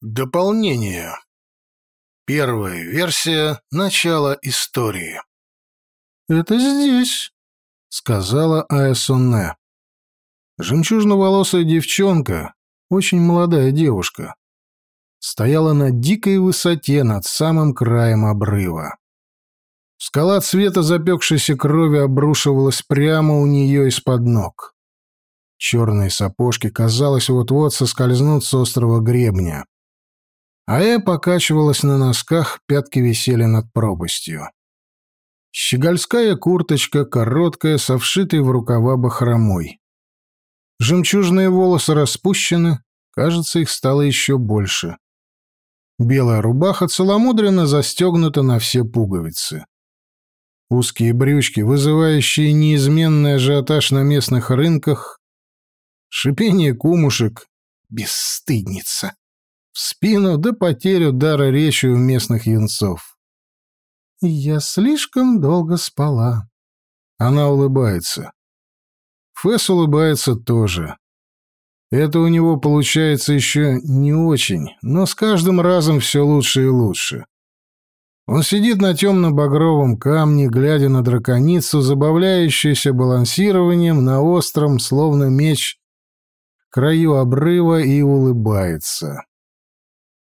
Дополнение. Первая версия начала истории. «Это здесь», — сказала Аэсонне. Жемчужно-волосая девчонка, очень молодая девушка, стояла на дикой высоте над самым краем обрыва. Скала цвета запекшейся крови обрушивалась прямо у нее из-под ног. Черные сапожки, казалось, вот-вот соскользнут с острого гребня. Ая покачивалась на носках, пятки висели над пропастью. Щегольская курточка, короткая, со вшитой в рукава бахромой. Жемчужные волосы распущены, кажется, их стало еще больше. Белая рубаха целомудренно застегнута на все пуговицы. Узкие брючки, вызывающие неизменный ажиотаж на местных рынках, шипение кумушек, бесстыдница спину до потерю дара речи у местных юнцов. «Я слишком долго спала». Она улыбается. Фэс улыбается тоже. Это у него получается еще не очень, но с каждым разом все лучше и лучше. Он сидит на темно-багровом камне, глядя на драконицу, забавляющуюся балансированием на остром, словно меч, краю обрыва и улыбается.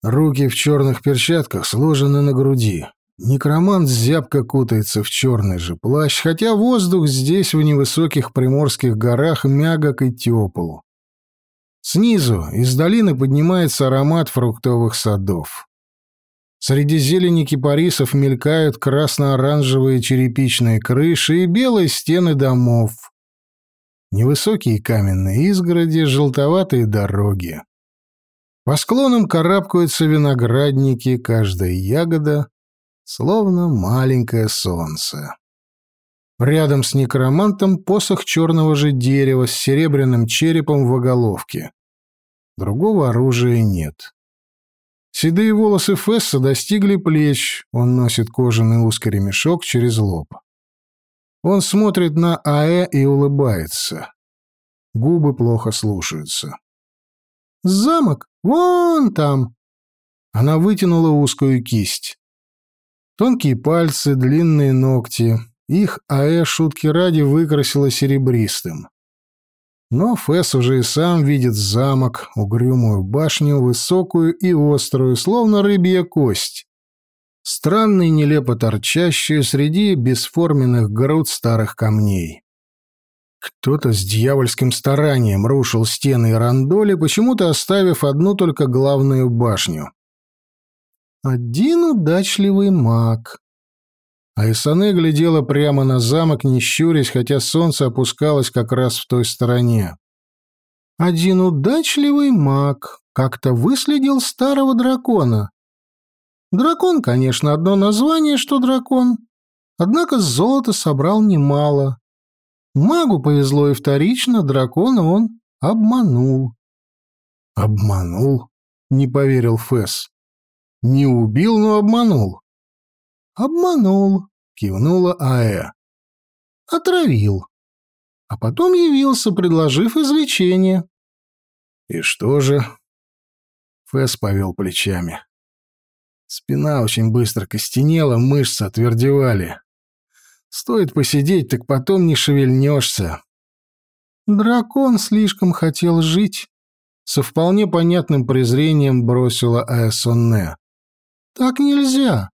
Руки в черных перчатках сложены на груди. Некромант зябко кутается в черный же плащ, хотя воздух здесь, в невысоких приморских горах, мягок и тепл. Снизу, из долины, поднимается аромат фруктовых садов. Среди зелени кипарисов мелькают красно-оранжевые черепичные крыши и белые стены домов. Невысокие каменные изгороди, желтоватые дороги. По склонам карабкаются виноградники, каждая ягода словно маленькое солнце. Рядом с некромантом посох черного же дерева с серебряным черепом в оголовке. Другого оружия нет. Седые волосы Фесса достигли плеч, он носит кожаный узкий ремешок через лоб. Он смотрит на Аэ и улыбается. Губы плохо слушаются. «Замок!» Вон там!» Она вытянула узкую кисть. Тонкие пальцы, длинные ногти. Их Аэ шутки ради выкрасила серебристым. Но Фэс уже и сам видит замок, угрюмую башню, высокую и острую, словно рыбья кость. Странный, нелепо торчащую среди бесформенных груд старых камней. Кто-то с дьявольским старанием рушил стены и рандоли, почему-то оставив одну только главную башню. Один удачливый маг. Айсане глядела прямо на замок, не щурясь, хотя солнце опускалось как раз в той стороне. Один удачливый маг как-то выследил старого дракона. Дракон, конечно, одно название, что дракон. Однако золота собрал немало. Магу повезло и вторично, дракона он обманул. «Обманул?» — не поверил Фэс. «Не убил, но обманул». «Обманул», — кивнула Ая. «Отравил. А потом явился, предложив излечение». «И что же?» Фэс повел плечами. Спина очень быстро костенела, мышцы отвердевали. Стоит посидеть, так потом не шевельнешься. Дракон слишком хотел жить. Со вполне понятным презрением бросила Аэсонне. Так нельзя.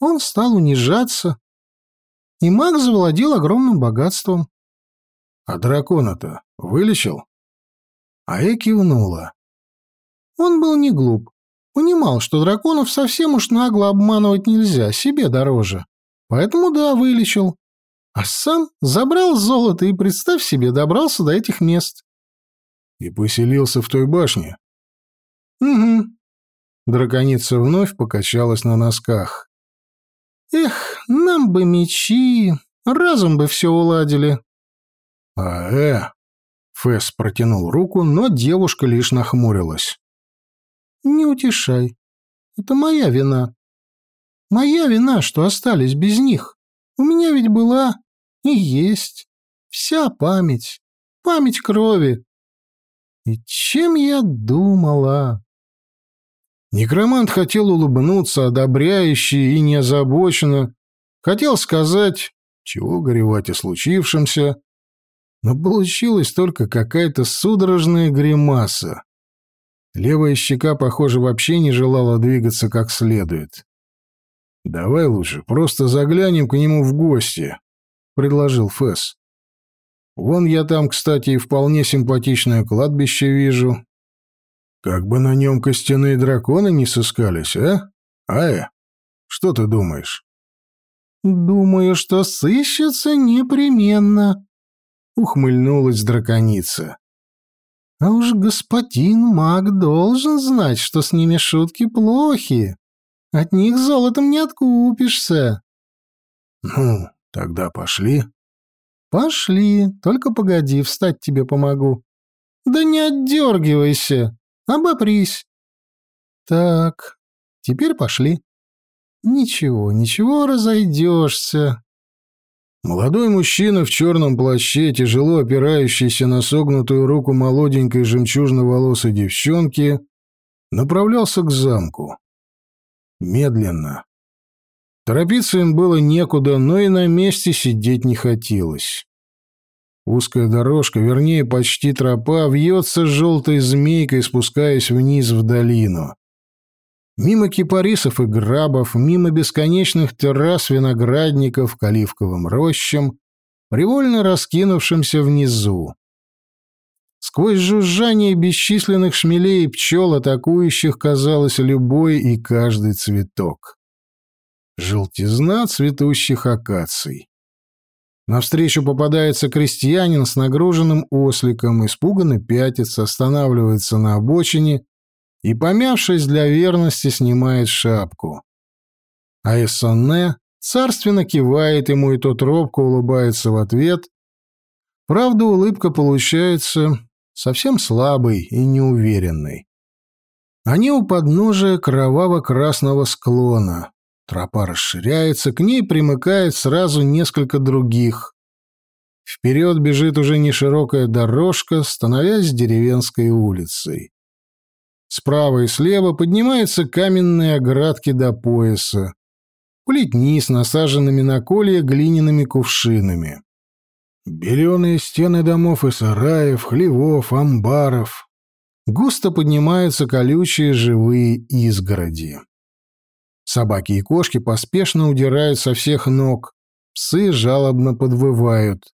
Он стал унижаться. И маг завладел огромным богатством. А дракона-то вылечил? Ая кивнула. Он был не глуп. Понимал, что драконов совсем уж нагло обманывать нельзя, себе дороже. Поэтому да, вылечил. А сам забрал золото и, представь себе, добрался до этих мест. И поселился в той башне? Угу. Драконица вновь покачалась на носках. Эх, нам бы мечи, разум бы все уладили. А э, Фэс протянул руку, но девушка лишь нахмурилась. Не утешай. Это моя вина. Моя вина, что остались без них. У меня ведь была и есть вся память, память крови. И чем я думала? Некромант хотел улыбнуться, одобряюще и неозабоченно, хотел сказать, чего горевать о случившемся, но получилась только какая-то судорожная гримаса. Левая щека, похоже, вообще не желала двигаться как следует. «Давай лучше просто заглянем к нему в гости», — предложил Фэс. «Вон я там, кстати, и вполне симпатичное кладбище вижу. Как бы на нем костяные драконы не сыскались, а? Ая, что ты думаешь?» «Думаю, что сыщется непременно», — ухмыльнулась драконица. «А уж господин маг должен знать, что с ними шутки плохи. От них золотом не откупишься». «Ну, тогда пошли». «Пошли, только погоди, встать тебе помогу». «Да не отдергивайся, обопрись». «Так, теперь пошли». «Ничего, ничего, разойдешься». Молодой мужчина в черном плаще, тяжело опирающийся на согнутую руку молоденькой жемчужно-волосой девчонки, направлялся к замку. Медленно. Торопиться им было некуда, но и на месте сидеть не хотелось. Узкая дорожка, вернее, почти тропа, вьется желтой змейкой, спускаясь вниз в долину. Мимо кипарисов и грабов, мимо бесконечных террас виноградников к оливковым рощам, привольно раскинувшимся внизу. Сквозь жужжание бесчисленных шмелей и пчел, атакующих, казалось, любой и каждый цветок. Желтизна цветущих акаций. Навстречу попадается крестьянин с нагруженным осликом, испуганно пятится, останавливается на обочине и, помявшись для верности, снимает шапку. А Эссоне царственно кивает ему, и тот робко улыбается в ответ. Правда, улыбка получается совсем слабой и неуверенной. Они у подножия кроваво-красного склона. Тропа расширяется, к ней примыкает сразу несколько других. Вперед бежит уже не широкая дорожка, становясь деревенской улицей. Справа и слева поднимаются каменные оградки до пояса. Плетни с насаженными на колья глиняными кувшинами. Беленые стены домов и сараев, хлевов, амбаров. Густо поднимаются колючие живые изгороди. Собаки и кошки поспешно удирают со всех ног. Псы жалобно подвывают.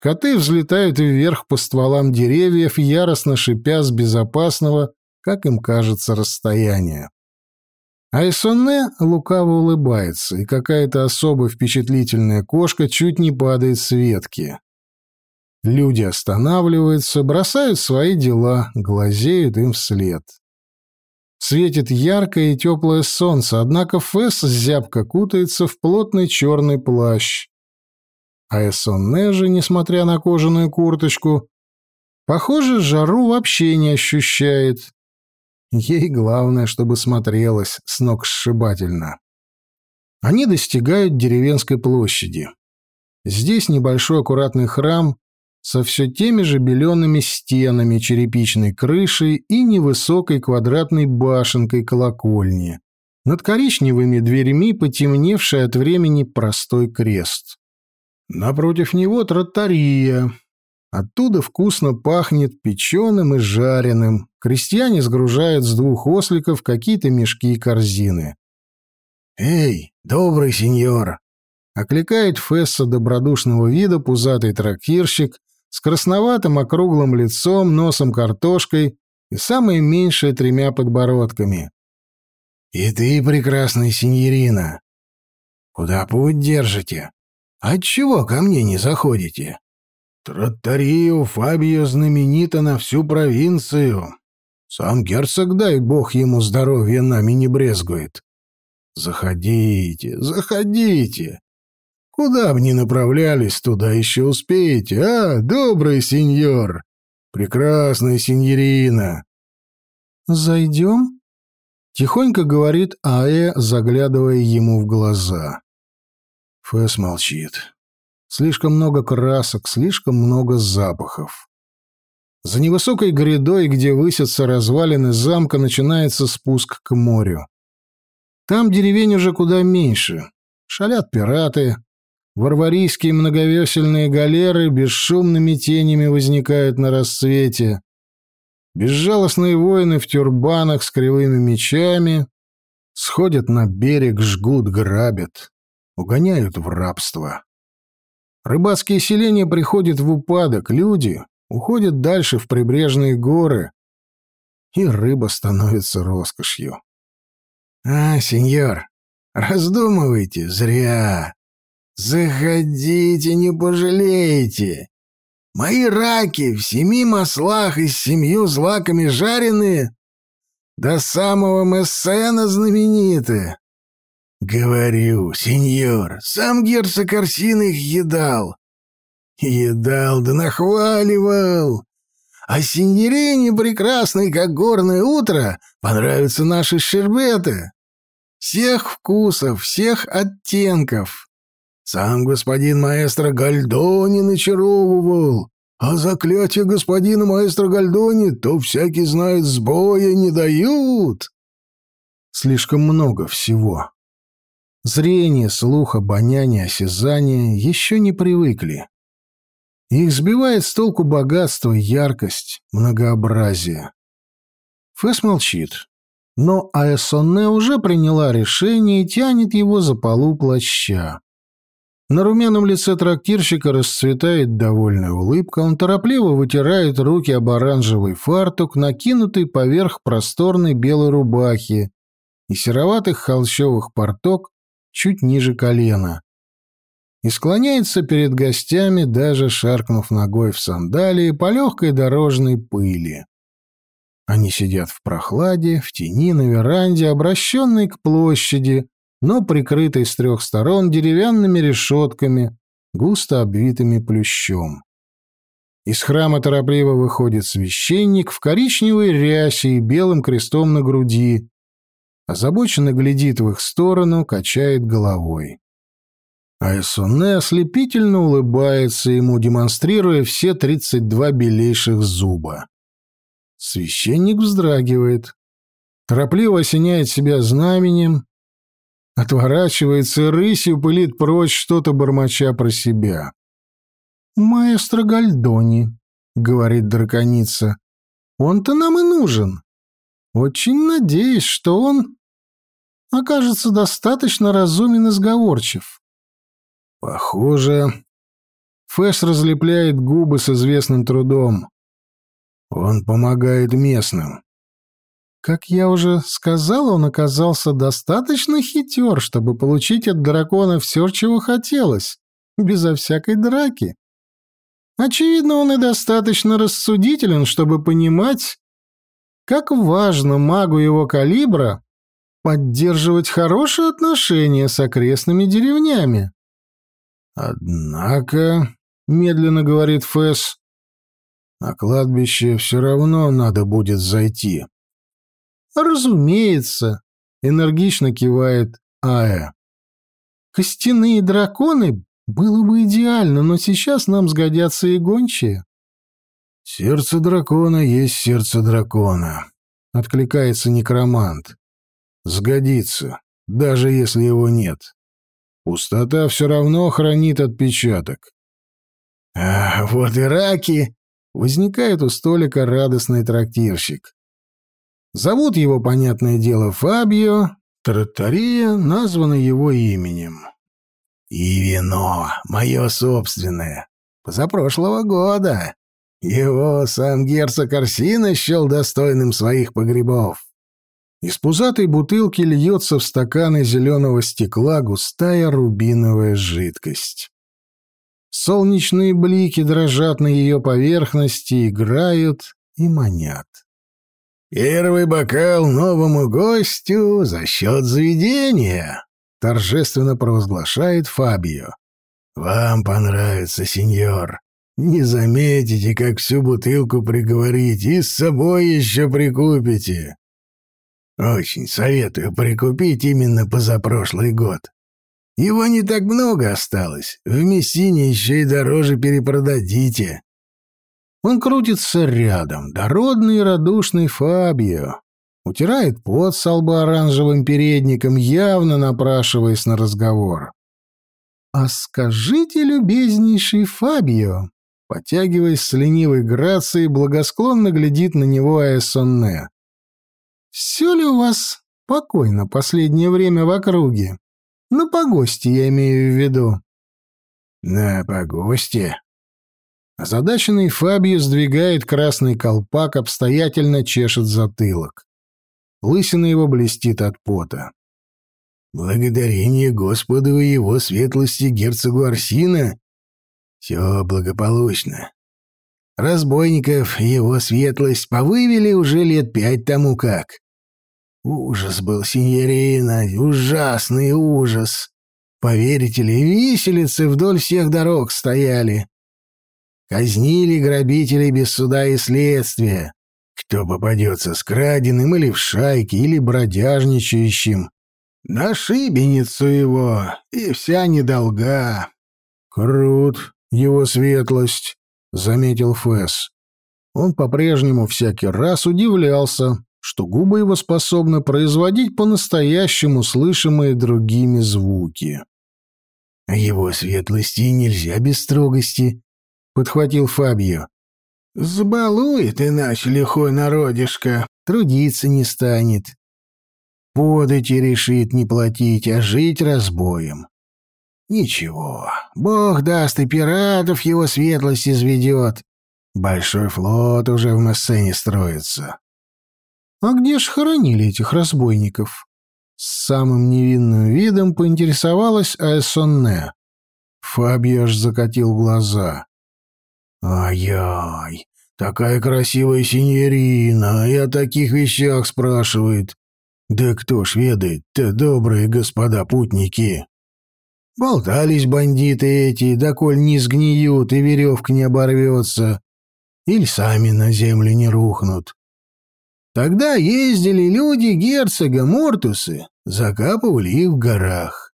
Коты взлетают вверх по стволам деревьев, яростно шипя с безопасного, как им кажется, расстояние. Айсонне лукаво улыбается, и какая-то особо впечатлительная кошка чуть не падает с ветки. Люди останавливаются, бросают свои дела, глазеют им вслед. Светит яркое и теплое солнце, однако Фесс зябко кутается в плотный черный плащ. А же, несмотря на кожаную курточку, похоже, жару вообще не ощущает. Ей главное, чтобы смотрелось с ног сшибательно. Они достигают деревенской площади. Здесь небольшой аккуратный храм со все теми же белеными стенами, черепичной крышей и невысокой квадратной башенкой колокольни. Над коричневыми дверями потемневший от времени простой крест. Напротив него тротария, Оттуда вкусно пахнет печеным и жареным. Крестьяне сгружают с двух осликов какие-то мешки и корзины. «Эй, добрый сеньор!» — окликает Фесса добродушного вида пузатый трактирщик с красноватым округлым лицом, носом картошкой и самое меньшее тремя подбородками. «И ты, прекрасная синьорина! Куда путь держите? Отчего ко мне не заходите?» Тротарио Фабио знаменита на всю провинцию. Сам герцог, дай бог ему здоровья, нами не брезгует. Заходите, заходите. Куда бы ни направлялись, туда еще успеете, а, добрый сеньор, прекрасная сеньорина. Зайдем? Тихонько говорит Аэ, заглядывая ему в глаза. Фэс молчит. Слишком много красок, слишком много запахов. За невысокой грядой, где высятся развалины замка, начинается спуск к морю. Там деревень уже куда меньше. Шалят пираты. Варварийские многовесельные галеры бесшумными тенями возникают на рассвете. Безжалостные воины в тюрбанах с кривыми мечами сходят на берег, жгут, грабят, угоняют в рабство. Рыбацкие селения приходят в упадок, люди уходят дальше в прибрежные горы, и рыба становится роскошью. «А, сеньор, раздумывайте, зря. Заходите, не пожалеете. Мои раки в семи маслах и с семью злаками жареные, до самого Мессена знамениты. Говорю, сеньор, сам герцог Арсин их едал. Едал да нахваливал. А синьорине прекрасной, как горное утро, понравятся наши щербеты. Всех вкусов, всех оттенков. Сам господин маэстро Гальдони начаровывал. А заклятие господина маэстро Гальдони то всякий знает сбоя не дают. Слишком много всего. Зрение, слух, обоняние, осязание еще не привыкли. Их сбивает с толку богатство, яркость, многообразие. Фэс молчит. Но Аэсонне уже приняла решение и тянет его за полу плаща. На румяном лице трактирщика расцветает довольная улыбка, он торопливо вытирает руки об оранжевый фартук, накинутый поверх просторной белой рубахи и сероватых холщовых порток чуть ниже колена. И склоняется перед гостями, даже шаркнув ногой в сандалии по легкой дорожной пыли. Они сидят в прохладе, в тени на веранде, обращенной к площади, но прикрытой с трех сторон деревянными решетками, густо обвитыми плющом. Из храма торопливо выходит священник в коричневой рясе и белым крестом на груди, озабоченно глядит в их сторону, качает головой. А Эссоне ослепительно улыбается ему, демонстрируя все тридцать два белейших зуба. Священник вздрагивает, торопливо осеняет себя знаменем, отворачивается и рысью пылит прочь, что-то бормоча про себя. «Маэстро Гальдони», — говорит драконица, — «он-то нам и нужен. Очень надеюсь, что он окажется достаточно разумен и сговорчив». «Похоже...» Фэш разлепляет губы с известным трудом. Он помогает местным. Как я уже сказал, он оказался достаточно хитер, чтобы получить от дракона все, чего хотелось, безо всякой драки. Очевидно, он и достаточно рассудителен, чтобы понимать, как важно магу его калибра поддерживать хорошие отношения с окрестными деревнями. «Однако», — медленно говорит Фэс, — «на кладбище все равно надо будет зайти». «Разумеется», — энергично кивает Ая. «Костяные драконы было бы идеально, но сейчас нам сгодятся и гончие». «Сердце дракона есть сердце дракона», — откликается некромант. «Сгодится, даже если его нет. Пустота все равно хранит отпечаток». «А вот и раки!» — возникает у столика радостный трактирщик. Зовут его, понятное дело, Фабио, Тротария названа его именем. И вино, мое собственное, позапрошлого года. Его сам герцог Арсина счел достойным своих погребов. Из пузатой бутылки льется в стаканы зеленого стекла густая рубиновая жидкость. Солнечные блики дрожат на ее поверхности, играют и манят. «Первый бокал новому гостю за счет заведения», — торжественно провозглашает Фабио. «Вам понравится, сеньор. Не заметите, как всю бутылку приговорить, и с собой еще прикупите. Очень советую прикупить именно позапрошлый год. Его не так много осталось, в Мессине еще и дороже перепродадите». Он крутится рядом, дородный и радушный Фабио. Утирает пот с лба оранжевым передником, явно напрашиваясь на разговор. «А скажите, любезнейший Фабио», потягиваясь с ленивой грацией, благосклонно глядит на него Аэсонне. «Все ли у вас покойно последнее время в округе? На погосте я имею в виду». «На погосте?» Озадаченный Фабио сдвигает красный колпак, обстоятельно чешет затылок. Лысина его блестит от пота. Благодарение Господу и его светлости герцогу Арсина все благополучно. Разбойников его светлость повывели уже лет пять тому как. Ужас был, синьорина, ужасный ужас. Поверите ли, виселицы вдоль всех дорог стояли. Казнили грабителей без суда и следствия. Кто попадется с краденым или в шайке, или бродяжничающим. На шибеницу его, и вся недолга. Крут, его светлость, — заметил Фэс. Он по-прежнему всякий раз удивлялся, что губы его способны производить по-настоящему слышимые другими звуки. — Его светлости нельзя без строгости, подхватил Фабио. «Сбалует иначе лихой народишко, трудиться не станет. Подати решит не платить, а жить разбоем. Ничего, бог даст, и пиратов его светлость изведет. Большой флот уже в Массене строится». «А где ж хоронили этих разбойников?» С самым невинным видом поинтересовалась Аэсонне. Фабио аж закатил глаза. «Ай-яй, такая красивая синьорина, и о таких вещах спрашивает. Да кто ж ведает-то, добрые господа путники?» Болтались бандиты эти, доколь не сгниют и веревка не оборвется, или сами на землю не рухнут. Тогда ездили люди герцога Мортусы, закапывали их в горах.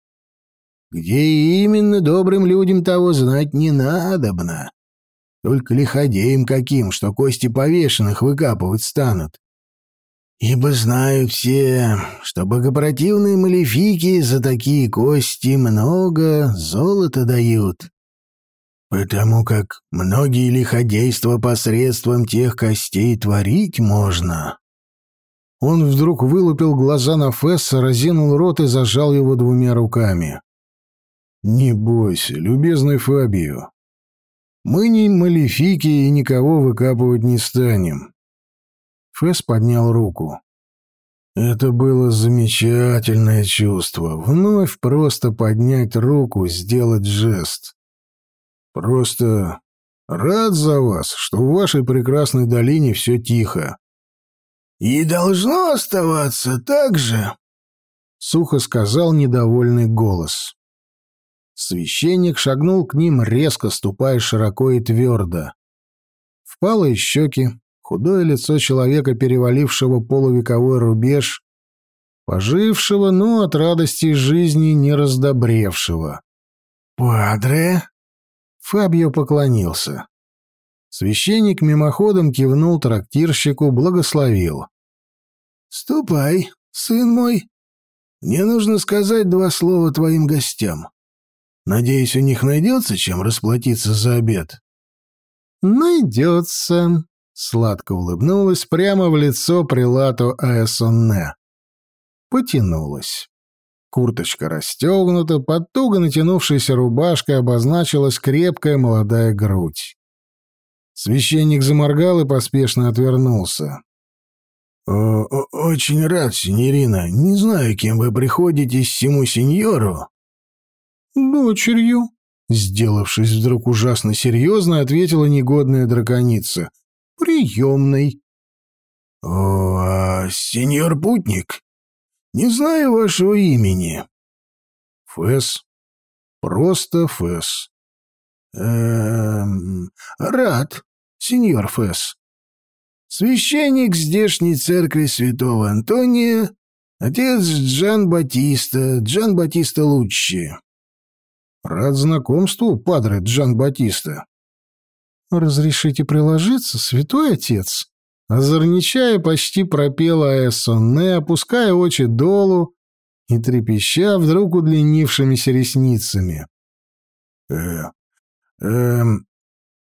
Где именно добрым людям того знать не надобно. Только лиходеем каким, что кости повешенных выкапывать станут. Ибо знают все, что богопротивные малефики за такие кости много золота дают. Потому как многие лиходейства посредством тех костей творить можно. Он вдруг вылупил глаза на Фесса, разинул рот и зажал его двумя руками. «Не бойся, любезный Фабио. Мы не малефики и никого выкапывать не станем. Фэс поднял руку. Это было замечательное чувство. Вновь просто поднять руку, сделать жест. Просто рад за вас, что в вашей прекрасной долине все тихо. «И должно оставаться так же», — сухо сказал недовольный голос. Священник шагнул к ним, резко ступая широко и твердо. Впалые щеки, худое лицо человека, перевалившего полувековой рубеж, пожившего, но от радости жизни не раздобревшего. «Падре?» Фабио поклонился. Священник мимоходом кивнул трактирщику, благословил. «Ступай, сын мой. Мне нужно сказать два слова твоим гостям. Надеюсь, у них найдется чем расплатиться за обед?» «Найдется», — сладко улыбнулась прямо в лицо прилату Аэсонне. Потянулась. Курточка расстегнута, под туго натянувшейся рубашкой обозначилась крепкая молодая грудь. Священник заморгал и поспешно отвернулся. «О, «Очень рад, синьорина. Не знаю, кем вы приходите всему сеньору, «Дочерью», — сделавшись вдруг ужасно серьезно, ответила негодная драконица. «Приемной». «О, а сеньор Путник? Не знаю вашего имени». «Фэс. Просто Фэс». «Эм... Рад, сеньор Фэс. Священник здешней церкви святого Антония, отец Джан Батиста, Джан Батиста Луччи». Рад знакомству, падре Джан Батиста. «Разрешите приложиться, святой отец?» Озорничая, почти пропела Аэссоне, опуская очи долу и трепеща вдруг удлинившимися ресницами. «Э, эм...»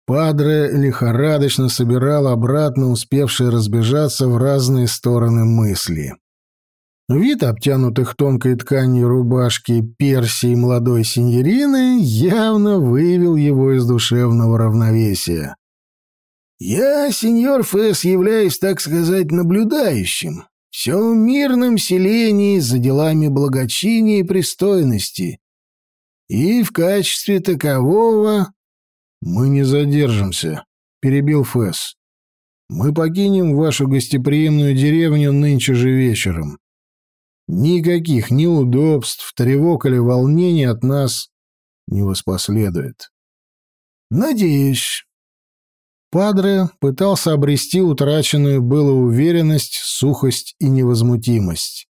Падре лихорадочно собирал обратно успевшие разбежаться в разные стороны мысли. Вид обтянутых тонкой тканью рубашки Персии молодой синьорины явно вывел его из душевного равновесия. «Я, сеньор Фэс, являюсь, так сказать, наблюдающим. Все в мирном селении за делами благочиния и пристойности. И в качестве такового...» «Мы не задержимся», — перебил Фэс. «Мы покинем вашу гостеприимную деревню нынче же вечером. Никаких неудобств, тревог или волнений от нас не воспоследует. Надеюсь. Падре пытался обрести утраченную было уверенность, сухость и невозмутимость.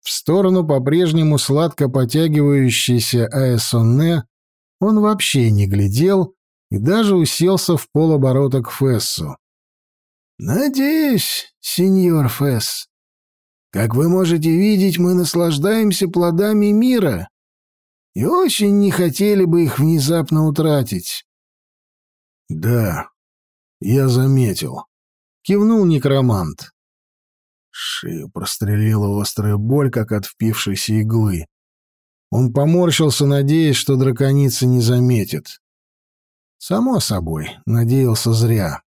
В сторону по-прежнему сладко потягивающейся Аэсонне он вообще не глядел и даже уселся в полоборота к Фессу. «Надеюсь, сеньор Фесс, как вы можете видеть, мы наслаждаемся плодами мира и очень не хотели бы их внезапно утратить. Да, я заметил, кивнул некромант. Шею прострелила острая боль, как от впившейся иглы. Он поморщился, надеясь, что драконица не заметит. Само собой, надеялся зря.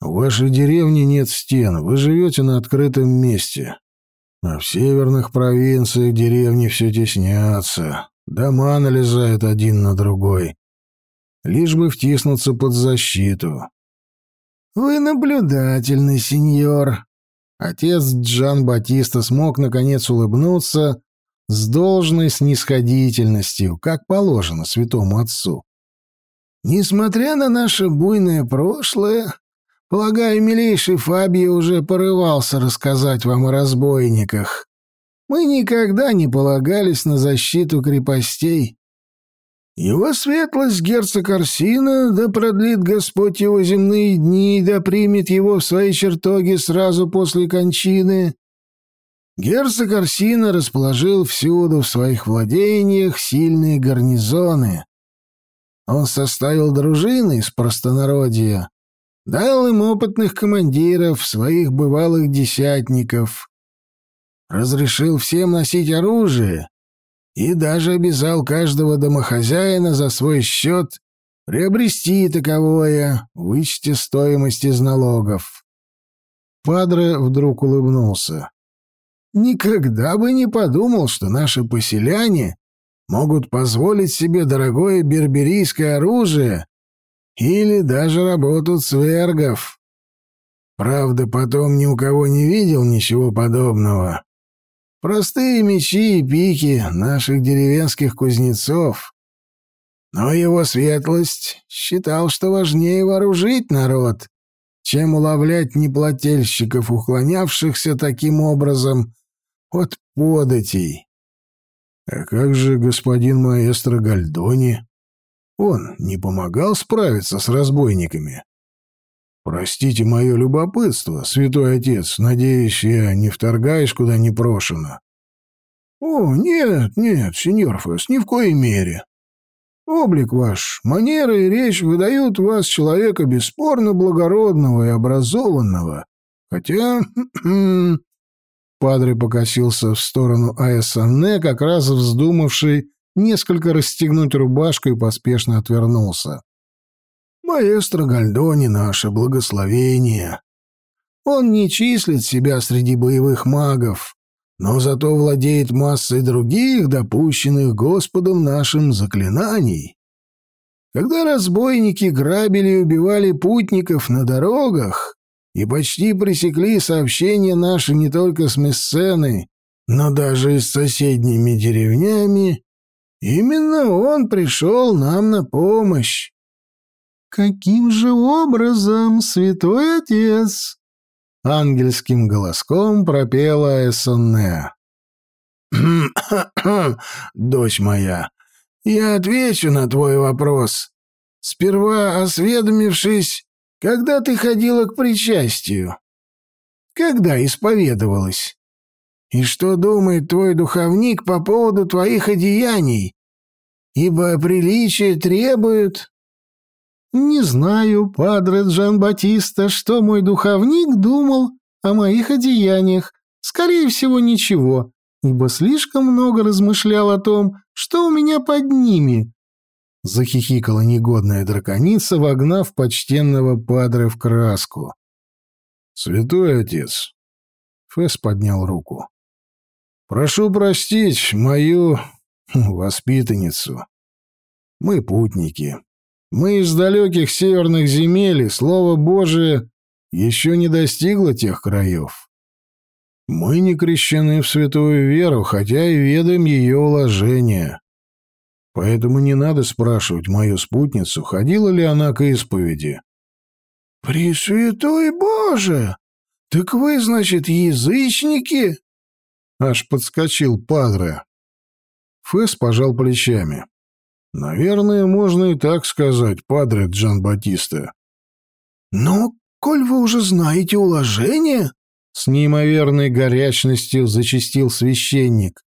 В вашей деревне нет стен, вы живете на открытом месте. А в северных провинциях деревни все теснятся, дома налезают один на другой, лишь бы втиснуться под защиту. «Вы наблюдательный, сеньор». Отец Джан Батиста смог, наконец, улыбнуться с должной снисходительностью, как положено святому отцу. «Несмотря на наше буйное прошлое, Полагаю, милейший Фабио уже порывался рассказать вам о разбойниках. Мы никогда не полагались на защиту крепостей. Его светлость герцог Арсина, да продлит Господь его земные дни, да примет его в свои чертоги сразу после кончины. Герцог Арсина расположил всюду в своих владениях сильные гарнизоны. Он составил дружины из простонародья, дал им опытных командиров, своих бывалых десятников, разрешил всем носить оружие и даже обязал каждого домохозяина за свой счет приобрести таковое, вычтя стоимость из налогов. Падре вдруг улыбнулся. «Никогда бы не подумал, что наши поселяне могут позволить себе дорогое берберийское оружие или даже работу цвергов. Правда, потом ни у кого не видел ничего подобного. Простые мечи и пики наших деревенских кузнецов. Но его светлость считал, что важнее вооружить народ, чем уловлять неплательщиков, уклонявшихся таким образом от податей. А как же господин маэстро Гальдони? Он не помогал справиться с разбойниками. Простите мое любопытство, святой отец, надеюсь, я не вторгаюсь куда не прошено. О, нет, нет, сеньор Фэс, ни в коей мере. Облик ваш, манеры и речь выдают вас человека бесспорно благородного и образованного. Хотя... Падре покосился в сторону Аэсанне, как раз вздумавший несколько расстегнуть рубашку и поспешно отвернулся. «Маэстро Гальдони — наше благословение. Он не числит себя среди боевых магов, но зато владеет массой других, допущенных Господом нашим заклинаний. Когда разбойники грабили и убивали путников на дорогах и почти пресекли сообщения наши не только с Мессеной, но даже и с соседними деревнями, Именно он пришел нам на помощь. Каким же образом, святой отец? Ангельским голоском пропела Эссонне. «Дочь моя, я отвечу на твой вопрос», — сперва осведомившись, когда ты ходила к причастию? Когда исповедовалась? И что думает твой духовник по поводу твоих одеяний? Ибо приличие требует...» «Не знаю, падре Джан-Батиста, что мой духовник думал о моих одеяниях. Скорее всего, ничего, ибо слишком много размышлял о том, что у меня под ними». Захихикала негодная драконица, вогнав почтенного падре в краску. «Святой отец!» Фэс поднял руку. «Прошу простить мою воспитанницу. Мы путники. Мы из далеких северных земель, и Слово Божие еще не достигло тех краев. Мы не крещены в святую веру, хотя и ведаем ее уложения. Поэтому не надо спрашивать мою спутницу, ходила ли она к исповеди. «Пресвятой Боже! Так вы, значит, язычники?» Аж подскочил Падре. Фэс пожал плечами. «Наверное, можно и так сказать, Падре Джан Батиста». «Но, коль вы уже знаете уложение...» С неимоверной горячностью зачистил священник.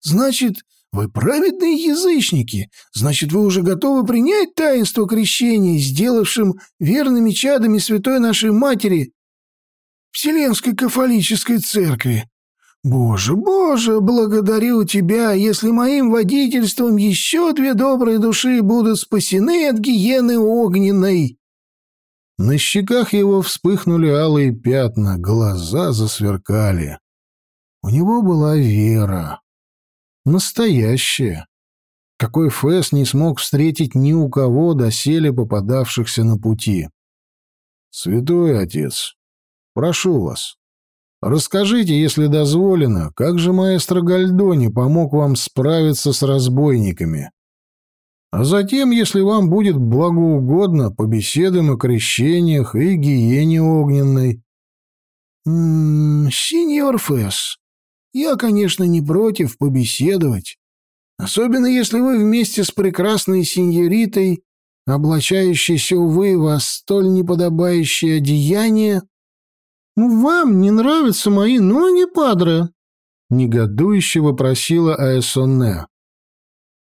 «Значит, вы праведные язычники, значит, вы уже готовы принять таинство крещения, сделавшим верными чадами святой нашей матери Вселенской кафолической церкви. Боже, Боже, благодарю тебя, если моим водительством еще две добрые души будут спасены от гиены огненной. На щеках его вспыхнули алые пятна, глаза засверкали. У него была вера. Настоящее. Какой Фэс не смог встретить ни у кого доселе попадавшихся на пути. «Святой отец, прошу вас, расскажите, если дозволено, как же маэстро Гальдони помог вам справиться с разбойниками? А затем, если вам будет благоугодно, побеседуем о крещениях и гиене огненной». «М -м, «Сеньор Фэс, я, конечно, не против побеседовать, особенно если вы вместе с прекрасной сеньоритой, облачающейся, увы, во столь неподобающее одеяние... «Вам не нравятся мои ноги, падре?» — негодующе вопросила Аэсонне.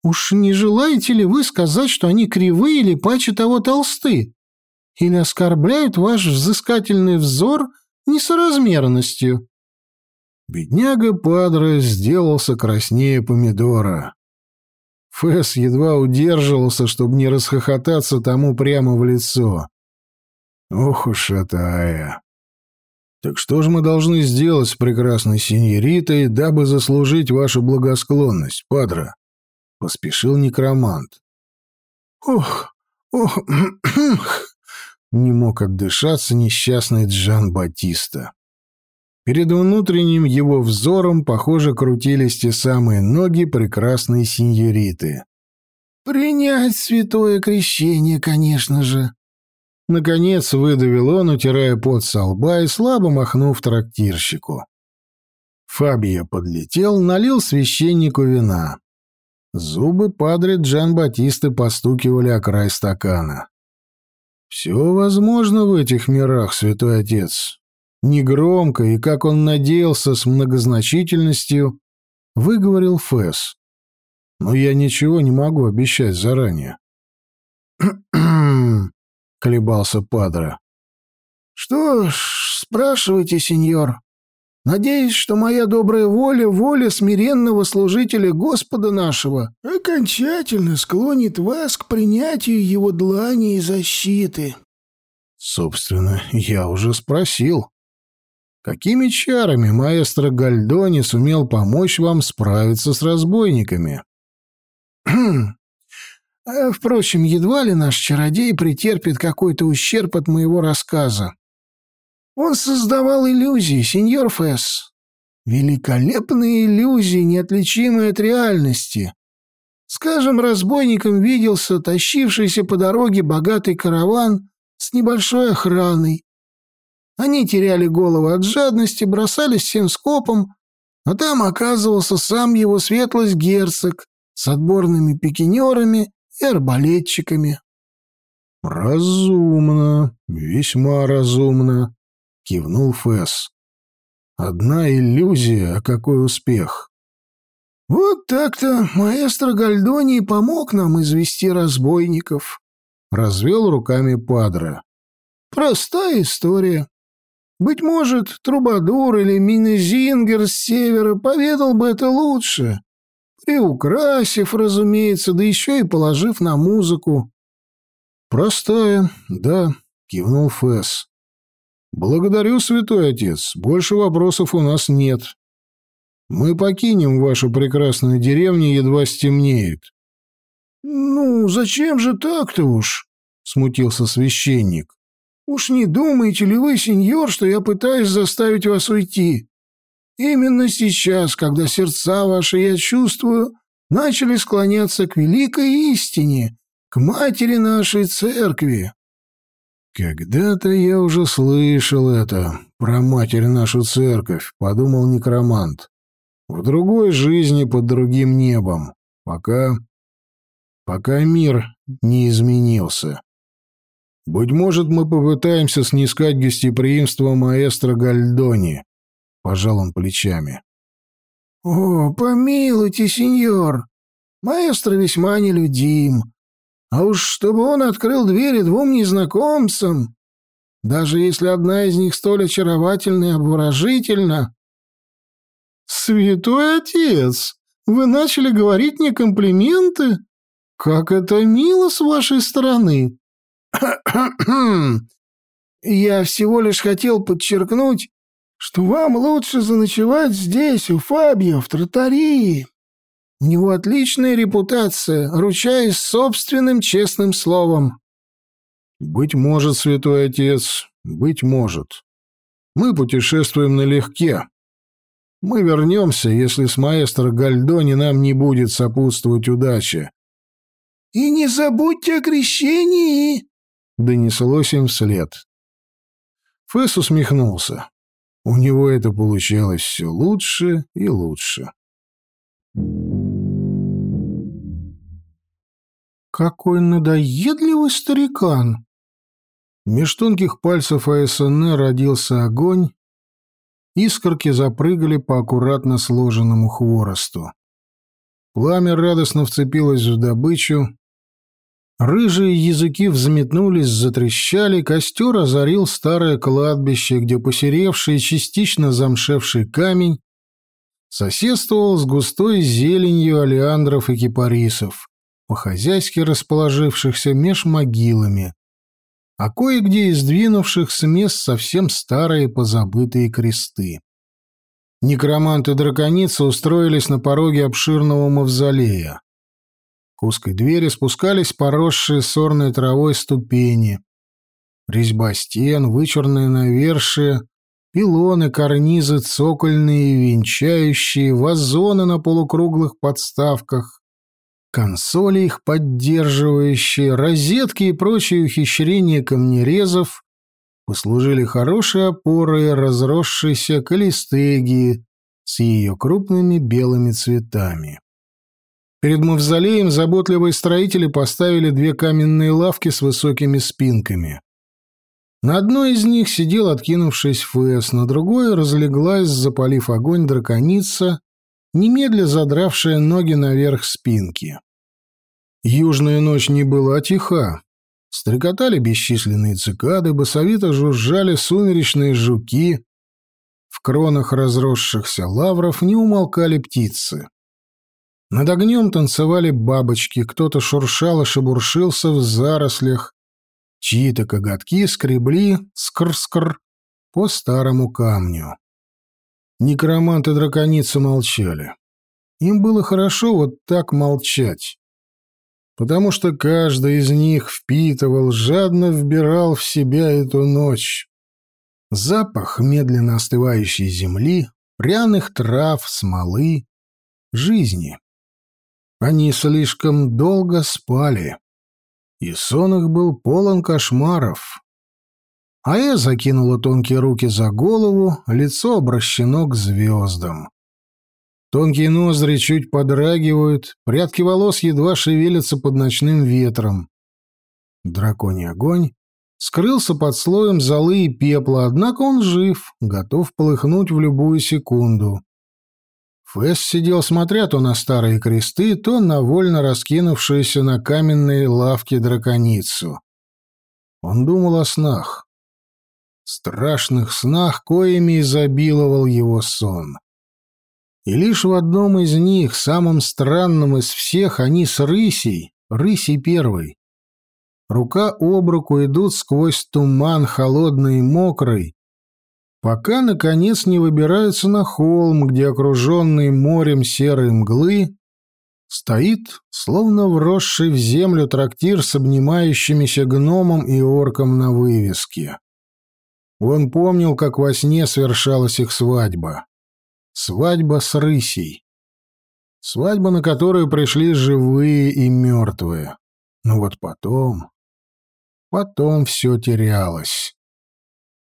«Уж не желаете ли вы сказать, что они кривые или паче того толсты? Или оскорбляют ваш взыскательный взор несоразмерностью?» Бедняга Падре сделался краснее помидора. Фэс едва удерживался, чтобы не расхохотаться тому прямо в лицо. Ох уж это Ая. Так что же мы должны сделать с прекрасной синьоритой, дабы заслужить вашу благосклонность, Падре? Поспешил некромант. Ох, ох, не мог отдышаться несчастный Джан Батиста. Перед внутренним его взором, похоже, крутились те самые ноги прекрасной синьориты. «Принять святое крещение, конечно же!» Наконец выдавил он, утирая пот со лба и слабо махнув трактирщику. Фабия подлетел, налил священнику вина. Зубы падре Джан Батисты постукивали о край стакана. «Все возможно в этих мирах, святой отец», негромко и, как он надеялся, с многозначительностью, выговорил Фэс. «Но я ничего не могу обещать заранее». колебался Падре. «Что ж, спрашивайте, сеньор. Надеюсь, что моя добрая воля, воля смиренного служителя Господа нашего, окончательно склонит вас к принятию его длани и защиты». «Собственно, я уже спросил», Какими чарами маэстро Гальдони сумел помочь вам справиться с разбойниками? Хм. А, впрочем, едва ли наш чародей претерпит какой-то ущерб от моего рассказа. Он создавал иллюзии, сеньор Фесс. Великолепные иллюзии, неотличимые от реальности. Скажем, разбойникам виделся тащившийся по дороге богатый караван с небольшой охраной, они теряли головы от жадности, бросались всем скопом, но там оказывался сам его светлость герцог с отборными пикинерами и арбалетчиками. Разумно, весьма разумно, кивнул Фэс. Одна иллюзия, а какой успех. Вот так-то маэстро Гальдони помог нам извести разбойников, развел руками Падре. Простая история. Быть может, Трубадур или Минезингер с севера поведал бы это лучше, приукрасив, разумеется, да еще и положив на музыку. «Простая, да», — кивнул Фэс. «Благодарю, святой отец, больше вопросов у нас нет. Мы покинем вашу прекрасную деревню, едва стемнеет». «Ну, зачем же так-то уж?» — смутился священник. «Уж не думаете ли вы, сеньор, что я пытаюсь заставить вас уйти? Именно сейчас, когда сердца ваши, я чувствую, начали склоняться к великой истине, к матери нашей церкви». «Когда-то я уже слышал это, про матерь нашу церковь», — подумал некромант. «В другой жизни под другим небом, пока... пока мир не изменился». Быть может, мы попытаемся снискать гостеприимство маэстро Гальдони. Пожал он плечами. О, помилуйте, сеньор. Маэстро весьма нелюдим. А уж чтобы он открыл двери двум незнакомцам, даже если одна из них столь очаровательна и обворожительна. Святой отец, вы начали говорить мне комплименты? Как это мило с вашей стороны. Я всего лишь хотел подчеркнуть, что вам лучше заночевать здесь, у Фабио, в тротарии. У него отличная репутация, ручаясь собственным честным словом. Быть может, святой отец, быть может. Мы путешествуем налегке. Мы вернемся, если с маэстро Гальдони нам не будет сопутствовать удача. И не забудьте о крещении, донеслось им вслед. Фэс усмехнулся. У него это получалось все лучше и лучше. «Какой надоедливый старикан!» Меж тонких пальцев АСН родился огонь, искорки запрыгали по аккуратно сложенному хворосту. Пламя радостно вцепилось в добычу, Рыжие языки взметнулись, затрещали, костер озарил старое кладбище, где посеревший, частично замшевший камень соседствовал с густой зеленью олеандров и кипарисов, по-хозяйски расположившихся меж могилами, а кое-где издвинувших с мест совсем старые позабытые кресты. Некроманты-драконицы устроились на пороге обширного мавзолея. К узкой двери спускались поросшие сорной травой ступени. Резьба стен, вычурные навершие, пилоны, карнизы цокольные венчающие, вазоны на полукруглых подставках, консоли их поддерживающие, розетки и прочие ухищрения камнерезов послужили хорошей опорой разросшейся калистегии с ее крупными белыми цветами. Перед мавзолеем заботливые строители поставили две каменные лавки с высокими спинками. На одной из них сидел, откинувшись Фэс, на другой разлеглась, запалив огонь драконица, немедля задравшая ноги наверх спинки. Южная ночь не была тиха. Стрекотали бесчисленные цикады, басовито жужжали сумеречные жуки. В кронах разросшихся лавров не умолкали птицы. Над огнем танцевали бабочки, кто-то шуршал и шебуршился в зарослях, чьи-то коготки скребли скр-скр по старому камню. Некроманты драконицы молчали. Им было хорошо вот так молчать, потому что каждый из них впитывал, жадно вбирал в себя эту ночь. Запах медленно остывающей земли, пряных трав, смолы, жизни. Они слишком долго спали, и сон их был полон кошмаров. Ая закинула тонкие руки за голову, лицо обращено к звездам. Тонкие ноздри чуть подрагивают, прядки волос едва шевелятся под ночным ветром. Драконий огонь скрылся под слоем золы и пепла, однако он жив, готов полыхнуть в любую секунду. Фэс сидел, смотря то на старые кресты, то на вольно раскинувшуюся на каменной лавке драконицу. Он думал о снах. Страшных снах, коими изобиловал его сон. И лишь в одном из них, самом странном из всех, они с рысей, рысей первой, рука об руку идут сквозь туман холодный и мокрый, пока, наконец, не выбираются на холм, где, окруженный морем серой мглы, стоит, словно вросший в землю трактир с обнимающимися гномом и орком на вывеске. Он помнил, как во сне свершалась их свадьба. Свадьба с рысей. Свадьба, на которую пришли живые и мертвые. Но вот потом... Потом все терялось.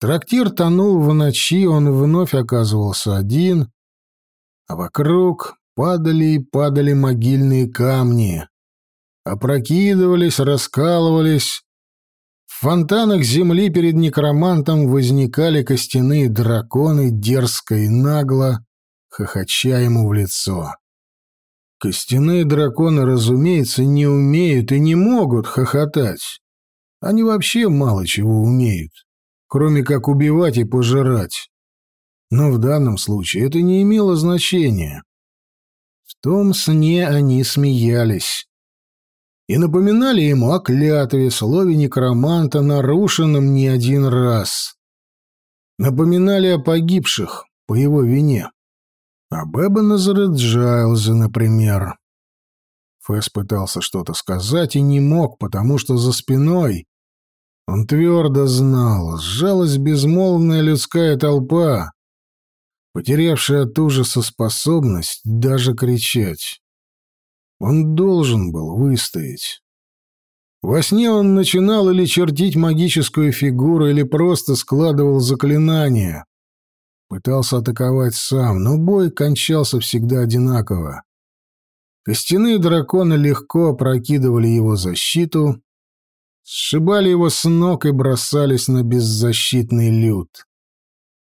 Трактир тонул в ночи, он вновь оказывался один, а вокруг падали и падали могильные камни, опрокидывались, раскалывались. В фонтанах земли перед некромантом возникали костяные драконы, дерзко и нагло, хохоча ему в лицо. Костяные драконы, разумеется, не умеют и не могут хохотать. Они вообще мало чего умеют, кроме как убивать и пожирать. Но в данном случае это не имело значения. В том сне они смеялись и напоминали ему о клятве, слове некроманта, нарушенном не один раз. Напоминали о погибших по его вине. Об Эбенезере Джайлзе, например. Фэс пытался что-то сказать и не мог, потому что за спиной он твердо знал, сжалась безмолвная людская толпа, потерявшая от ужаса способность даже кричать. Он должен был выстоять. Во сне он начинал или чертить магическую фигуру, или просто складывал заклинания. Пытался атаковать сам, но бой кончался всегда одинаково. Костяные драконы легко опрокидывали его защиту, сшибали его с ног и бросались на беззащитный люд.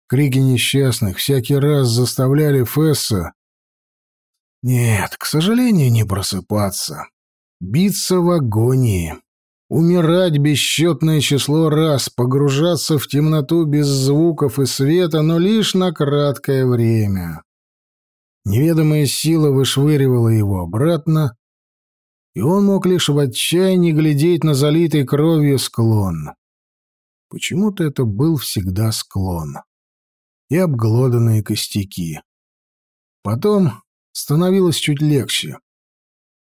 Крики несчастных всякий раз заставляли Фесса... Нет, к сожалению, не просыпаться. Биться в агонии. Умирать бесчетное число раз, погружаться в темноту без звуков и света, но лишь на краткое время. Неведомая сила вышвыривала его обратно, и он мог лишь в отчаянии глядеть на залитый кровью склон. Почему-то это был всегда склон. И обглоданные костяки. Потом становилось чуть легче.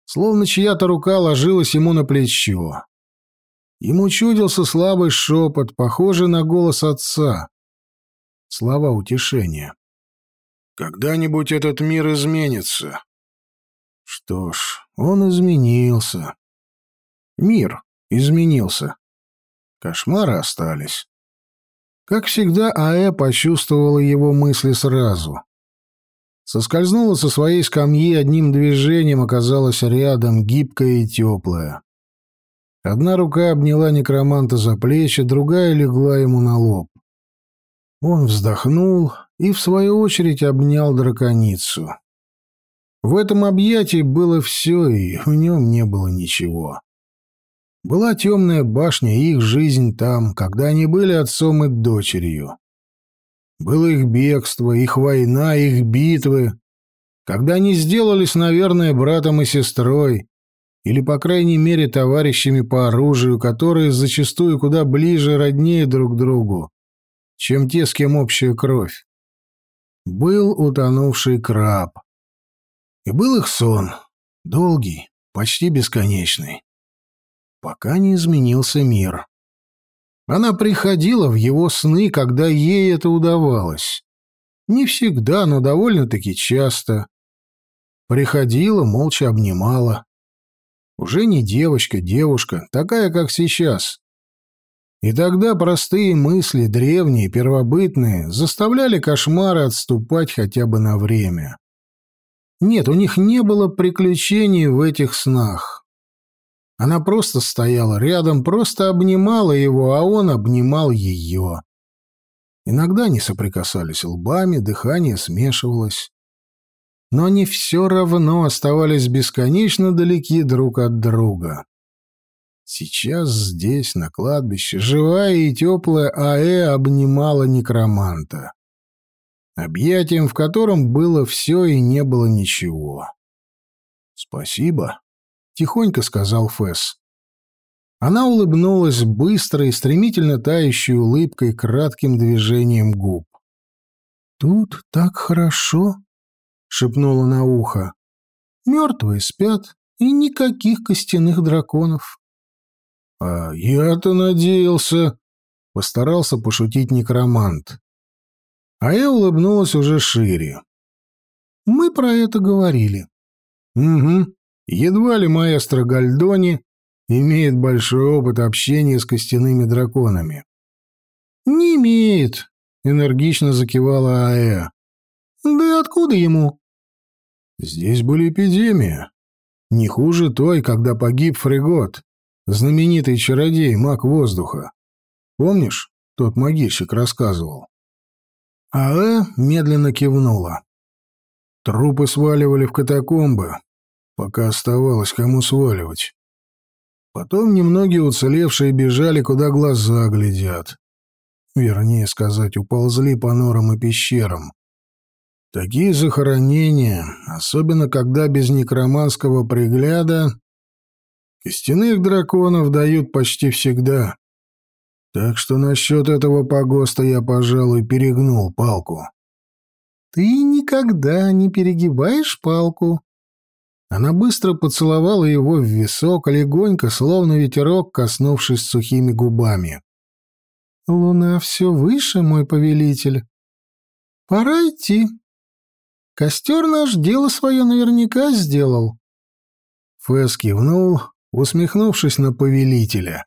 Словно чья-то рука ложилась ему на плечо. Ему чудился слабый шепот, похожий на голос отца. Слова утешения. «Когда-нибудь этот мир изменится». Что ж, он изменился. Мир изменился. Кошмары остались. Как всегда, Аэ почувствовала его мысли сразу. Соскользнула со своей скамьи, одним движением оказалась рядом, гибкая и теплая. Одна рука обняла некроманта за плечи, другая легла ему на лоб. Он вздохнул и, в свою очередь, обнял драконицу. В этом объятии было все, и в нем не было ничего. Была темная башня и их жизнь там, когда они были отцом и дочерью. Было их бегство, их война, их битвы, когда они сделались, наверное, братом и сестрой, или, по крайней мере, товарищами по оружию, которые зачастую куда ближе роднее друг другу, чем те, с кем общая кровь. Был утонувший краб. И был их сон, долгий, почти бесконечный, пока не изменился мир. Она приходила в его сны, когда ей это удавалось. Не всегда, но довольно-таки часто. Приходила, молча обнимала. Уже не девочка, девушка, такая, как сейчас. И тогда простые мысли, древние, первобытные, заставляли кошмары отступать хотя бы на время. Нет, у них не было приключений в этих снах. Она просто стояла рядом, просто обнимала его, а он обнимал ее. Иногда они соприкасались лбами, дыхание смешивалось. Но они все равно оставались бесконечно далеки друг от друга. Сейчас здесь, на кладбище, живая и теплая Аэ обнимала некроманта. Объятием, в котором было все и не было ничего. «Спасибо», — тихонько сказал Фэс. Она улыбнулась быстрой, стремительно тающей улыбкой, кратким движением губ. «Тут так хорошо», — шепнула на ухо. «Мертвые спят, и никаких костяных драконов». «А я-то надеялся», — постарался пошутить некромант. А я улыбнулась уже шире. «Мы про это говорили». «Угу. Едва ли маэстро Гальдони имеет большой опыт общения с костяными драконами». «Не имеет», — энергично закивала Аэ. «Да откуда ему?» «Здесь были эпидемии. Не хуже той, когда погиб Фрегот, знаменитый чародей, маг воздуха. Помнишь, тот могильщик рассказывал?» Аэ медленно кивнула. Трупы сваливали в катакомбы, пока оставалось кому сваливать. Потом немногие уцелевшие бежали, куда глаза глядят. Вернее сказать, уползли по норам и пещерам. Такие захоронения, особенно когда без некроманского пригляда, костяных драконов дают почти всегда. Так что насчет этого погоста я, пожалуй, перегнул палку. «Ты никогда не перегибаешь палку». Она быстро поцеловала его в висок, легонько, словно ветерок, коснувшись сухими губами. «Луна все выше, мой повелитель. Пора идти. Костер наш дело свое наверняка сделал». Фэс кивнул, усмехнувшись на повелителя.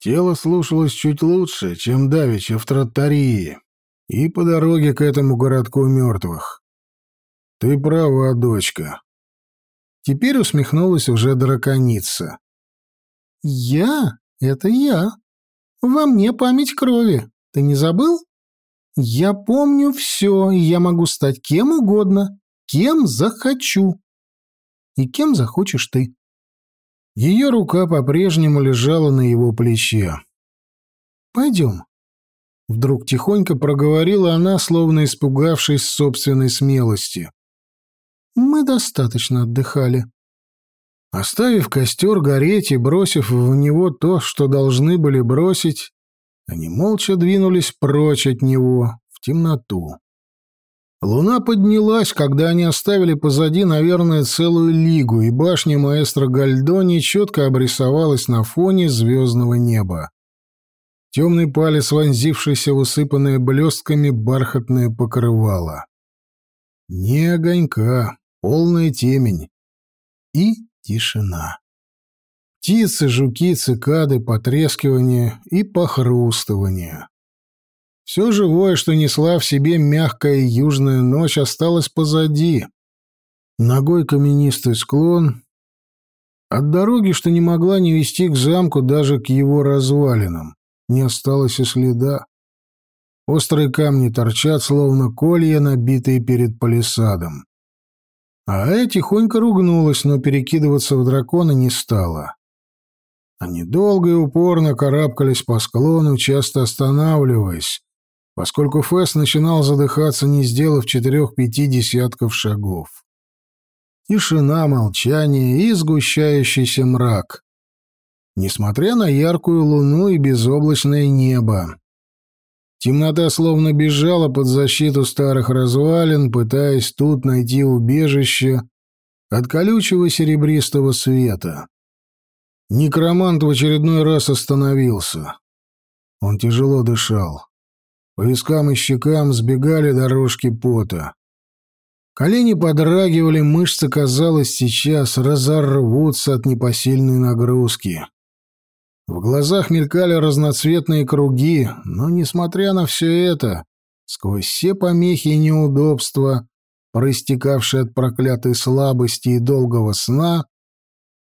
Тело слушалось чуть лучше, чем давеча в тротарии и по дороге к этому городку мертвых. Ты права, дочка. Теперь усмехнулась уже драконица. Я — это я. Во мне память крови. Ты не забыл? Я помню все, и я могу стать кем угодно, кем захочу. И кем захочешь ты. Ее рука по-прежнему лежала на его плече. «Пойдем». Вдруг тихонько проговорила она, словно испугавшись собственной смелости. «Мы достаточно отдыхали». Оставив костер гореть и бросив в него то, что должны были бросить, они молча двинулись прочь от него, в темноту. Луна поднялась, когда они оставили позади, наверное, целую лигу, и башня маэстро Гальдони четко обрисовалась на фоне звездного неба. Темный палец, вонзившийся в усыпанное блестками бархатное покрывало. Ни огонька, полная темень. И тишина. Птицы, жуки, цикады, потрескивание и похрустывание. Все живое, что несла в себе мягкая южная ночь, осталось позади. Ногой каменистый склон. От дороги, что не могла не вести к замку, даже к его развалинам, не осталось и следа. Острые камни торчат, словно колья, набитые перед палисадом. А Э тихонько ругнулась, но перекидываться в дракона не стала. Они долго и упорно карабкались по склону, часто останавливаясь, поскольку Фэс начинал задыхаться, не сделав четырех-пяти десятков шагов. Тишина, молчание и сгущающийся мрак. Несмотря на яркую луну и безоблачное небо. Темнота словно бежала под защиту старых развалин, пытаясь тут найти убежище от колючего серебристого света. Некромант в очередной раз остановился. Он тяжело дышал. По вискам и щекам сбегали дорожки пота. Колени подрагивали, мышцы, казалось, сейчас разорвутся от непосильной нагрузки. В глазах мелькали разноцветные круги, но, несмотря на все это, сквозь все помехи и неудобства, проистекавшие от проклятой слабости и долгого сна,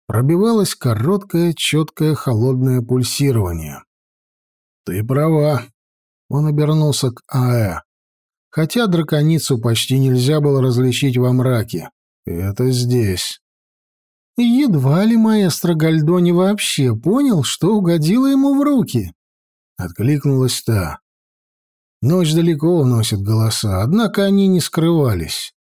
пробивалось короткое, четкое, холодное пульсирование. «Ты права», — он обернулся к АЭ. Хотя драконицу почти нельзя было различить во мраке. Это здесь. Едва ли маэстро Гальдони вообще понял, что угодило ему в руки. Откликнулась та. Ночь далеко уносит голоса, однако они не скрывались.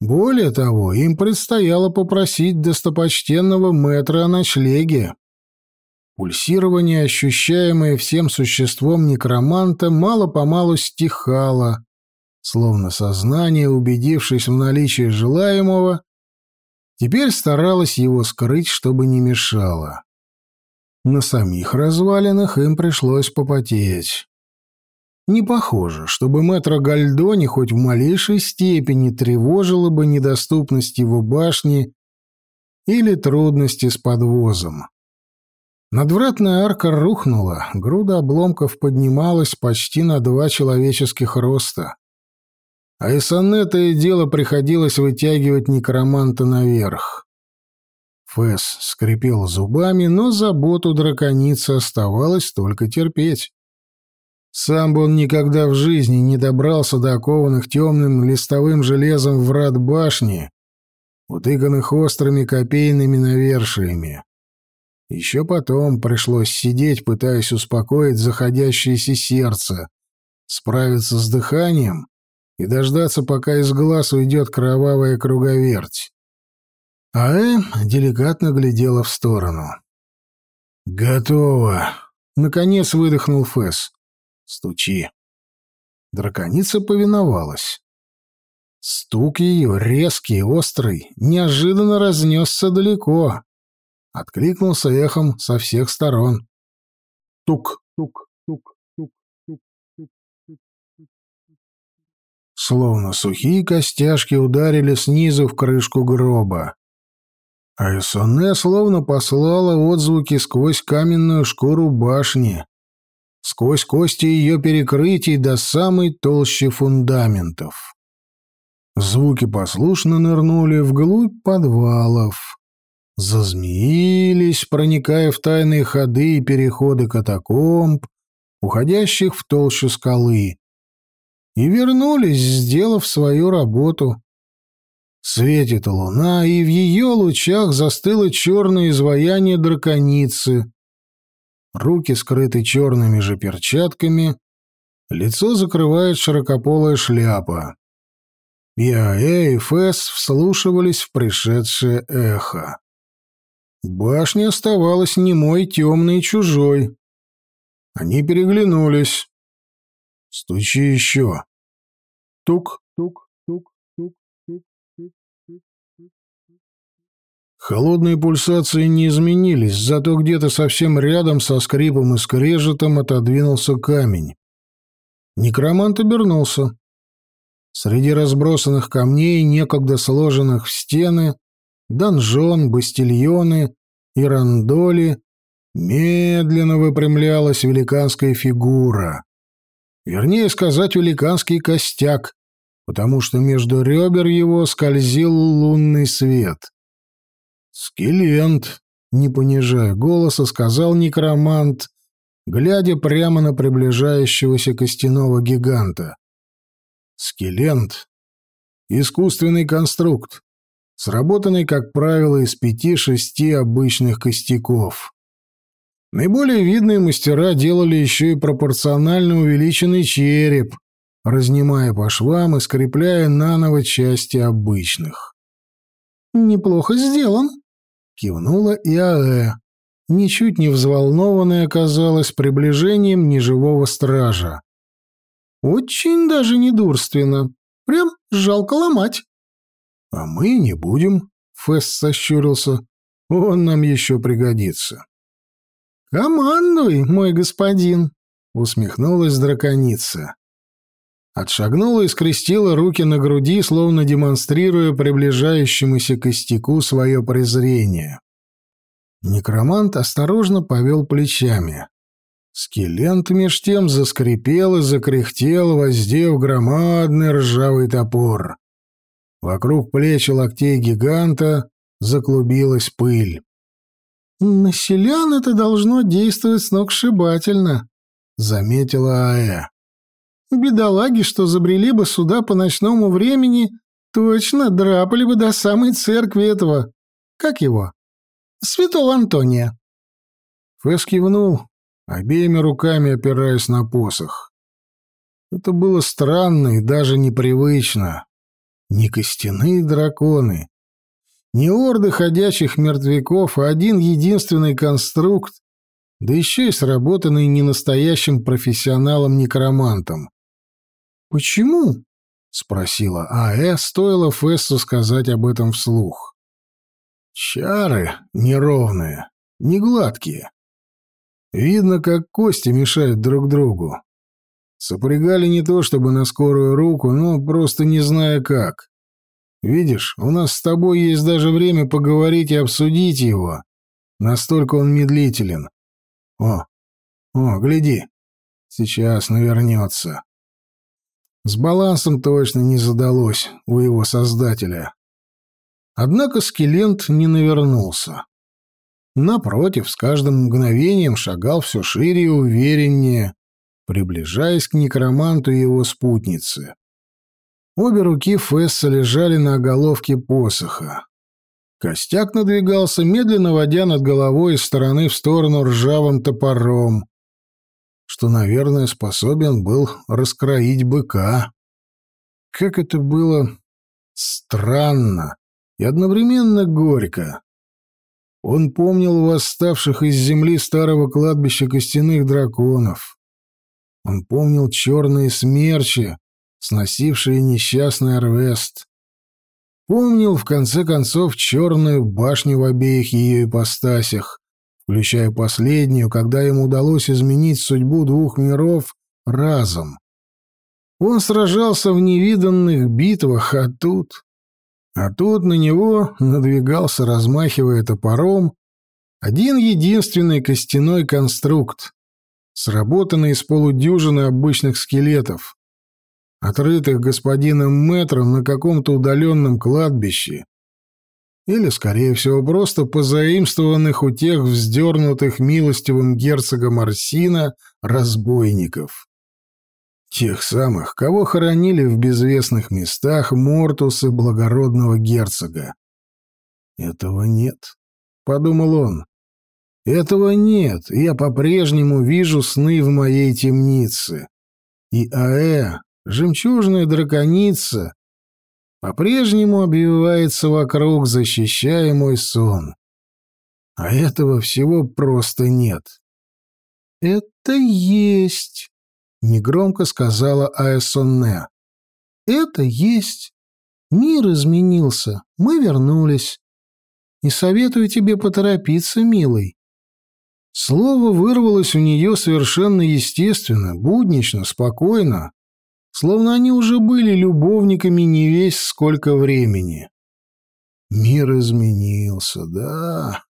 Более того, им предстояло попросить достопочтенного мэтра о ночлеге. Пульсирование, ощущаемое всем существом некроманта, мало-помалу стихало, словно сознание, убедившись в наличии желаемого, теперь старалось его скрыть, чтобы не мешало. На самих развалинах им пришлось попотеть. Не похоже, чтобы мэтра Гальдони хоть в малейшей степени тревожила бы недоступность его башни или трудности с подвозом. Надвратная арка рухнула, груда обломков поднималась почти на два человеческих роста. А и сонета и дело приходилось вытягивать некроманта наверх. Фэс скрипел зубами, но заботу драконицы оставалось только терпеть. Сам бы он никогда в жизни не добрался до окованных темным листовым железом врат башни, утыканных острыми копейными навершиями. Еще потом пришлось сидеть, пытаясь успокоить заходящееся сердце, справиться с дыханием и дождаться, пока из глаз уйдет кровавая круговерть. А Эм деликатно глядела в сторону. «Готово!» — наконец выдохнул Фэс. Стучи. Драконица повиновалась. Стук ее, резкий, острый, неожиданно разнесся далеко. Откликнулся эхом со всех сторон. Тук, тук, тук, тук, тук, тук, тук. Словно сухие костяшки ударили снизу в крышку гроба. А Эссоне словно послала отзвуки сквозь каменную шкуру башни, сквозь кости ее перекрытий до самой толщи фундаментов. Звуки послушно нырнули вглубь подвалов, зазмеились, проникая в тайные ходы и переходы катакомб, уходящих в толщу скалы, и вернулись, сделав свою работу. Светит луна, и в ее лучах застыло черное изваяние драконицы, руки скрыты черными же перчатками, лицо закрывает широкополая шляпа. И Аэ и Фэс вслушивались в пришедшее эхо. Башня оставалась немой, темной и чужой. Они переглянулись. «Стучи еще!» Тук, тук, Холодные пульсации не изменились, зато где-то совсем рядом со скрипом и скрежетом отодвинулся камень. Некромант обернулся. Среди разбросанных камней, некогда сложенных в стены, донжон, бастильоны и рандоли, медленно выпрямлялась великанская фигура. Вернее сказать, великанский костяк, потому что между ребер его скользил лунный свет. «Скелент», — не понижая голоса, сказал некромант, глядя прямо на приближающегося костяного гиганта. «Скелент — искусственный конструкт, сработанный, как правило, из пяти-шести обычных костяков». Наиболее видные мастера делали еще и пропорционально увеличенный череп, разнимая по швам и скрепляя наново части обычных. «Неплохо сделан», Кивнула и Аэ, ничуть не взволнованная оказалась приближением неживого стража. «Очень даже недурственно. Прям жалко ломать». «А мы не будем», — Фест сощурился. «Он нам еще пригодится». «Командуй, мой господин», — усмехнулась драконица. Отшагнула и скрестила руки на груди, словно демонстрируя приближающемуся костяку свое презрение. Некромант осторожно повел плечами. Скелент меж тем заскрипел и закряхтел, воздев громадный ржавый топор. Вокруг плеч и локтей гиганта заклубилась пыль. На селян это должно действовать сногсшибательно, заметила Аэ. Бедолаги, что забрели бы сюда по ночному времени, точно драпали бы до самой церкви этого. Как его? Святого Антония. Фэс кивнул, обеими руками опираясь на посох. Это было странно и даже непривычно. Не костяные драконы, не орды ходячих мертвяков, а один единственный конструкт, да еще и сработанный ненастоящим профессионалом-некромантом. «Почему?» — спросила А.Э., стоило Фессу сказать об этом вслух. «Чары неровные, негладкие. Видно, как кости мешают друг другу. Сопрягали не то чтобы на скорую руку, но просто не зная как. Видишь, у нас с тобой есть даже время поговорить и обсудить его. Настолько он медлителен. О, о, гляди. Сейчас навернется. С балансом точно не задалось у его создателя. Однако скелент не навернулся. Напротив, с каждым мгновением шагал все шире и увереннее, приближаясь к некроманту и его спутнице. Обе руки Фесса лежали на оголовке посоха. Костяк надвигался, медленно водя над головой из стороны в сторону ржавым топором, что, наверное, способен был раскроить быка. Как это было странно и одновременно горько. Он помнил восставших из земли старого кладбища костяных драконов. Он помнил черные смерчи, сносившие несчастный Арвест. Помнил, в конце концов, черную башню в обеих ее ипостасях, включая последнюю, когда ему удалось изменить судьбу двух миров разом. Он сражался в невиданных битвах, а тут... А тут на него надвигался, размахивая топором, один единственный костяной конструкт, сработанный из полудюжины обычных скелетов, отрытых господином Мэтром на каком-то удаленном кладбище, или, скорее всего, просто позаимствованных у тех вздернутых милостивым герцогом Арсина разбойников. Тех самых, кого хоронили в безвестных местах Мортусы благородного герцога. «Этого нет», — подумал он. «Этого нет, я по-прежнему вижу сны в моей темнице. И Аэ, жемчужная драконица, по-прежнему обвивается вокруг, защищая мой сон. А этого всего просто нет». «Это есть», негромко сказала Аэсонне. Это есть. Мир изменился. Мы вернулись. И советую тебе поторопиться, милый. Слово вырвалось у нее совершенно естественно, буднично, спокойно, словно они уже были любовниками не весь сколько времени. Мир изменился, да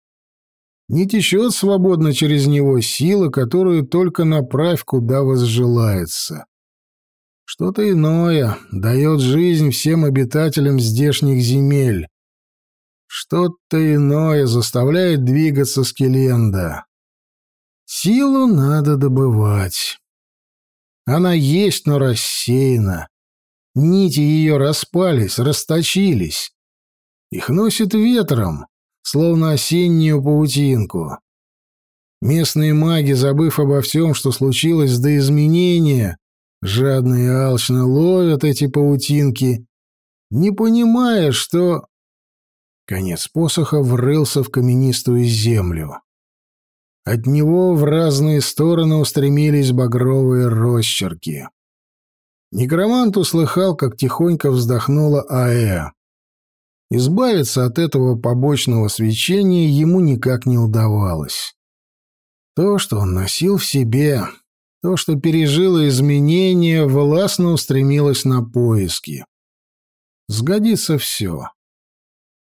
не течет свободно через него сила, которую только направь, куда возжелается. Что-то иное дает жизнь всем обитателям здешних земель. Что-то иное заставляет двигаться скеленда. Силу надо добывать. Она есть, но рассеяна. Нити ее распались, расточились. Их носит ветром словно осеннюю паутинку. Местные маги, забыв обо всем, что случилось до изменения, жадно и алчно ловят эти паутинки, не понимая, что... Конец посоха врылся в каменистую землю. От него в разные стороны устремились багровые росчерки. Некромант услыхал, как тихонько вздохнула Аэ. Избавиться от этого побочного свечения ему никак не удавалось. То, что он носил в себе, то, что пережило изменения, властно устремилось на поиски. Сгодится все.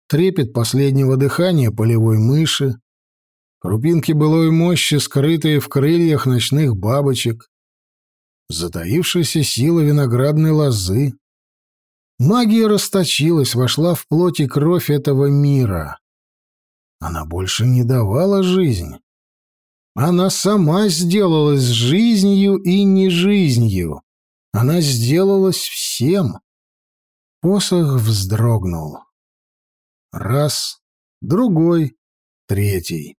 Трепет последнего дыхания полевой мыши, крупинки былой мощи, скрытые в крыльях ночных бабочек, затаившаяся сила виноградной лозы, Магия расточилась, вошла в плоть и кровь этого мира. Она больше не давала жизнь. Она сама сделалась жизнью и не жизнью. Она сделалась всем. Посох вздрогнул. Раз, другой, третий.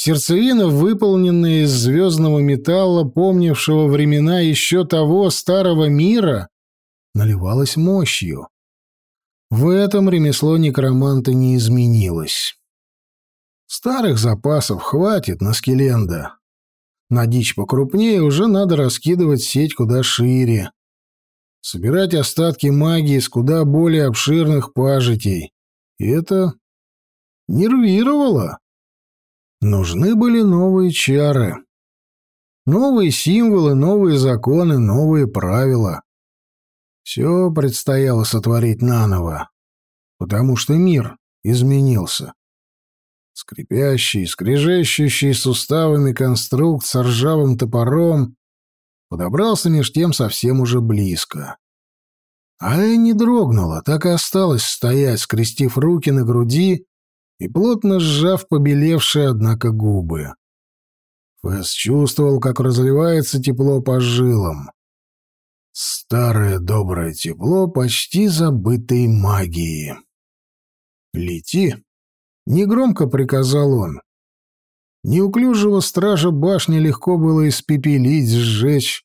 Сердцевина, выполненная из звездного металла, помнившего времена еще того старого мира, наливалась мощью. В этом ремесло некроманта не изменилось. Старых запасов хватит на скеленда. На дичь покрупнее уже надо раскидывать сеть куда шире. Собирать остатки магии с куда более обширных пажитей. И это нервировало. Нужны были новые чары. Новые символы, новые законы, новые правила. Все предстояло сотворить наново, потому что мир изменился. Скрипящий, скрежещущий суставами конструкт с ржавым топором подобрался меж тем совсем уже близко. А не дрогнула, так и осталась стоять, скрестив руки на груди и плотно сжав побелевшие, однако, губы. Фэс чувствовал, как разливается тепло по жилам. Старое доброе тепло почти забытой магии. «Лети!» — негромко приказал он. Неуклюжего стража башни легко было испепелить, сжечь,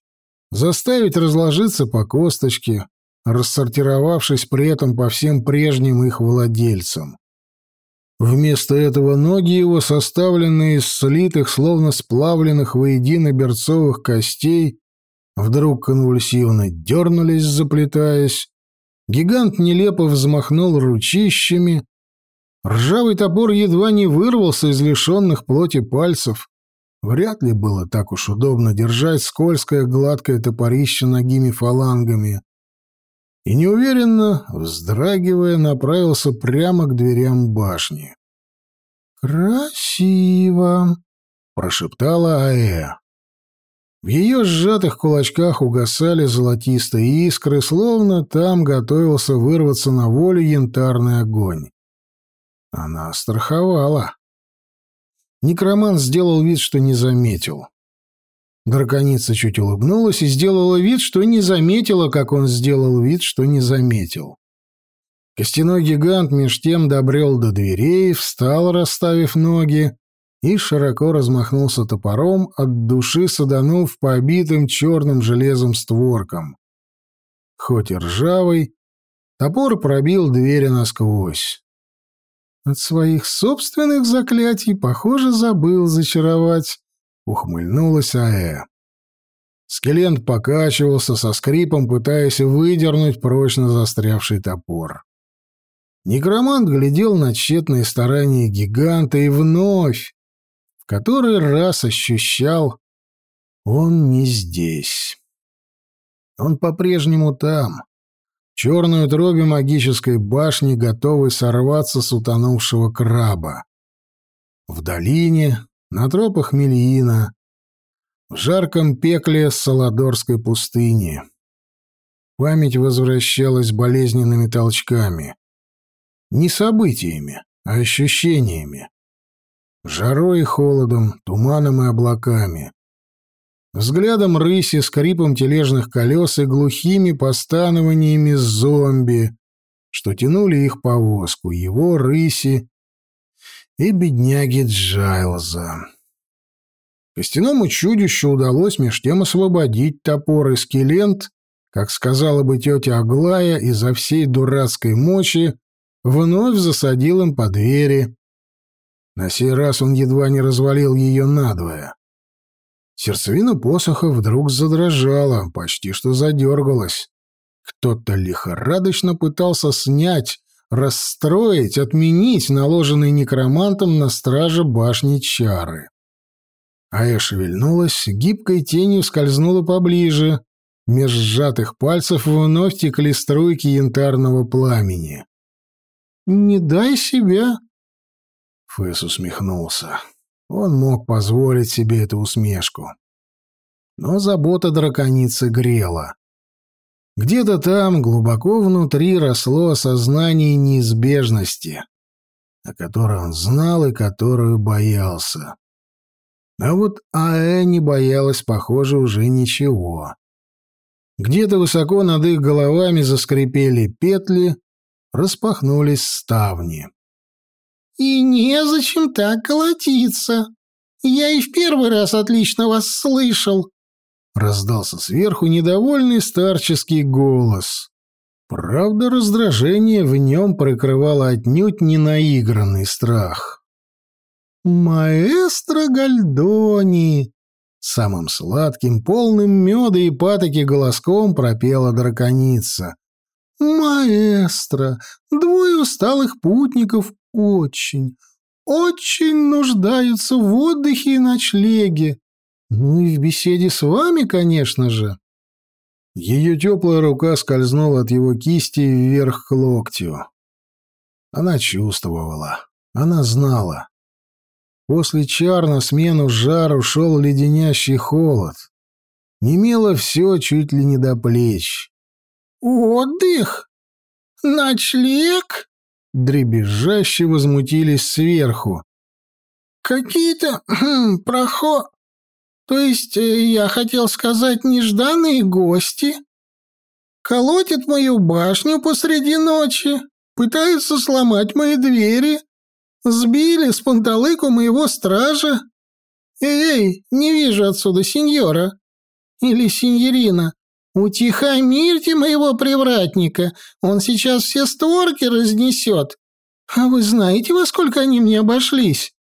заставить разложиться по косточке, рассортировавшись при этом по всем прежним их владельцам. Вместо этого ноги его, составленные из слитых, словно сплавленных воедино берцовых костей, вдруг конвульсивно дернулись, заплетаясь. Гигант нелепо взмахнул ручищами. Ржавый топор едва не вырвался из лишенных плоти пальцев. Вряд ли было так уж удобно держать скользкое гладкое топорище ногими фалангами. И неуверенно, вздрагивая, направился прямо к дверям башни. «Красиво!» — прошептала Аэ. В ее сжатых кулачках угасали золотистые искры, словно там готовился вырваться на волю янтарный огонь. Она страховала. Некроман сделал вид, что не заметил. Драконица чуть улыбнулась и сделала вид, что не заметила, как он сделал вид, что не заметил. Костяной гигант меж тем добрел до дверей, встал, расставив ноги, и широко размахнулся топором, от души саданув по обитым черным железом створкам. Хоть и ржавый, топор пробил двери насквозь. От своих собственных заклятий, похоже, забыл зачаровать, — ухмыльнулась Аэ. Скелент покачивался со скрипом, пытаясь выдернуть прочно застрявший топор. Некромант глядел на тщетные старания гиганта и вновь, в который раз ощущал, он не здесь. Он по-прежнему там, в черной утробе магической башни, готовый сорваться с утонувшего краба. В долине, на тропах Мельина, в жарком пекле Саладорской пустыни. Память возвращалась болезненными толчками. Не событиями, а ощущениями жарой и холодом, туманом и облаками. Взглядом рыси, скрипом тележных колес и глухими постанованиями зомби, что тянули их повозку, его рыси и бедняги Джайлза. Костяному чудищу удалось меж тем освободить топор и скелент, как сказала бы тетя Аглая, изо всей дурацкой мочи вновь засадил им по двери, на сей раз он едва не развалил ее надвое. Сердцевина посоха вдруг задрожала, почти что задергалась. Кто-то лихорадочно пытался снять, расстроить, отменить наложенные некромантом на страже башни чары. Ая шевельнулась, гибкой тенью скользнула поближе. Меж сжатых пальцев вновь текли струйки янтарного пламени. «Не дай себя!» Фэс усмехнулся. Он мог позволить себе эту усмешку. Но забота драконицы грела. Где-то там, глубоко внутри, росло осознание неизбежности. о которой он знал и которую боялся. А вот Аэ не боялась, похоже, уже ничего. Где-то высоко над их головами заскрипели петли, распахнулись ставни. «И незачем так колотиться. Я и в первый раз отлично вас слышал», — раздался сверху недовольный старческий голос. Правда, раздражение в нем прикрывало отнюдь не наигранный страх. «Маэстро Гальдони!» Самым сладким, полным меда и патоки голоском пропела драконица. «Маэстро, двое усталых путников очень, очень нуждаются в отдыхе и ночлеге. Ну и в беседе с вами, конечно же». Ее теплая рука скользнула от его кисти вверх к локтю. Она чувствовала, она знала. После чар на смену жару шел леденящий холод. Немело все чуть ли не до плеч. «Отдых? Ночлег?» Дребезжаще возмутились сверху. «Какие-то хм, проход... То есть, э, я хотел сказать, нежданные гости? Колотят мою башню посреди ночи, пытаются сломать мои двери, сбили с панталыку моего стража. Эй, не вижу отсюда сеньора. Или сеньорина. Утихомирьте моего привратника, он сейчас все створки разнесет. А вы знаете, во сколько они мне обошлись?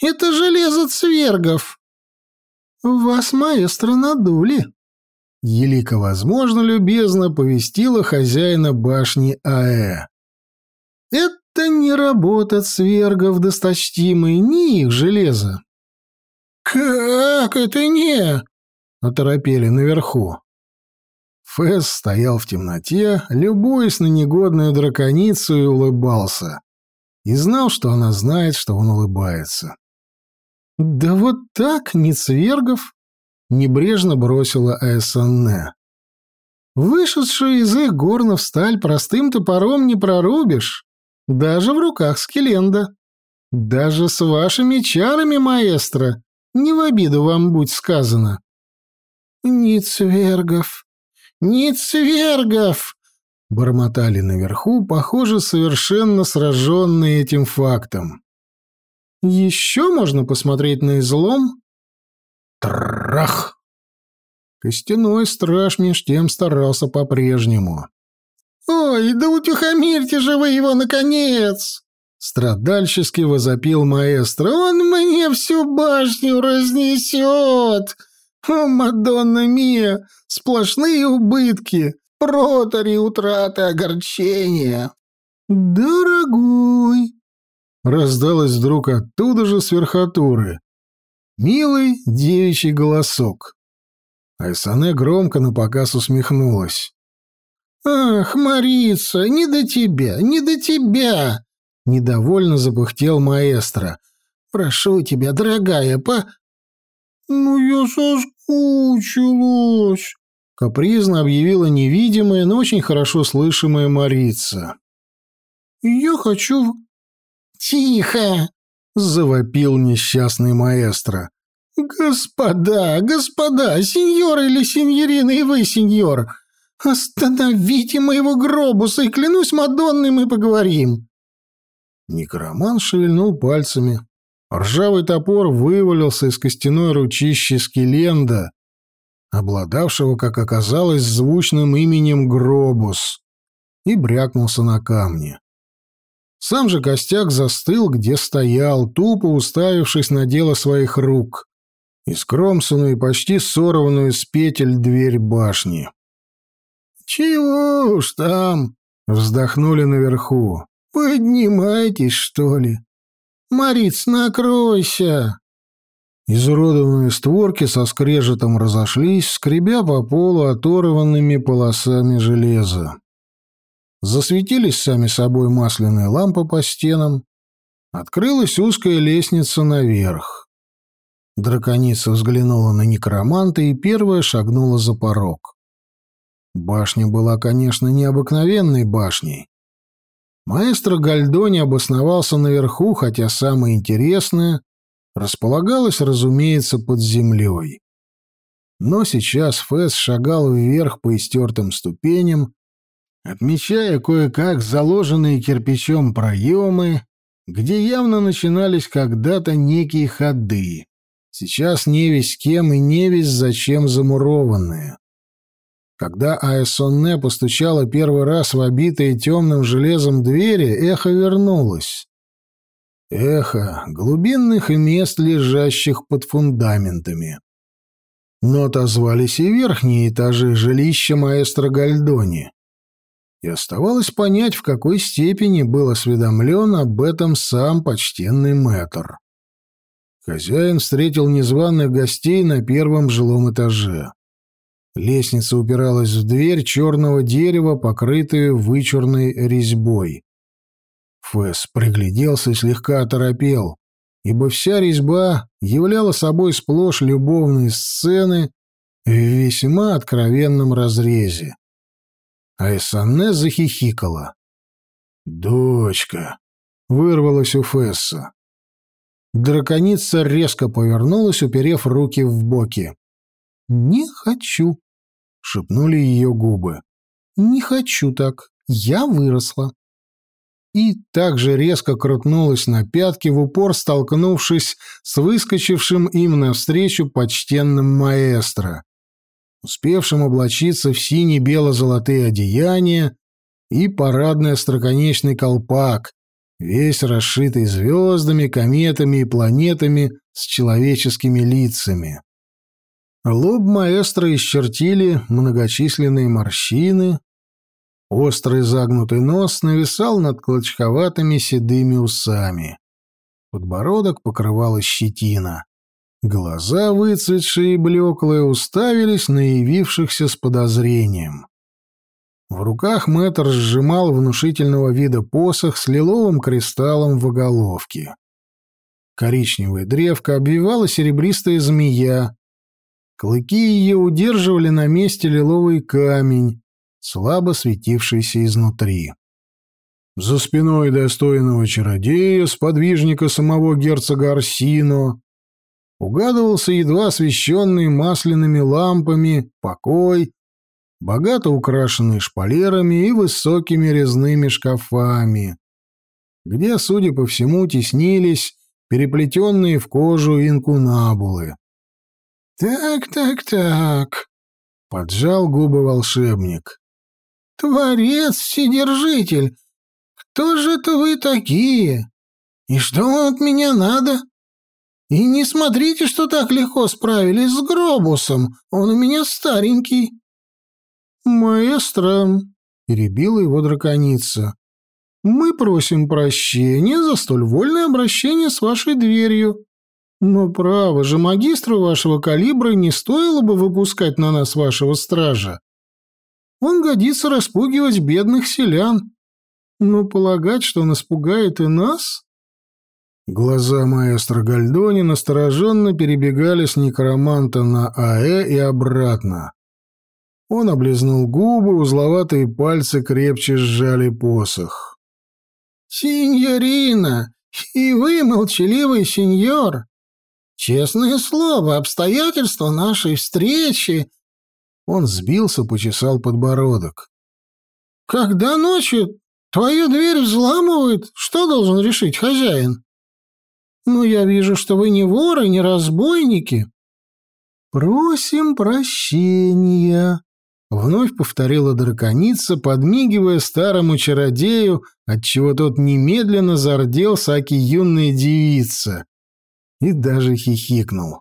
Это железо цвергов. «Вас, маэстро, надули!» Елика, возможно, любезно повестила хозяина башни АЭ. «Это не работа цвергов, досточтимый, не их железо». «Как это не?» — оторопели наверху. Фэс стоял в темноте, любуясь на негодную драконицу и улыбался. И знал, что она знает, что он улыбается. «Да вот так, не цвергов!» — небрежно бросила Аэсанне. «Вышедшую из их горнов сталь простым топором не прорубишь, даже в руках скеленда. Даже с вашими чарами, маэстро, не в обиду вам будь сказано». «Ни цвергов! Ни цвергов!» — бормотали наверху, похоже, совершенно сраженные этим фактом. Еще можно посмотреть на излом. Трах! Костяной страж меж тем старался по-прежнему. «Ой, да утихомирьте же вы его, наконец!» Страдальчески возопил маэстро. «Он мне всю башню разнесет! О, Мадонна Мия! Сплошные убытки! Протори, утраты, огорчения!» «Дорогой!» Раздалось вдруг оттуда же с верхотуры. Милый девичий голосок. Айсане громко напоказ усмехнулась. «Ах, Марица, не до тебя, не до тебя!» Недовольно запыхтел маэстро. «Прошу тебя, дорогая, по...» «Ну, я соскучилась», — капризно объявила невидимая, но очень хорошо слышимая Марица. «Я хочу «Тихо!» — завопил несчастный маэстро. «Господа, господа, сеньор или сеньорина и вы, сеньор, остановите моего гробуса, и клянусь Мадонной мы поговорим!» Некроман шевельнул пальцами. Ржавый топор вывалился из костяной ручищи скеленда, обладавшего, как оказалось, звучным именем Гробус, и брякнулся на камни. Сам же костяк застыл, где стоял, тупо уставившись на дело своих рук, и скромсанную и почти сорванную с петель дверь башни. «Чего уж там?» — вздохнули наверху. «Поднимайтесь, что ли? Мариц, накройся!» Изуродованные створки со скрежетом разошлись, скребя по полу оторванными полосами железа. Засветились сами собой масляные лампы по стенам. Открылась узкая лестница наверх. Драконица взглянула на некроманта и первая шагнула за порог. Башня была, конечно, необыкновенной башней. Маэстро Гальдони обосновался наверху, хотя самое интересное располагалось, разумеется, под землей. Но сейчас Фэс шагал вверх по истертым ступеням, отмечая кое-как заложенные кирпичом проемы, где явно начинались когда-то некие ходы, сейчас не весь кем и не весь зачем замурованные. Когда Аэсонне постучала первый раз в обитые темным железом двери, эхо вернулось. Эхо глубинных мест, лежащих под фундаментами. Но отозвались и верхние этажи жилища маэстро Гальдони. И оставалось понять, в какой степени был осведомлен об этом сам почтенный мэтр. Хозяин встретил незваных гостей на первом жилом этаже. Лестница упиралась в дверь черного дерева, покрытую вычурной резьбой. Фэс пригляделся и слегка оторопел, ибо вся резьба являла собой сплошь любовные сцены в весьма откровенном разрезе. А Эссанне захихикала. «Дочка!» — вырвалась у Фесса. Драконица резко повернулась, уперев руки в боки. «Не хочу», — шепнули ее губы. «Не хочу так. Я выросла». И также резко крутнулась на пятки, в упор столкнувшись с выскочившим им навстречу почтенным маэстро, успевшим облачиться в сине-бело-золотые одеяния и парадный остроконечный колпак, весь расшитый звездами, кометами и планетами с человеческими лицами. Лоб маэстро исчертили многочисленные морщины, острый загнутый нос нависал над клочковатыми седыми усами. Подбородок покрывала щетина. Глаза, выцветшие и блеклые, уставились на явившихся с подозрением. В руках мэтр сжимал внушительного вида посох с лиловым кристаллом в оголовке. Коричневая древка обвивала серебристая змея, Клыки ее удерживали на месте лиловый камень, слабо светившийся изнутри. За спиной достойного чародея, сподвижника самого герцога Арсино, угадывался едва освещенный масляными лампами покой, богато украшенный шпалерами и высокими резными шкафами, где, судя по всему, теснились переплетенные в кожу инкунабулы. «Так, так, так», — поджал губы волшебник. «Творец, Вседержитель, кто же это вы такие? И что от меня надо? И не смотрите, что так легко справились с Гробусом, он у меня старенький». «Маэстро», — перебила его драконица, — «мы просим прощения за столь вольное обращение с вашей дверью. Но право же, магистру вашего калибра не стоило бы выпускать на нас вашего стража. Он годится распугивать бедных селян. Но полагать, что он испугает и нас? Глаза маэстро Гальдони настороженно перебегали с некроманта на АЭ и обратно. Он облизнул губы, узловатые пальцы крепче сжали посох. «Синьорина, и вы, молчаливый сеньор, Честное слово, обстоятельства нашей встречи...» Он сбился, почесал подбородок. «Когда ночью твою дверь взламывают, что должен решить хозяин? Ну, я вижу, что вы не воры, не разбойники». «Просим прощения», — вновь повторила драконица, подмигивая старому чародею, отчего тот немедленно зардел Саки юная девица и даже хихикнул.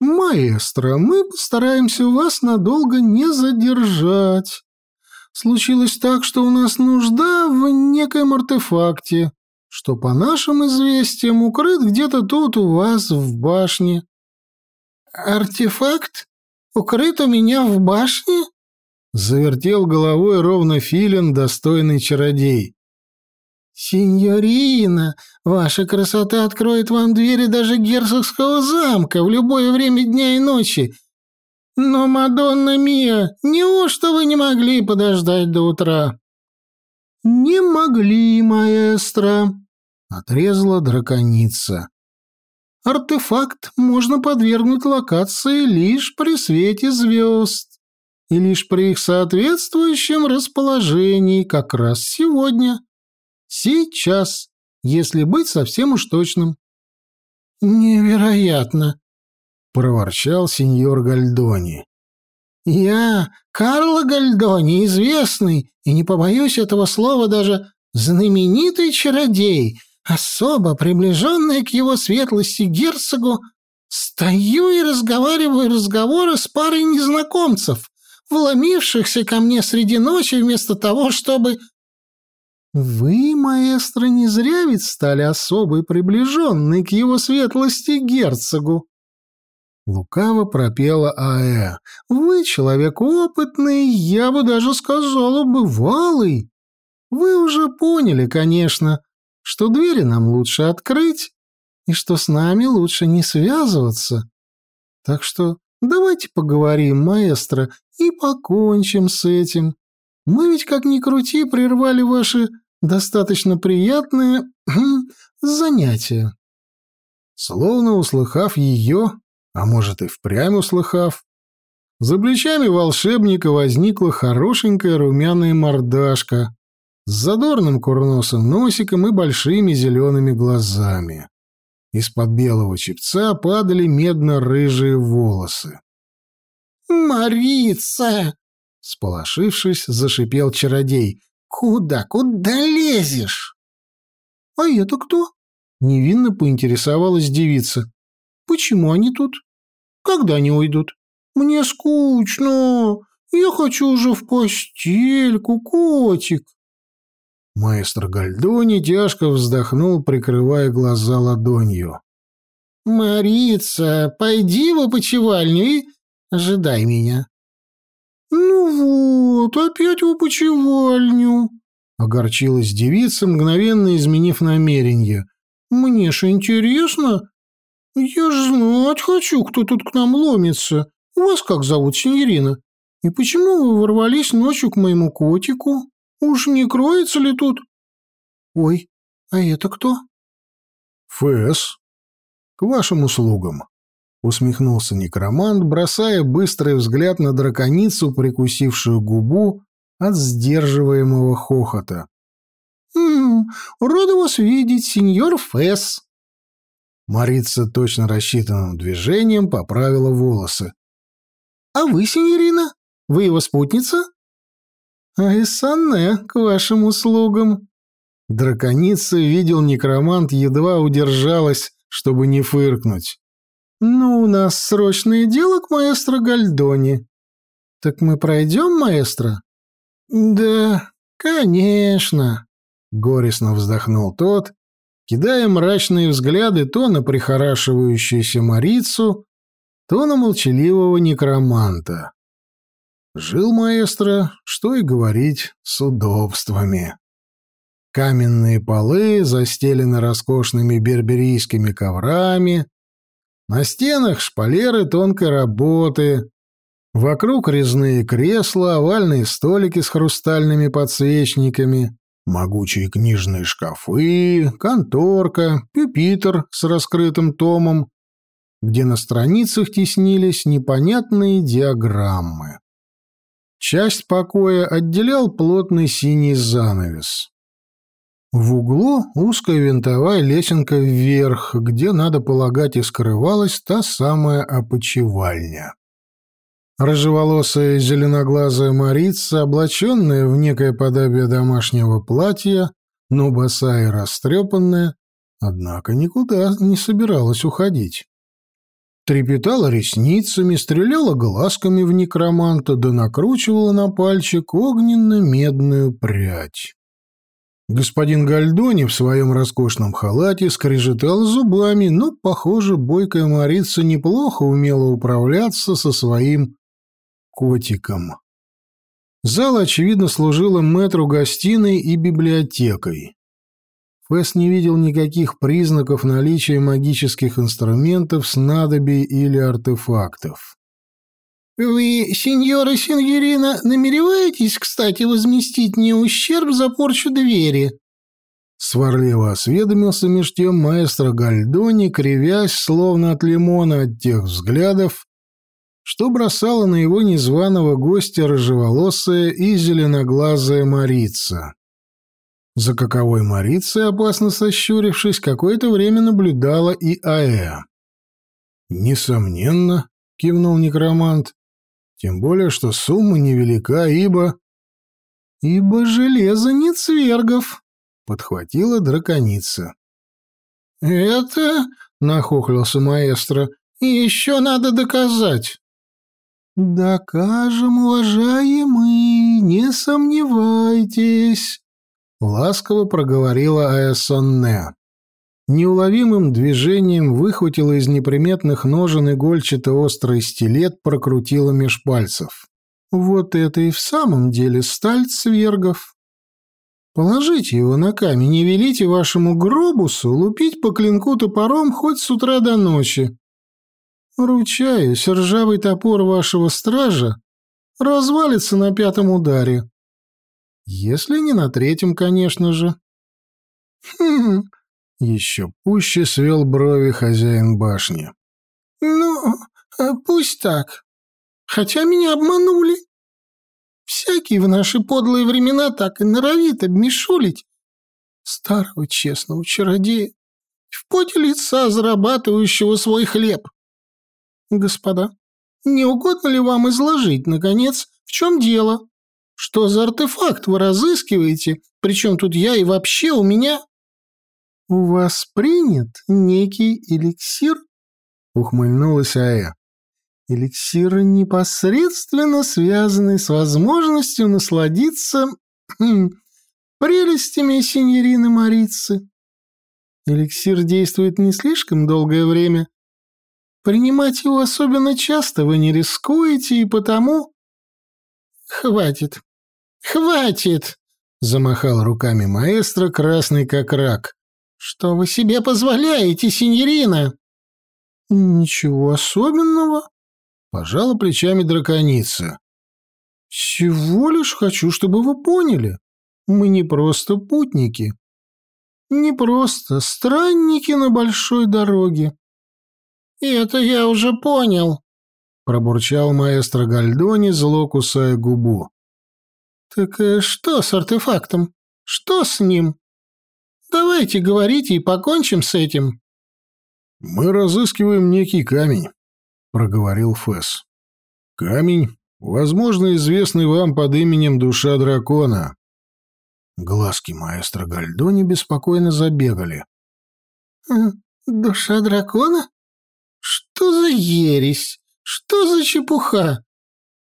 «Маэстро, мы постараемся вас надолго не задержать. Случилось так, что у нас нужда в некоем артефакте, что, по нашим известиям, укрыт где-то тут у вас в башне». «Артефакт? Укрыт у меня в башне?» Завертел головой ровно филин, достойный чародей. «Синьорина, ваша красота откроет вам двери даже герцогского замка в любое время дня и ночи. Но, Мадонна Мия, неужто вы не могли подождать до утра?» «Не могли, маэстро», — отрезала драконица. «Артефакт можно подвергнуть локации лишь при свете звезд и лишь при их соответствующем расположении как раз сегодня, сейчас, если быть совсем уж точным». «Невероятно!» — проворчал сеньор Гальдони. «Я Карло Гальдони, известный, и не побоюсь этого слова даже знаменитый чародей, особо приближенный к его светлости герцогу, стою и разговариваю разговоры с парой незнакомцев, вломившихся ко мне среди ночи вместо того, чтобы...» «Вы, маэстро, не зря ведь стали особо приближенной к его светлости герцогу», Лукаво пропела Аэ. «Вы человек опытный, я бы даже сказала, бывалый. Вы уже поняли, конечно, что двери нам лучше открыть и что с нами лучше не связываться. Так что давайте поговорим, маэстро, и покончим с этим. Мы ведь, как ни крути, прервали ваши достаточно приятные занятия». Словно услыхав ее, а может и впрямь услыхав, за плечами волшебника возникла хорошенькая румяная мордашка с задорным курносым носиком и большими зелеными глазами. Из-под белого чепца падали медно-рыжие волосы. «Марица!» — сполошившись, зашипел чародей. «Куда, куда лезешь?» «А это кто?» — невинно поинтересовалась девица. Почему они тут? Когда они уйдут? Мне скучно. Я хочу уже в постельку, котик. Маэстро Гальдони тяжко вздохнул, прикрывая глаза ладонью. «Марица, пойди в опочивальню и ожидай меня». «Ну вот, опять в опочивальню», — огорчилась девица, мгновенно изменив намерение. «Мне ж интересно, «Я ж знать хочу, кто тут к нам ломится. Вас как зовут, синьорина? И почему вы ворвались ночью к моему котику? Уж не кроется ли тут?» «Ой, а это кто?» «Фэс. К вашим услугам», — усмехнулся некромант, бросая быстрый взгляд на драконицу, прикусившую губу от сдерживаемого хохота. «М -м, рада вас видеть, сеньор Фэс», Марица точно рассчитанным движением поправила волосы. «А вы, синьорина? Вы его спутница?» «Айсанне, к вашим услугам». Драконица видел некромант, едва удержалась, чтобы не фыркнуть. «Ну, у нас срочное дело к маэстро Гальдони. Так мы пройдем, маэстро?» «Да, конечно», — горестно вздохнул тот кидая мрачные взгляды то на прихорашивающуюся Марицу, то на молчаливого некроманта. Жил маэстро, что и говорить, с удобствами. Каменные полы застелены роскошными берберийскими коврами, на стенах шпалеры тонкой работы, вокруг резные кресла, овальные столики с хрустальными подсвечниками, Могучие книжные шкафы, конторка, пюпитр с раскрытым томом, где на страницах теснились непонятные диаграммы. Часть покоя отделял плотный синий занавес. В углу узкая винтовая лесенка вверх, где, надо полагать, и скрывалась та самая опочивальня. Рыжеволосая зеленоглазая Марица, облаченная в некое подобие домашнего платья, но босая и растрепанная, однако никуда не собиралась уходить. Трепетала ресницами, стреляла глазками в некроманта, да накручивала на пальчик огненно-медную прядь. Господин Гальдони в своем роскошном халате скрежетал зубами, но, похоже, бойкая Марица неплохо умела управляться со своим котиком. Зал, очевидно, служил мэтру гостиной и библиотекой. Фэс не видел никаких признаков наличия магических инструментов, снадобий или артефактов. «Вы, сеньора Синьерина, намереваетесь, кстати, возместить мне ущерб за порчу двери?» Сварливо осведомился меж тем маэстро Гальдони, кривясь, словно от лимона от тех взглядов, что бросала на его незваного гостя рыжеволосая и зеленоглазая Марица. За каковой Марицей, опасно сощурившись, какое-то время наблюдала и Аэ. «Несомненно», — кивнул некромант, — «тем более, что сумма невелика, ибо...» «Ибо железо не цвергов», — подхватила драконица. «Это...» — нахохлился маэстро. «Еще надо доказать». «Докажем, уважаемый, не сомневайтесь», — ласково проговорила Аэсонне. Неуловимым движением выхватила из неприметных ножен игольчато-острый стилет, прокрутила меж пальцев. «Вот это и в самом деле сталь свергов. Положите его на камень и велите вашему гробусу лупить по клинку топором хоть с утра до ночи. Ручаюсь, ржавый топор вашего стража развалится на пятом ударе. Если не на третьем, конечно же. Хм, еще пуще свел брови хозяин башни. Ну, э, пусть так. Хотя меня обманули. Всякий в наши подлые времена так и норовит обмешулить старого честного чародея, в поте лица зарабатывающего свой хлеб. «Господа, не угодно ли вам изложить, наконец, в чем дело? Что за артефакт вы разыскиваете? Причем тут я и вообще у меня...» «У вас принят некий эликсир?» — ухмыльнулась Ая. «Эликсир, непосредственно связанный с возможностью насладиться хм, прелестями синьорины Марицы. Эликсир действует не слишком долгое время, Принимать его особенно часто вы не рискуете, и потому...» «Хватит! Хватит!» — замахал руками маэстро, красный как рак. «Что вы себе позволяете, синьорина?» «Ничего особенного», — пожала плечами драконица. «Всего лишь хочу, чтобы вы поняли. Мы не просто путники. Не просто странники на большой дороге. «Это я уже понял», — пробурчал маэстро Гальдони, зло кусая губу. «Так э, что с артефактом? Что с ним? Давайте говорите и покончим с этим». «Мы разыскиваем некий камень», — проговорил Фэс. «Камень, возможно, известный вам под именем Душа Дракона». Глазки маэстро Гальдони беспокойно забегали. «Душа дракона? Что за ересь? Что за чепуха?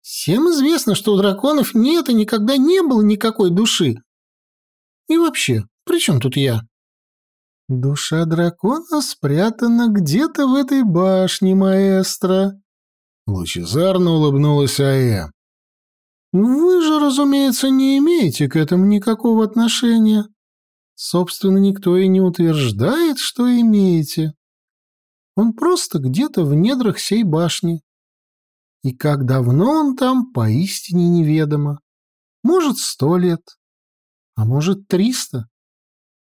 Всем известно, что у драконов нет и никогда не было никакой души. И вообще, при чем тут я? Душа дракона спрятана где-то в этой башне, маэстро. Лучезарно улыбнулась Аэ. Вы же, разумеется, не имеете к этому никакого отношения. Собственно, никто и не утверждает, что имеете. Он просто где-то в недрах сей башни. И как давно он там, поистине неведомо. Может, сто лет, а может, триста.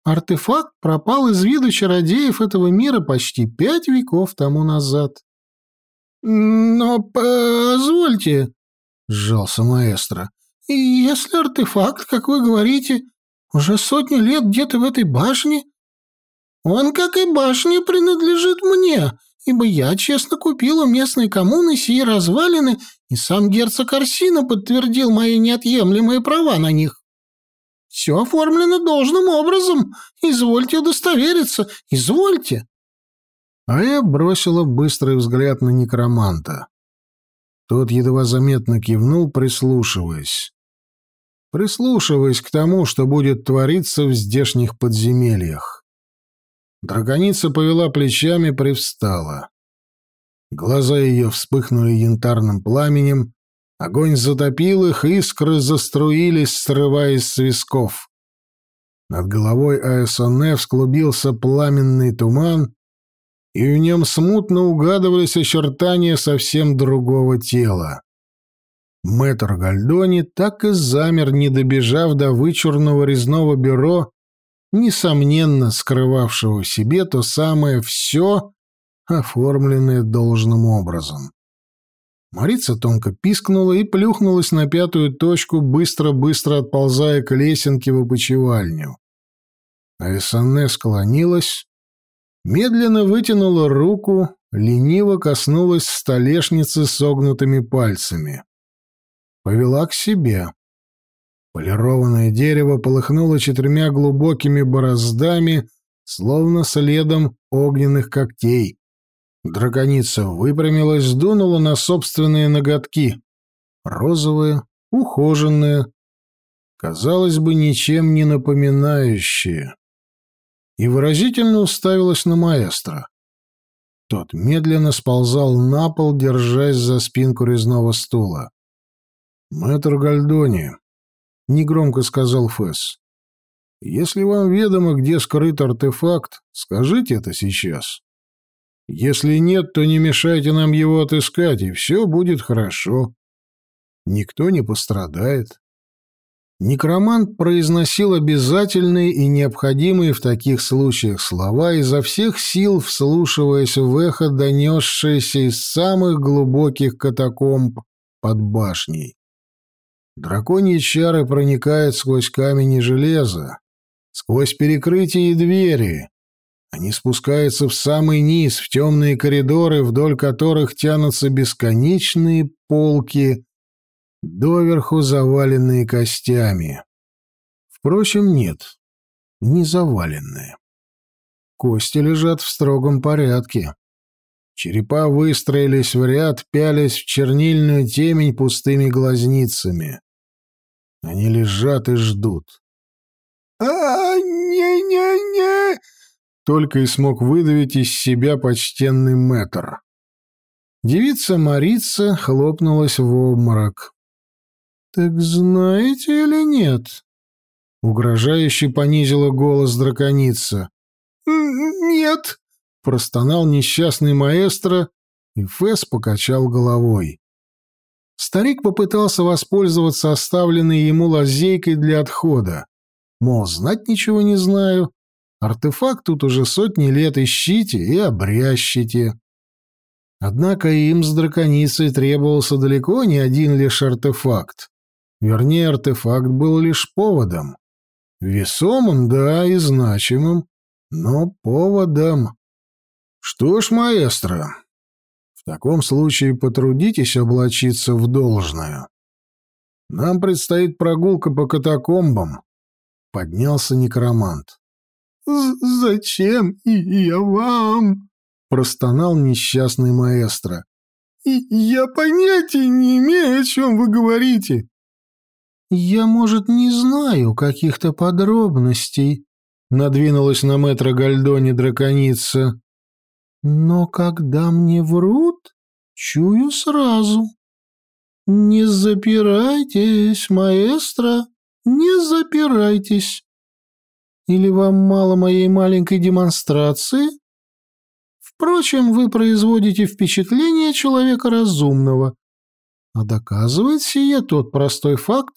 Артефакт пропал из виду чародеев этого мира почти пять веков тому назад. «Но позвольте», — сжался маэстро, — «если артефакт, как вы говорите, уже сотни лет где-то в этой башне, он, как и башня, принадлежит мне, ибо я честно купил у местной коммуны сии развалины, и сам герцог Арсина подтвердил мои неотъемлемые права на них. Все оформлено должным образом. Извольте удостовериться, извольте. А я бросила быстрый взгляд на некроманта. Тот едва заметно кивнул, прислушиваясь. Прислушиваясь к тому, что будет твориться в здешних подземельях. Драконица повела плечами, привстала. Глаза ее вспыхнули янтарным пламенем, огонь затопил их, искры заструились, срываясь с висков. Над головой Аэсоне всклубился пламенный туман, и в нем смутно угадывались очертания совсем другого тела. Мэтр Гальдони так и замер, не добежав до вычурного резного бюро, несомненно скрывавшего в себе то самое «все», оформленное должным образом. Марица тонко пискнула и плюхнулась на пятую точку, быстро-быстро отползая к лесенке в опочивальню. А Эссанне склонилась, медленно вытянула руку, лениво коснулась столешницы согнутыми пальцами. Повела к себе. Полированное дерево полыхнуло четырьмя глубокими бороздами, словно следом огненных когтей. Драконица выпрямилась, дунула на собственные ноготки. Розовые, ухоженные, казалось бы, ничем не напоминающие. И выразительно уставилась на маэстро. Тот медленно сползал на пол, держась за спинку резного стула. «Мэтр Гальдони», — негромко сказал Фесс, — «если вам ведомо, где скрыт артефакт, скажите это сейчас». Если нет, то не мешайте нам его отыскать, и все будет хорошо. Никто не пострадает. Некромант произносил обязательные и необходимые в таких случаях слова, изо всех сил вслушиваясь в эхо, донесшееся из самых глубоких катакомб под башней. Драконьи чары проникают сквозь камень и железо, сквозь перекрытия и двери, они спускаются в самый низ, в темные коридоры, вдоль которых тянутся бесконечные полки, доверху заваленные костями. Впрочем, нет, не заваленные. Кости лежат в строгом порядке. Черепа выстроились в ряд, пялись в чернильную темень пустыми глазницами. Они лежат и ждут. «А, не-не-не!» только и смог выдавить из себя почтенный мэтр. Девица Марица хлопнулась в обморок. «Так знаете или нет?» Угрожающе понизила голос драконица. «Нет», — простонал несчастный маэстро, и Фэс покачал головой. Старик попытался воспользоваться оставленной ему лазейкой для отхода. Мол, знать ничего не знаю, Артефакт тут уже сотни лет ищите и обрящите. Однако им с драконицей требовался далеко не один лишь артефакт. Вернее, артефакт был лишь поводом. Весомым, да, и значимым, но поводом. Что ж, маэстро, в таком случае потрудитесь облачиться в должное. Нам предстоит прогулка по катакомбам. Поднялся некромант. «Зачем и я вам?» — простонал несчастный маэстро. «Я понятия не имею, о чем вы говорите». «Я, может, не знаю каких-то подробностей», — надвинулась на мэтра Гальдони драконица. «Но когда мне врут, чую сразу. Не запирайтесь, маэстро, не запирайтесь». Или вам мало моей маленькой демонстрации? Впрочем, вы производите впечатление человека разумного. А доказывает сие тот простой факт,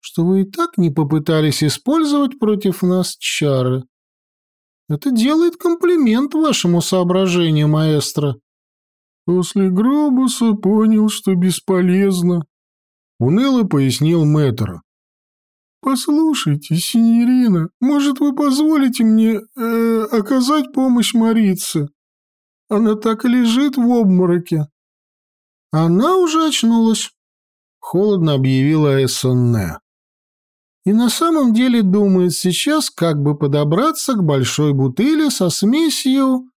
что вы и так не попытались использовать против нас чары. Это делает комплимент вашему соображению, маэстро. После Гробуса понял, что бесполезно. Уныло пояснил мэтр. «Послушайте, синьорина, может, вы позволите мне э, оказать помощь Марице? Она так и лежит в обмороке». «Она уже очнулась», — холодно объявила Эссонне. «И на самом деле думает сейчас, как бы подобраться к большой бутыли со смесью,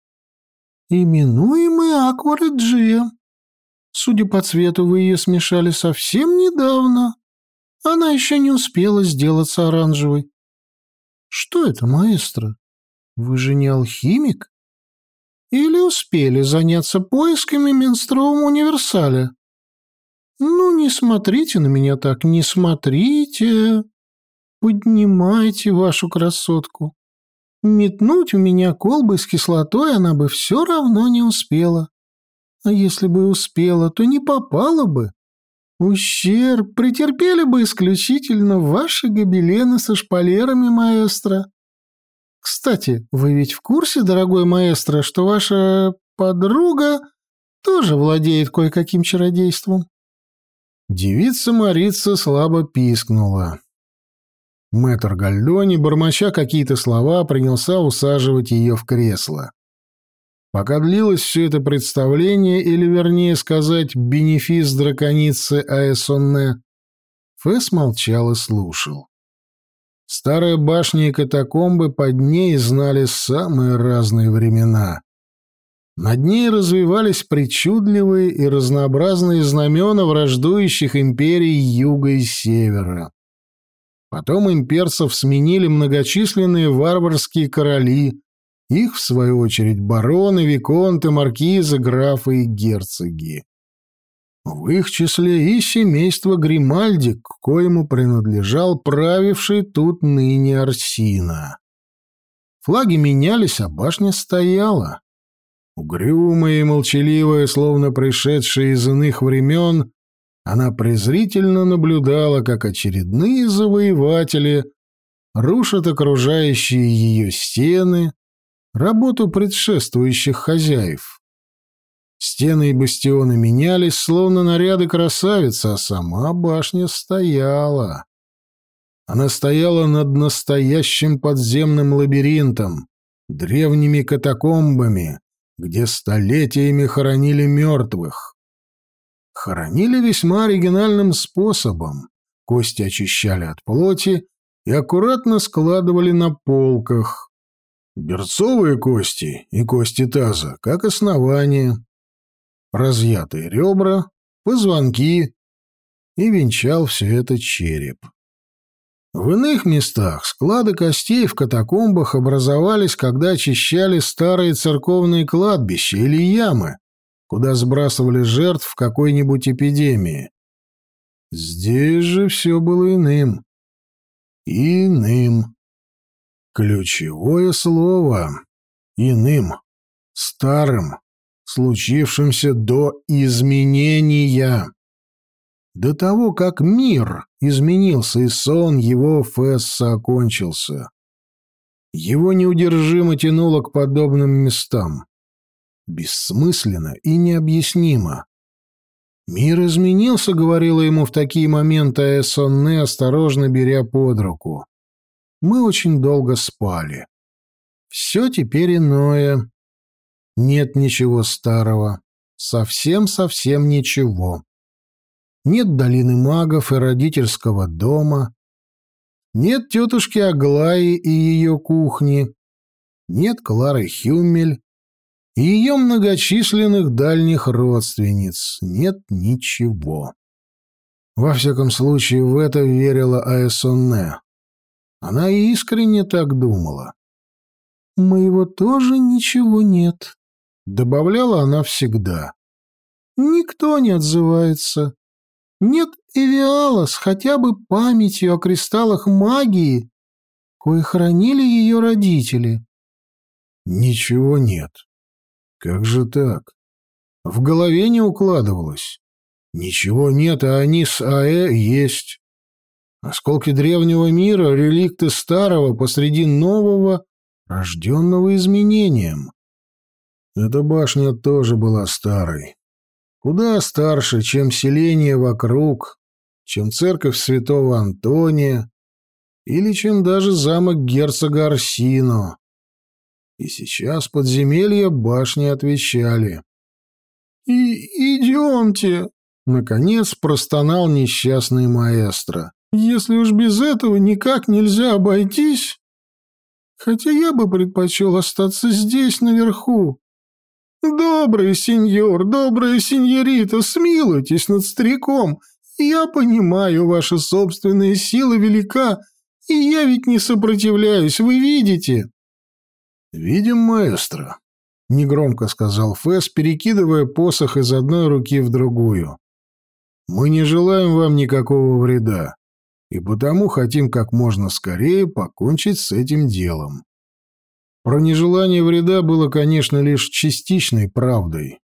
именуемой Аквареджия. Судя по цвету, вы ее смешали совсем недавно». Она еще не успела сделаться оранжевой. Что это, маэстро? Вы же не алхимик? Или успели заняться поисками менстрового универсаля? Ну, не смотрите на меня так, не смотрите. Поднимайте вашу красотку. Метнуть в меня колбы с кислотой она бы все равно не успела. А если бы успела, то не попала бы. Ущерб претерпели бы исключительно ваши гобелены со шпалерами, маэстро. Кстати, вы ведь в курсе, дорогой маэстро, что ваша подруга тоже владеет кое-каким чародейством?» Девица Марица слабо пискнула. Мэтр Гальдони, бормоча какие-то слова, принялся усаживать ее в кресло. Пока длилось все это представление, или, вернее сказать, бенефис драконицы Аэсонне, Фэс молчал и слушал. Старая башня и катакомбы под ней знали самые разные времена. Над ней развивались причудливые и разнообразные знамена враждующих империй юга и севера. Потом имперцев сменили многочисленные варварские короли, их, в свою очередь, бароны, виконты, маркизы, графы и герцоги. В их числе и семейство Гримальди, к коему принадлежал правивший тут ныне Арсина. Флаги менялись, а башня стояла. Угрюмая и молчаливая, словно пришедшая из иных времен, она презрительно наблюдала, как очередные завоеватели рушат окружающие ее стены, работу предшествующих хозяев. Стены и бастионы менялись, словно наряды красавицы, а сама башня стояла. Она стояла над настоящим подземным лабиринтом, древними катакомбами, где столетиями хоронили мертвых. Хоронили весьма оригинальным способом. Кости очищали от плоти и аккуратно складывали на полках, Берцовые кости и кости таза, как основание, разъятые ребра, позвонки, и венчал все это череп. В иных местах склады костей в катакомбах образовались, когда очищали старые церковные кладбища или ямы, куда сбрасывали жертв в какой-нибудь эпидемии. Здесь же все было иным. Иным. Ключевое слово. Иным. Старым. Случившимся до изменения. До того, как мир изменился и сон его Фесса окончился. Его неудержимо тянуло к подобным местам. Бессмысленно и необъяснимо. «Мир изменился», — говорила ему в такие моменты Эссонне, осторожно беря под руку мы очень долго спали. Все теперь иное. Нет ничего старого. Совсем-совсем ничего. Нет долины магов и родительского дома. Нет тетушки Аглаи и ее кухни. Нет Клары Хюмель и ее многочисленных дальних родственниц. Нет ничего. Во всяком случае, в это верила Аэсонне. Она искренне так думала. «Моего тоже ничего нет», — добавляла она всегда. «Никто не отзывается. Нет Эвиала с хотя бы памятью о кристаллах магии, кое хранили ее родители». «Ничего нет. Как же так? В голове не укладывалось. Ничего нет, а они с АЭ есть. Осколки древнего мира, реликты старого посреди нового, рожденного изменением. Эта башня тоже была старой. Куда старше, чем селение вокруг, чем церковь святого Антония или чем даже замок герцога Арсино. И сейчас подземелья башни отвечали. «И идемте!» — наконец простонал несчастный маэстро. Если уж без этого никак нельзя обойтись... Хотя я бы предпочел остаться здесь, наверху. Добрый сеньор, добрая сеньорита, смилуйтесь над стариком. Я понимаю, ваша собственная сила велика, и я ведь не сопротивляюсь, вы видите. Видим, маэстро, — негромко сказал Фэс, перекидывая посох из одной руки в другую. «Мы не желаем вам никакого вреда и потому хотим как можно скорее покончить с этим делом. Про нежелание вреда было, конечно, лишь частичной правдой.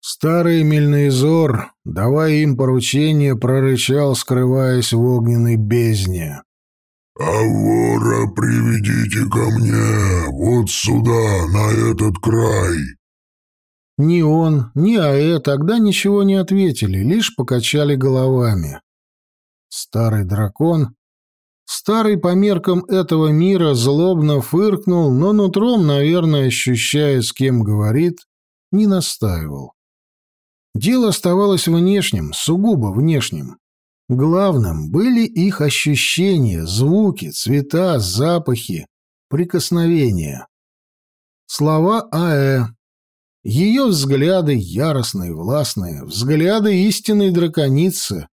Старый Мельноизор, давая им поручение, прорычал, скрываясь в огненной бездне. «А вора приведите ко мне, вот сюда, на этот край!» Ни он, ни Аэ тогда ничего не ответили, лишь покачали головами. Старый дракон, старый по меркам этого мира, злобно фыркнул, но нутром, наверное, ощущая, с кем говорит, не настаивал. Дело оставалось внешним, сугубо внешним. Главным были их ощущения, звуки, цвета, запахи, прикосновения. Слова Аэ, ее взгляды яростные, властные, взгляды истинной драконицы.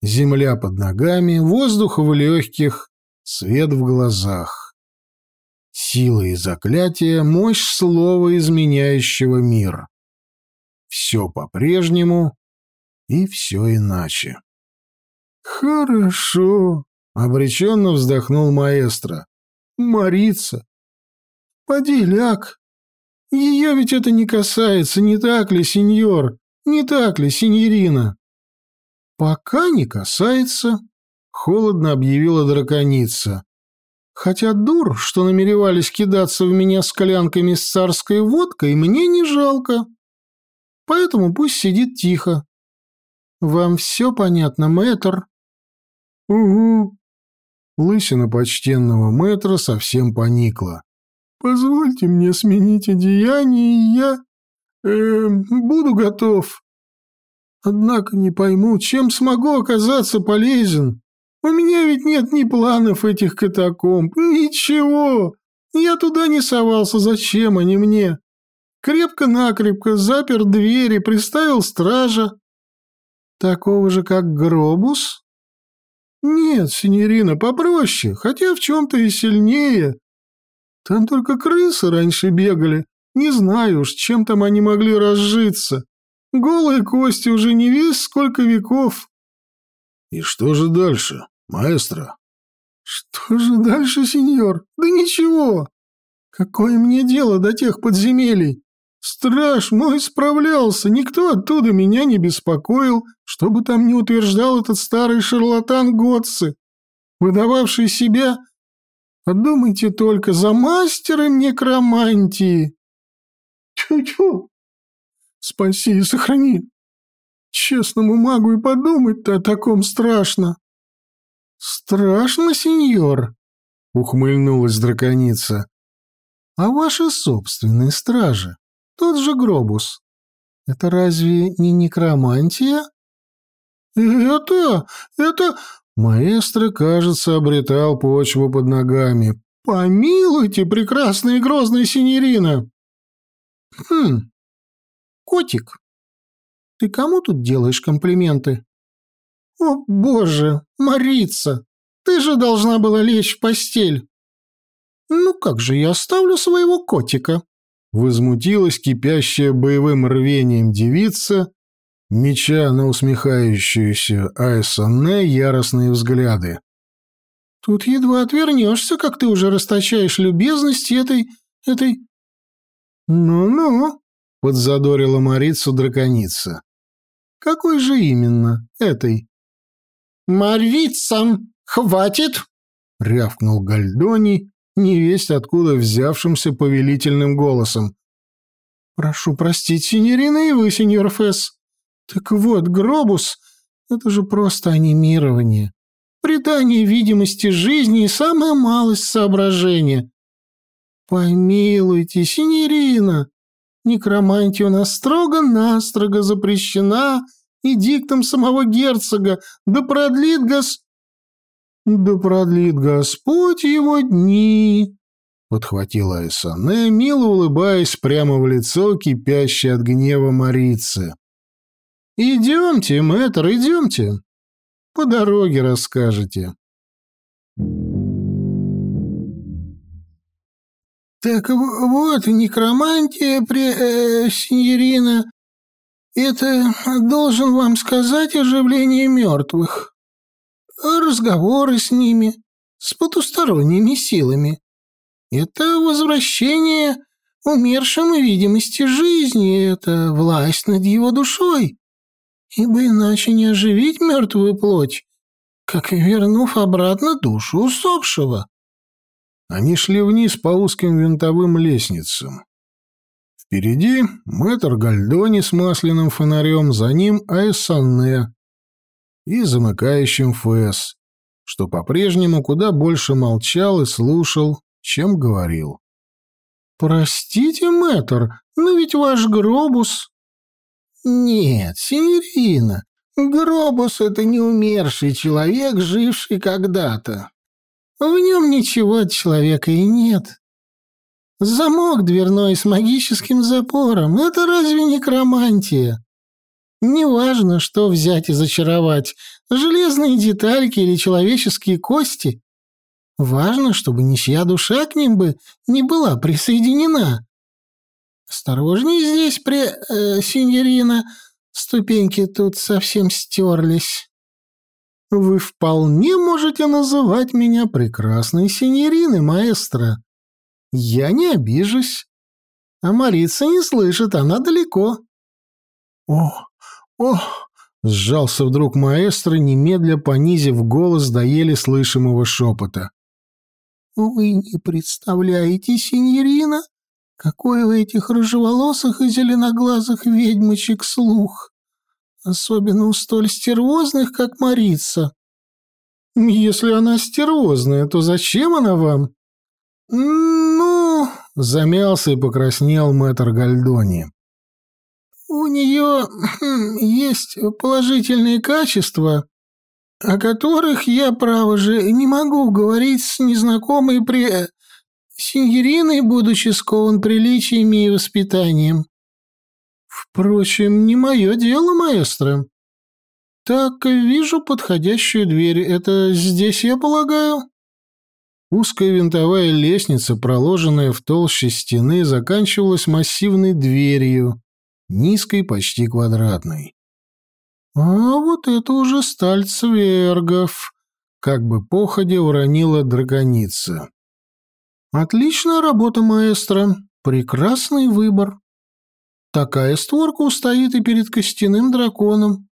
Земля под ногами, воздух в легких, свет в глазах. Сила и заклятие, мощь слова, изменяющего мир. Все по-прежнему и все иначе. «Хорошо», — обреченно вздохнул маэстро. «Марица. Поди ляг. Ее ведь это не касается, не так ли, сеньор? Не так ли, сеньорина?» «Пока не касается», — холодно объявила драконица. «Хотя дур, что намеревались кидаться в меня склянками с царской водкой, мне не жалко» поэтому пусть сидит тихо. Вам все понятно, мэтр? Угу. Лысина почтенного мэтра совсем поникла. Позвольте мне сменить одеяние, и я... Э, буду готов. Однако не пойму, чем смогу оказаться полезен. У меня ведь нет ни планов этих катакомб, ничего. Я туда не совался, зачем они мне? крепко-накрепко запер двери, приставил стража. Такого же, как Гробус? Нет, синьорина, попроще, хотя в чем-то и сильнее. Там только крысы раньше бегали. Не знаю уж, чем там они могли разжиться. Голые кости уже не весь сколько веков. И что же дальше, маэстро? Что же дальше, сеньор? Да ничего. Какое мне дело до тех подземелий? Страж мой справлялся, никто оттуда меня не беспокоил, что бы там ни утверждал этот старый шарлатан Готцы, выдававший себя, подумайте только, за мастером некромантии. Тю-тю, спаси и сохрани. Честному магу и подумать-то о таком страшно. Страшно, сеньор, ухмыльнулась драконица. А ваши собственные стражи? Тот же Гробус. Это разве не некромантия? Это... это... Маэстро, кажется, обретал почву под ногами. Помилуйте, прекрасная и грозная синерина. Хм... Котик, ты кому тут делаешь комплименты? О, боже, Марица, ты же должна была лечь в постель. Ну как же я оставлю своего котика? Возмутилась кипящая боевым рвением девица, меча на усмехающуюся Айсонне яростные взгляды. «Тут едва отвернешься, как ты уже расточаешь любезность этой... этой...» «Ну-ну», — подзадорила Марицу драконица. «Какой же именно этой?» «Марица, хватит!» — рявкнул Гальдони, невесть откуда взявшимся повелительным голосом. «Прошу простить, синьорина и вы, сеньор Фесс. Так вот, Гробус — это же просто анимирование. Придание видимости жизни и самая малость соображения. Помилуйте, синьорина, некромантия у нас строго-настрого запрещена и диктом самого герцога, да продлит гос... «Да продлит Господь его дни!» Подхватила Эссане, мило улыбаясь прямо в лицо кипящей от гнева Марицы. «Идемте, мэтр, идемте. По дороге расскажете». «Так вот, некромантия, при, э, синьорина, это должен вам сказать оживление мертвых разговоры с ними, с потусторонними силами. Это возвращение умершим видимости жизни, это власть над его душой. Ибо иначе не оживить мертвую плоть, как и вернув обратно душу усопшего. Они шли вниз по узким винтовым лестницам. Впереди мэтр Гальдони с масляным фонарем, за ним Аэссанне и замыкающим Фэс, что по-прежнему куда больше молчал и слушал, чем говорил. «Простите, мэтр, но ведь ваш Гробус...» «Нет, синерина, Гробус — это не умерший человек, живший когда-то. В нем ничего от человека и нет. Замок дверной с магическим запором — это разве не кромантия? Неважно, что взять и зачаровать, железные детальки или человеческие кости. Важно, чтобы ничья душа к ним бы не была присоединена. Осторожней здесь, при... Э, синьорина, ступеньки тут совсем стерлись. Вы вполне можете называть меня прекрасной синьориной, маэстро. Я не обижусь. А Марица не слышит, она далеко. О, о! Сжался вдруг маэстро, немедля понизив голос до еле слышимого шепота. «Вы не представляете, синьорина, какой у этих рыжеволосых и зеленоглазых ведьмочек слух, особенно у столь стервозных, как Марица. Если она стервозная, то зачем она вам?» «Ну...» — замялся и покраснел мэтр Гальдони. «У нее хм, есть положительные качества, о которых я, право же, не могу говорить с незнакомой при... синьориной, будучи скован приличиями и воспитанием. Впрочем, не мое дело, маэстро. Так, вижу подходящую дверь. Это здесь, я полагаю?» Узкая винтовая лестница, проложенная в толще стены, заканчивалась массивной дверью, низкой, почти квадратной. «А вот это уже сталь цвергов!» — как бы походя уронила драконица. «Отличная работа, маэстро. Прекрасный выбор. Такая створка устоит и перед костяным драконом».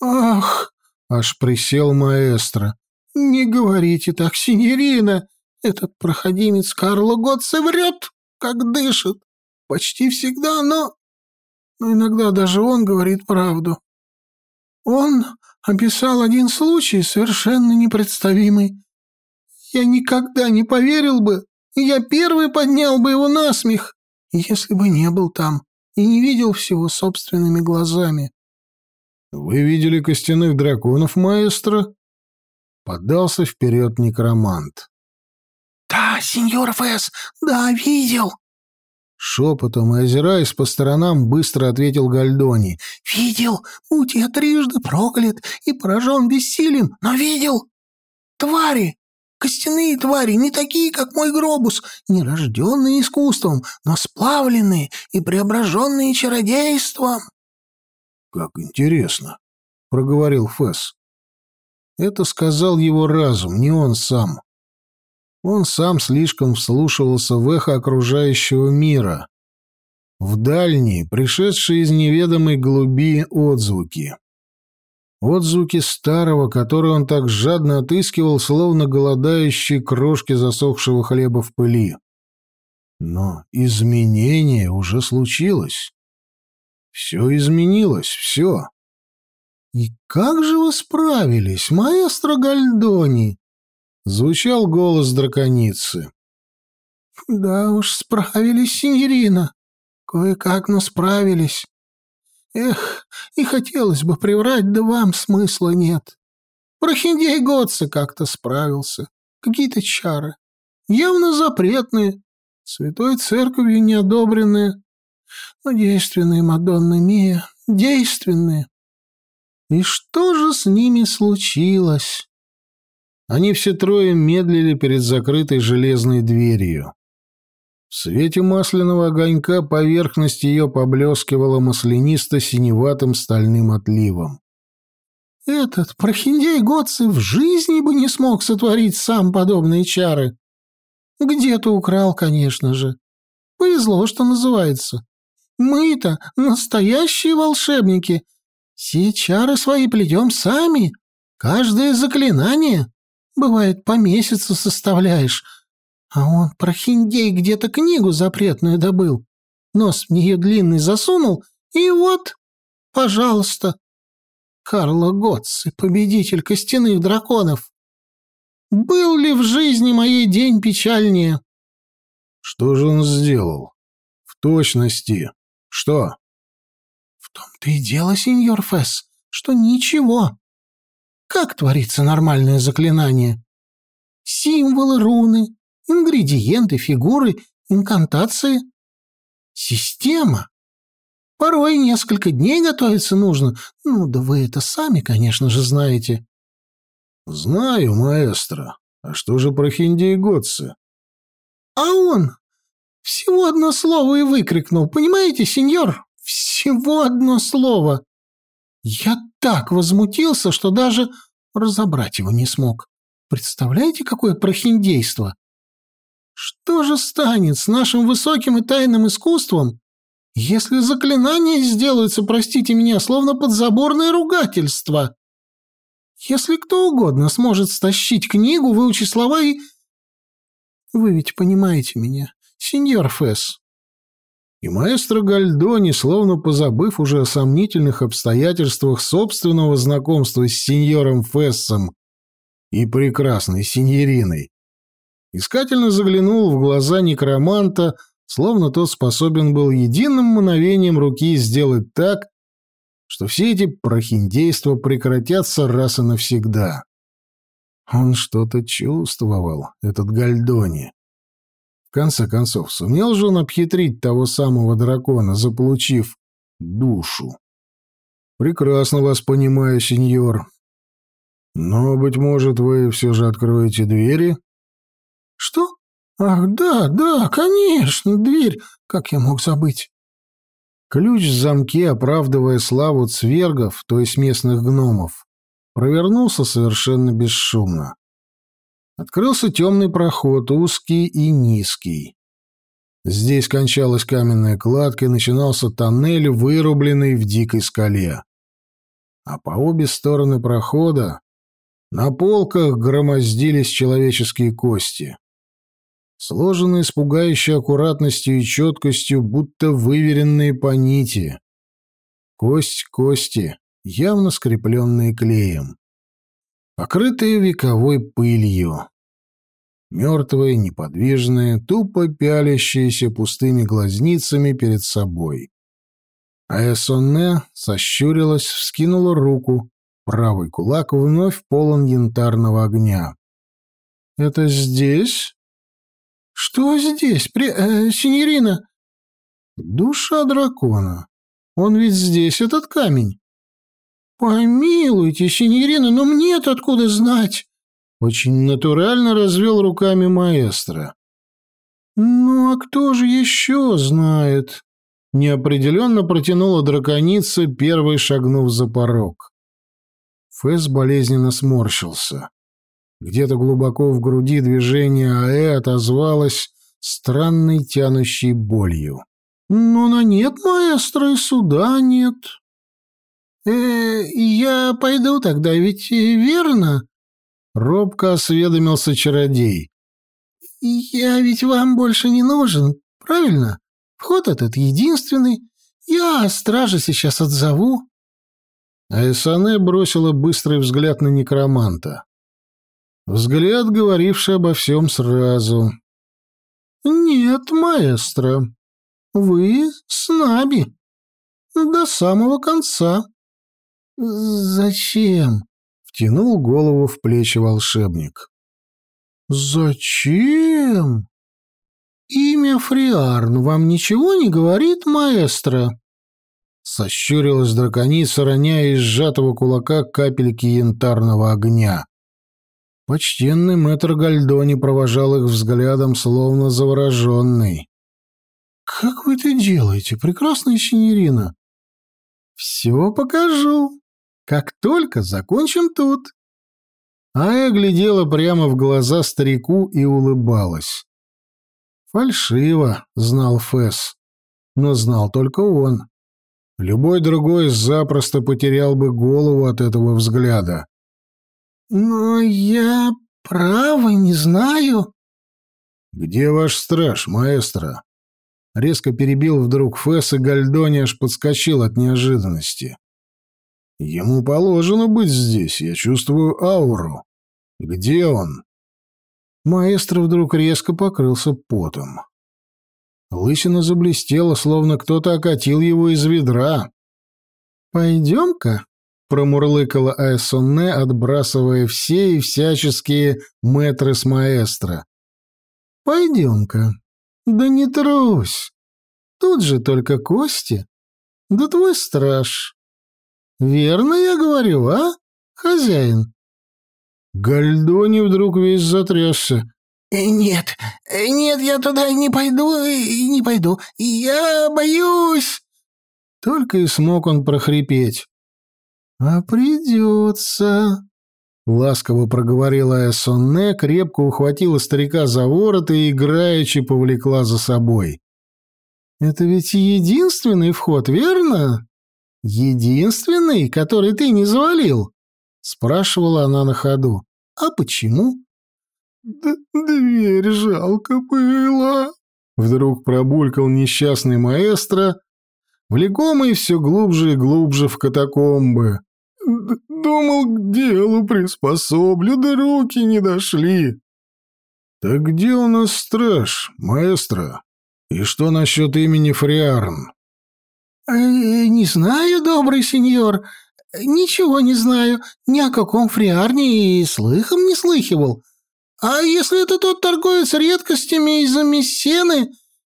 «Ах!» — аж присел маэстро. «Не говорите так, синьорина! Этот проходимец Карло Готце врет, как дышит. Почти всегда, но... Но иногда даже он говорит правду. Он описал один случай, совершенно непредставимый. Я никогда не поверил бы, я первый поднял бы его на смех, если бы не был там и не видел всего собственными глазами. «Вы видели костяных драконов, маэстро?» Подался вперед некромант. «Да, сеньор Фэс, да, видел!» Шепотом и озираясь по сторонам, быстро ответил Гальдони. «Видел! Будь я трижды проклят и поражен бессилием, но видел! Твари! Костяные твари, не такие, как мой гробус, не рожденные искусством, но сплавленные и преображенные чародейством!» «Как интересно!» — проговорил Фэс. Это сказал его разум, не он сам. Он сам слишком вслушивался в эхо окружающего мира, в дальние, пришедшие из неведомой глуби отзвуки. Отзвуки старого, который он так жадно отыскивал, словно голодающие крошки засохшего хлеба в пыли. Но изменение уже случилось. Все изменилось, все. «И как же вы справились, маэстро Гальдони?» Звучал голос драконицы. «Да уж, справились, синьорина. Кое-как, но справились. Эх, и хотелось бы приврать, да вам смысла нет. Прохиндей Готце как-то справился. Какие-то чары. Явно запретные, святой церковью не одобренные. Но действенные, Мадонна Мия, действенные. И что же с ними случилось?» Они все трое медлили перед закрытой железной дверью. В свете масляного огонька поверхность ее поблескивала маслянисто-синеватым стальным отливом. «Этот прохиндей Готцы в жизни бы не смог сотворить сам подобные чары!» Где-то украл, конечно же. Повезло, что называется. Мы-то настоящие волшебники. Все чары свои плетем сами. Каждое заклинание, бывает, по месяцу составляешь. А он про хиндей где-то книгу запретную добыл. Нос в нее длинный засунул, и вот, пожалуйста. Карло Готци, победитель костяных драконов. Был ли в жизни моей день печальнее? Что же он сделал? В точности. Что? В том-то и дело, сеньор Фесс, что ничего. Как творится нормальное заклинание? Символы, руны, ингредиенты, фигуры, инкантации. Система. Порой несколько дней готовиться нужно. Ну, да вы это сами, конечно же, знаете. Знаю, маэстро. А что же про Хинди и Готцы? А он всего одно слово и выкрикнул. Понимаете, сеньор? Всего одно слово. Я так возмутился, что даже разобрать его не смог. Представляете, какое прохиндейство? Что же станет с нашим высоким и тайным искусством, если заклинания сделаются, простите меня, словно подзаборное ругательство? Если кто угодно сможет стащить книгу, выучить слова и... Вы ведь понимаете меня, сеньор Фесс. И маэстро Гальдони, словно позабыв уже о сомнительных обстоятельствах собственного знакомства с сеньором Фессом и прекрасной сеньориной, искательно заглянул в глаза некроманта, словно тот способен был единым мгновением руки сделать так, что все эти прохиндейства прекратятся раз и навсегда. Он что-то чувствовал, этот Гальдони. Конце концов, сумел же он обхитрить того самого дракона, заполучив душу. Прекрасно вас понимаю, сеньор. Но, быть может, вы все же откроете двери? Что? Ах, да, да, конечно, дверь. Как я мог забыть? Ключ в замке, оправдывая славу цвергов, то есть местных гномов, провернулся совершенно бесшумно. Открылся темный проход, узкий и низкий. Здесь кончалась каменная кладка и начинался тоннель, вырубленный в дикой скале. А по обе стороны прохода на полках громоздились человеческие кости сложенные с пугающей аккуратностью и четкостью, будто выверенные по нити. Кость кости, явно скрепленные клеем. Покрытые вековой пылью. Мертвые, неподвижные, тупо пялящиеся пустыми глазницами перед собой. А Эссонне сощурилась, вскинула руку, правый кулак вновь полон янтарного огня. «Это здесь?» «Что здесь, при... Э, синьорина?» «Душа дракона. Он ведь здесь, этот камень». «Помилуйте, синьорина, но мне-то откуда знать?» Очень натурально развел руками маэстро. «Ну, а кто же еще знает?» Неопределенно протянула драконица, первой шагнув за порог. Фэс болезненно сморщился. Где-то глубоко в груди движение АЭ отозвалось странной тянущей болью. «Но на нет, маэстро, и суда нет». «Э, я пойду тогда, ведь верно?» Робко осведомился чародей. «Я ведь вам больше не нужен, правильно? Вход этот единственный. Я стража сейчас отзову». Айсане бросила быстрый взгляд на некроманта. Взгляд, говоривший обо всем сразу. «Нет, маэстро, вы с нами. До самого конца». «Зачем?» — втянул голову в плечи волшебник. «Зачем? Имя Фриарн вам ничего не говорит, маэстро?» Сощурилась драконица, роняя из сжатого кулака капельки янтарного огня. Почтенный мэтр Гальдони провожал их взглядом, словно завороженный. «Как вы это делаете, прекрасная синерина?» «Все покажу, как только закончим тут». Ая глядела прямо в глаза старику и улыбалась. Фальшиво, знал Фэс. Но знал только он. Любой другой запросто потерял бы голову от этого взгляда. «Но я право не знаю». «Где ваш страж, маэстро?» Резко перебил вдруг Фэс, и Гальдони аж подскочил от неожиданности. «Ему положено быть здесь, я чувствую ауру. Где он?» Маэстро вдруг резко покрылся потом. Лысина заблестела, словно кто-то окатил его из ведра. «Пойдем-ка», — промурлыкала Айсонне, отбрасывая все и всяческие метры с маэстро. «Пойдем-ка. Да не трусь. Тут же только кости. Да твой страж. Верно я говорю, а, хозяин?» Гальдони вдруг весь затрясся. Э, «Нет, э, нет, я туда не пойду и не пойду. Я боюсь!» Только и смог он прохрипеть. «А придется...» Ласково проговорила Эссонне, крепко ухватила старика за ворот и играючи повлекла за собой. «Это ведь единственный вход, верно? Единственный, который ты не завалил?» Спрашивала она на ходу. «А почему?» Д «Дверь жалко было», — вдруг пробулькал несчастный маэстро, влекомый все глубже и глубже в катакомбы. «Думал, к делу приспособлю, да руки не дошли». «Так где у нас страж, маэстро? И что насчет имени Фриарн?» Э, «Не знаю, добрый сеньор, ничего не знаю, ни о каком Фриарне и слыхом не слыхивал». А если это тот торговец редкостями из-за Мессены?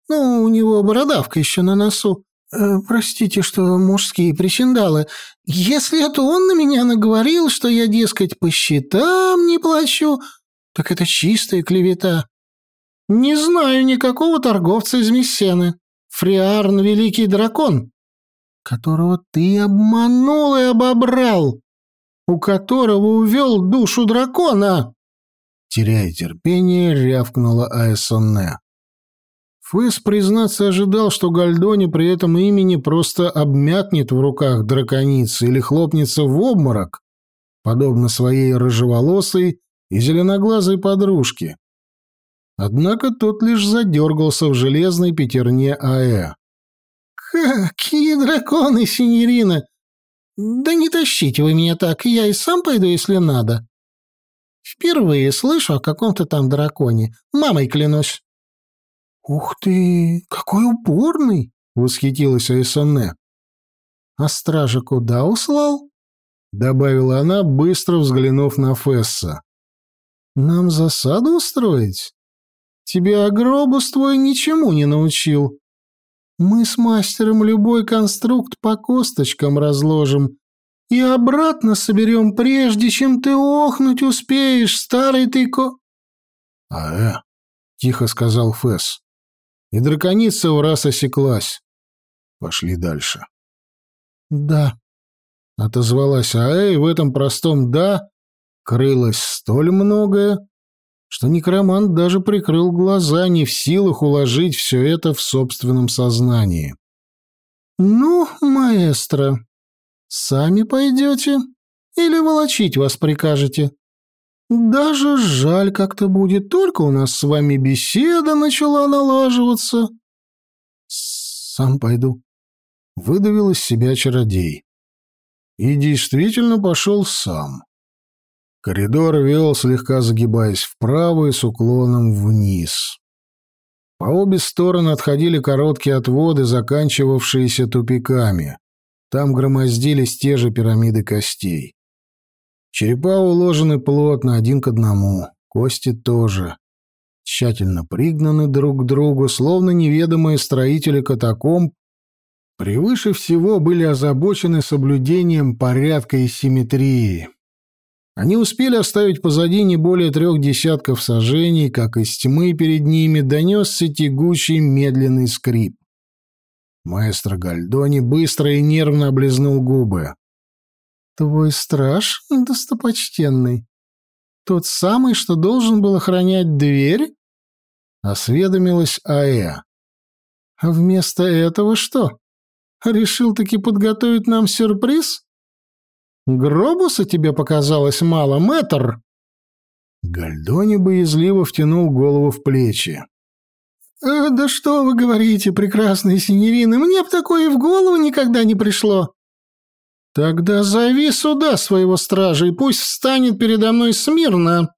Ну, у него бородавка еще на носу. Э, простите, что мужские причиндалы. Если это он на меня наговорил, что я, дескать, по счетам не плачу, так это чистая клевета. Не знаю никакого торговца из Мессены. Фриарн — великий дракон, которого ты обманул и обобрал, у которого увел душу дракона теряя терпение, рявкнула Аэсонне. Фэс, признаться, ожидал, что Гальдони при этом имени просто обмякнет в руках драконицы или хлопнется в обморок, подобно своей рыжеволосой и зеленоглазой подружке. Однако тот лишь задергался в железной пятерне Аэ. «Какие драконы, синьорина! Да не тащите вы меня так, я и сам пойду, если надо. Впервые слышу о каком-то там драконе. Мамой клянусь». «Ух ты, какой упорный!» — восхитилась Айсонне. «А стража куда услал?» — добавила она, быстро взглянув на Фесса. «Нам засаду устроить? Тебя Агробус твой ничему не научил. Мы с мастером любой конструкт по косточкам разложим и обратно соберем, прежде чем ты охнуть успеешь, старый ты ко...» «А-э», — тихо сказал Фэс. И драконица в раз осеклась. Пошли дальше. «Да», — отозвалась Аэ, и в этом простом «да» крылось столь многое, что некромант даже прикрыл глаза, не в силах уложить все это в собственном сознании. «Ну, маэстро», Сами пойдете? Или волочить вас прикажете? Даже жаль как-то будет, только у нас с вами беседа начала налаживаться. Сам пойду. Выдавил из себя чародей. И действительно пошел сам. Коридор вел, слегка загибаясь вправо и с уклоном вниз. По обе стороны отходили короткие отводы, заканчивавшиеся тупиками. Там громоздились те же пирамиды костей. Черепа уложены плотно, один к одному, кости тоже. Тщательно пригнаны друг к другу, словно неведомые строители катакомб, превыше всего были озабочены соблюдением порядка и симметрии. Они успели оставить позади не более трех десятков сажений, как из тьмы перед ними донесся тягучий медленный скрип. Маэстро Гальдони быстро и нервно облизнул губы. «Твой страж, достопочтенный, тот самый, что должен был охранять дверь?» Осведомилась Аэ. А вместо этого что? Решил таки подготовить нам сюрприз? Гробуса тебе показалось мало, мэтр? Гальдони боязливо втянул голову в плечи. «Э, «Да что вы говорите, прекрасные синерины, мне б такое в голову никогда не пришло!» «Тогда зови сюда своего стража и пусть встанет передо мной смирно!»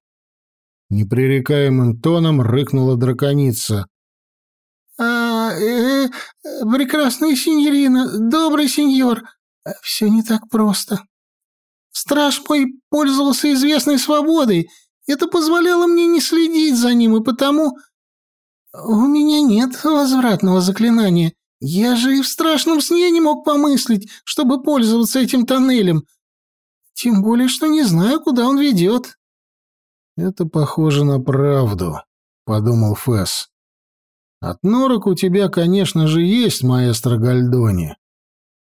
Непререкаемым тоном рыкнула драконица. «А, э, э, прекрасная синьорина, добрый сеньор, все не так просто. Страж мой пользовался известной свободой, это позволяло мне не следить за ним, и потому... У меня нет возвратного заклинания. Я же и в страшном сне не мог помыслить, чтобы пользоваться этим тоннелем. Тем более, что не знаю, куда он ведет. «Это похоже на правду», — подумал Фэс. «От норок у тебя, конечно же, есть маэстро Гальдони.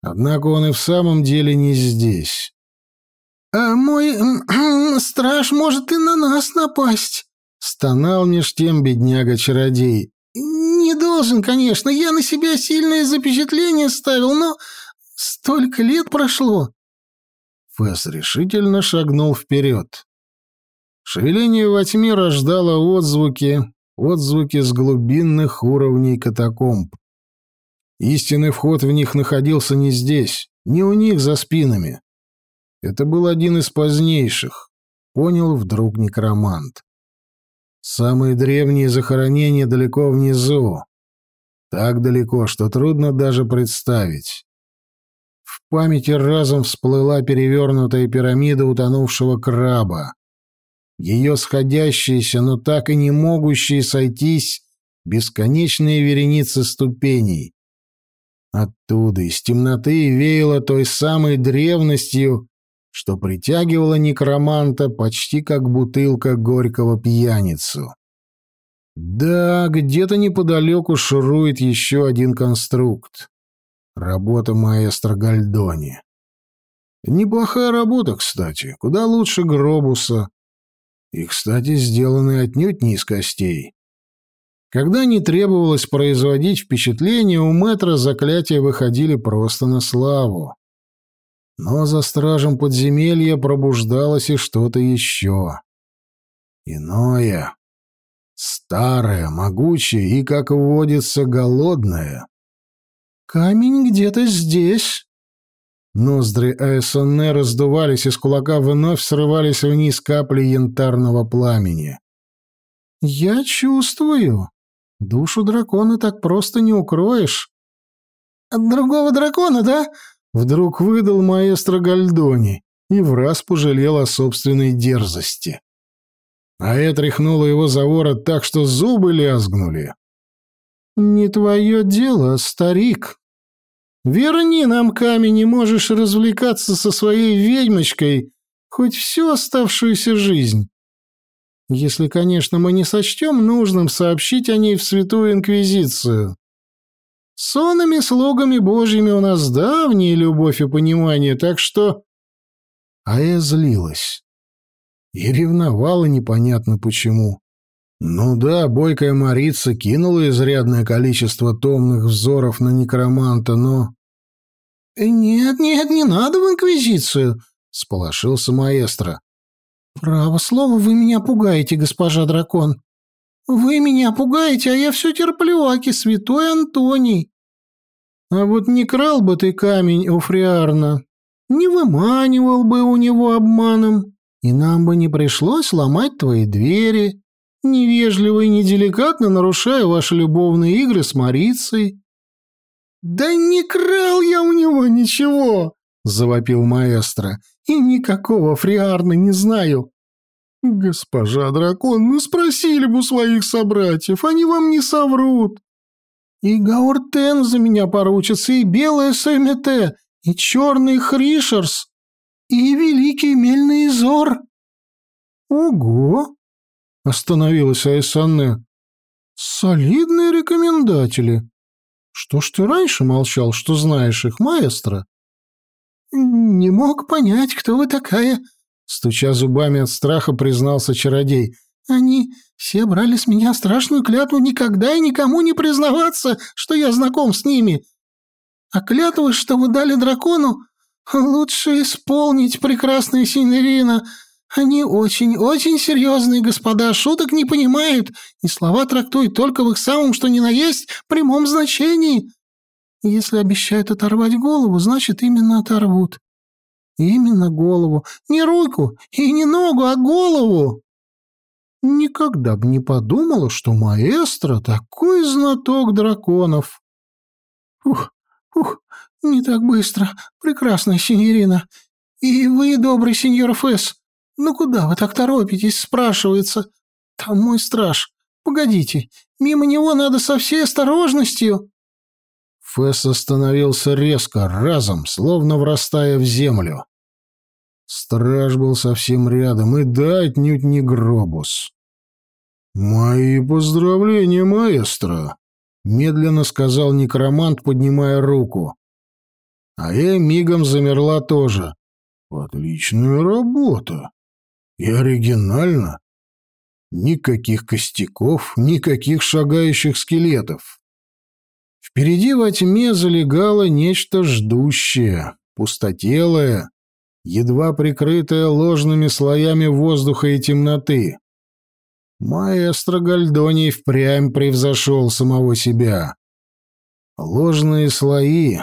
Однако он и в самом деле не здесь». «А мой страж может и на нас напасть», — стонал меж тем бедняга-чародей. «Не должен, конечно, я на себя сильное запечатление ставил, но столько лет прошло». Фэс решительно шагнул вперед. Шевеление во тьме рождало отзвуки, отзвуки с глубинных уровней катакомб. Истинный вход в них находился не здесь, не у них за спинами. Это был один из позднейших, понял вдруг некромант. Самые древние захоронения далеко внизу. Так далеко, что трудно даже представить. В памяти разом всплыла перевернутая пирамида утонувшего краба ее сходящиеся, но так и не могущие сойтись бесконечные вереницы ступеней. Оттуда, из темноты, веяло той самой древностью, что притягивала некроманта почти как бутылка горького пьяницу. Да, где-то неподалеку шурует еще один конструкт. Работа маэстро Гальдони. Неплохая работа, кстати, куда лучше Гробуса, и, кстати, сделаны отнюдь не из костей. Когда не требовалось производить впечатление, у мэтра заклятия выходили просто на славу. Но за стражем подземелья пробуждалось и что-то еще. Иное. Старое, могучее и, как водится, голодное. «Камень где-то здесь», Ноздри Аэсоне раздувались, из кулака вновь срывались вниз капли янтарного пламени. «Я чувствую. Душу дракона так просто не укроешь». «От другого дракона, да?» Вдруг выдал маэстро Гальдони и враз пожалел о собственной дерзости. А я тряхнула его за ворот так, что зубы лязгнули. «Не твое дело, старик», Верни нам камень, и можешь развлекаться со своей ведьмочкой хоть всю оставшуюся жизнь. Если, конечно, мы не сочтем нужным сообщить о ней в Святую Инквизицию. Сонами слугами божьими у нас давняя любовь и понимание, так что...» А я злилась. И ревновала непонятно почему. Ну да, бойкая Марица кинула изрядное количество томных взоров на некроманта, но... «Нет, нет, не надо в Инквизицию», — сполошился маэстро. «Право слово, вы меня пугаете, госпожа дракон. Вы меня пугаете, а я все терплю, аки святой Антоний. А вот не крал бы ты камень у Фриарна, не выманивал бы у него обманом, и нам бы не пришлось ломать твои двери» невежливо и неделикатно нарушая ваши любовные игры с Марицей». «Да не крал я у него ничего!» — завопил маэстро. «И никакого фриарна не знаю». «Госпожа дракон, ну спросили бы у своих собратьев, они вам не соврут». «И Гауртен за меня поручится, и белая Сэмете, и черный Хришерс, и великий Мельный Зор». «Ого!» — остановилась Айсанне. «Солидные рекомендатели. Что ж ты раньше молчал, что знаешь их, маэстро?» «Не мог понять, кто вы такая», — стуча зубами от страха, признался чародей. Они все брали с меня страшную клятву никогда и никому не признаваться, что я знаком с ними. А клятву, что вы дали дракону, лучше исполнить, прекрасная Синерина. Они очень-очень серьезные господа, шуток не понимают, и слова трактуют только в их самом что ни на есть прямом значении. Если обещают оторвать голову, значит, именно оторвут. Именно голову. Не руку и не ногу, а голову. Никогда бы не подумала, что маэстро такой знаток драконов. Ух, ух, не так быстро, прекрасная синьорина. И вы, добрый сеньор Фесс, ну куда вы так торопитесь, спрашивается. Там мой страж. Погодите, мимо него надо со всей осторожностью. Фесс остановился резко, разом, словно врастая в землю. Страж был совсем рядом, и да, отнюдь не Гробус. «Мои поздравления, маэстро!» — медленно сказал некромант, поднимая руку. А я мигом замерла тоже. «Отличная работа! И оригинально! Никаких костяков, никаких шагающих скелетов!» Впереди во тьме залегало нечто ждущее, пустотелое, едва прикрытое ложными слоями воздуха и темноты. Маэстро Гальдоний впрямь превзошел самого себя. Ложные слои,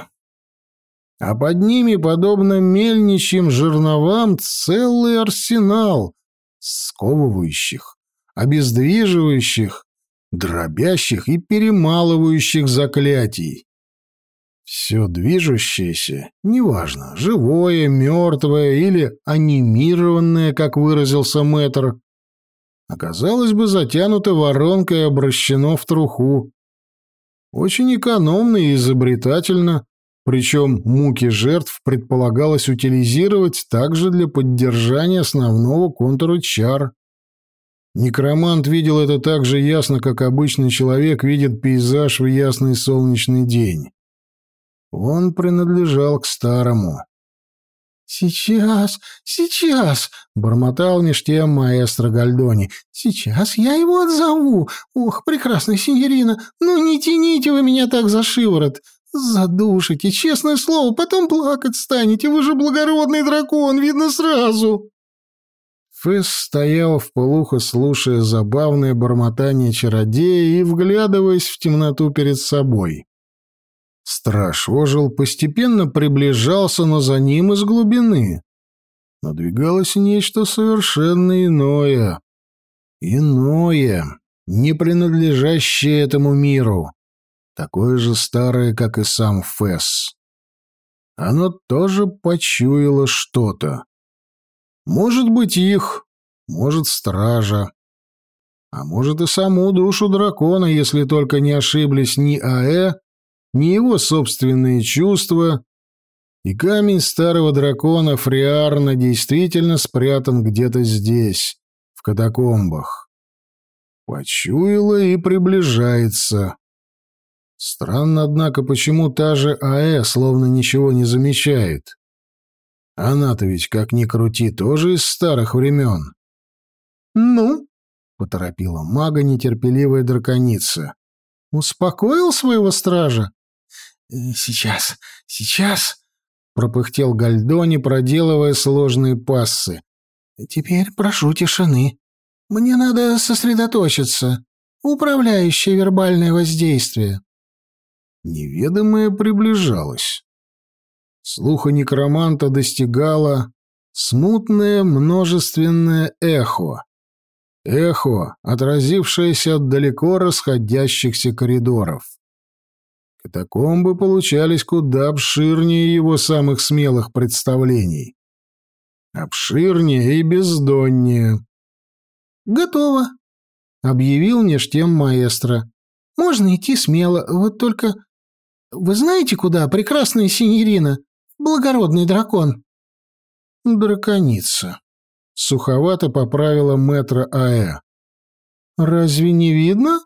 а под ними, подобно мельничьим жерновам, целый арсенал сковывающих, обездвиживающих, дробящих и перемалывающих заклятий. Все движущееся, неважно, живое, мертвое или анимированное, как выразился мэтр, оказалось бы затянуто воронкой и обращено в труху. Очень экономно и изобретательно, причем муки жертв предполагалось утилизировать также для поддержания основного контура чар. Некромант видел это так же ясно, как обычный человек видит пейзаж в ясный солнечный день. Он принадлежал к старому. «Сейчас, сейчас!» — бормотал меж тем маэстро Гальдони. «Сейчас я его отзову! Ох, прекрасная синьорина, ну не тяните вы меня так за шиворот! Задушите, честное слово, потом плакать станете, вы же благородный дракон, видно сразу!» Фэс стоял в полухо, слушая забавное бормотание чародея и вглядываясь в темноту перед собой. Страж ожил, постепенно приближался, но за ним из глубины. Надвигалось нечто совершенно иное. Иное, не принадлежащее этому миру. Такое же старое, как и сам Фэс. Оно тоже почуяло что-то. Может быть, их, может, стража. А может, и саму душу дракона, если только не ошиблись ни Аэ, ни его собственные чувства, и камень старого дракона Фриарна действительно спрятан где-то здесь, в катакомбах. Почуяло и приближается. Странно, однако, почему та же АЭ словно ничего не замечает. Она-то ведь, как ни крути, тоже из старых времен. «Ну?» — поторопила мага нетерпеливая драконица. «Успокоил своего стража?» «Э, «Сейчас, сейчас», — пропыхтел Гальдони, проделывая сложные пассы. «Теперь прошу тишины. Мне надо сосредоточиться. Управляющее вербальное воздействие». Неведомое приближалось. Слуха некроманта достигало смутное множественное эхо. Эхо, отразившееся от далеко расходящихся коридоров. Катакомбы получались куда обширнее его самых смелых представлений. Обширнее и бездоннее. «Готово», — объявил меж тем маэстро. «Можно идти смело, вот только... Вы знаете, куда, прекрасная синьорина, благородный дракон?» «Драконица», — суховато поправила мэтра Аэ. «Разве не видно?»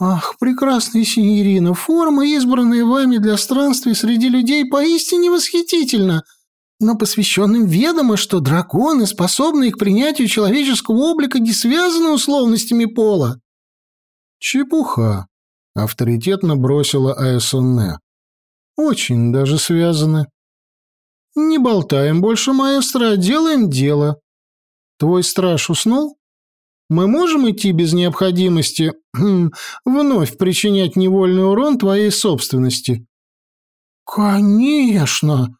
«Ах, прекрасная синьорина, форма, избранная вами для странствий среди людей, поистине восхитительна. Но посвященным ведомо, что драконы, способные к принятию человеческого облика, не связаны условностями пола. Чепуха, авторитетно бросила Аэсонне. Очень даже связаны. Не болтаем больше, маэстро, а делаем дело. Твой страж уснул? Мы можем идти без необходимости хм, вновь причинять невольный урон твоей собственности? Конечно,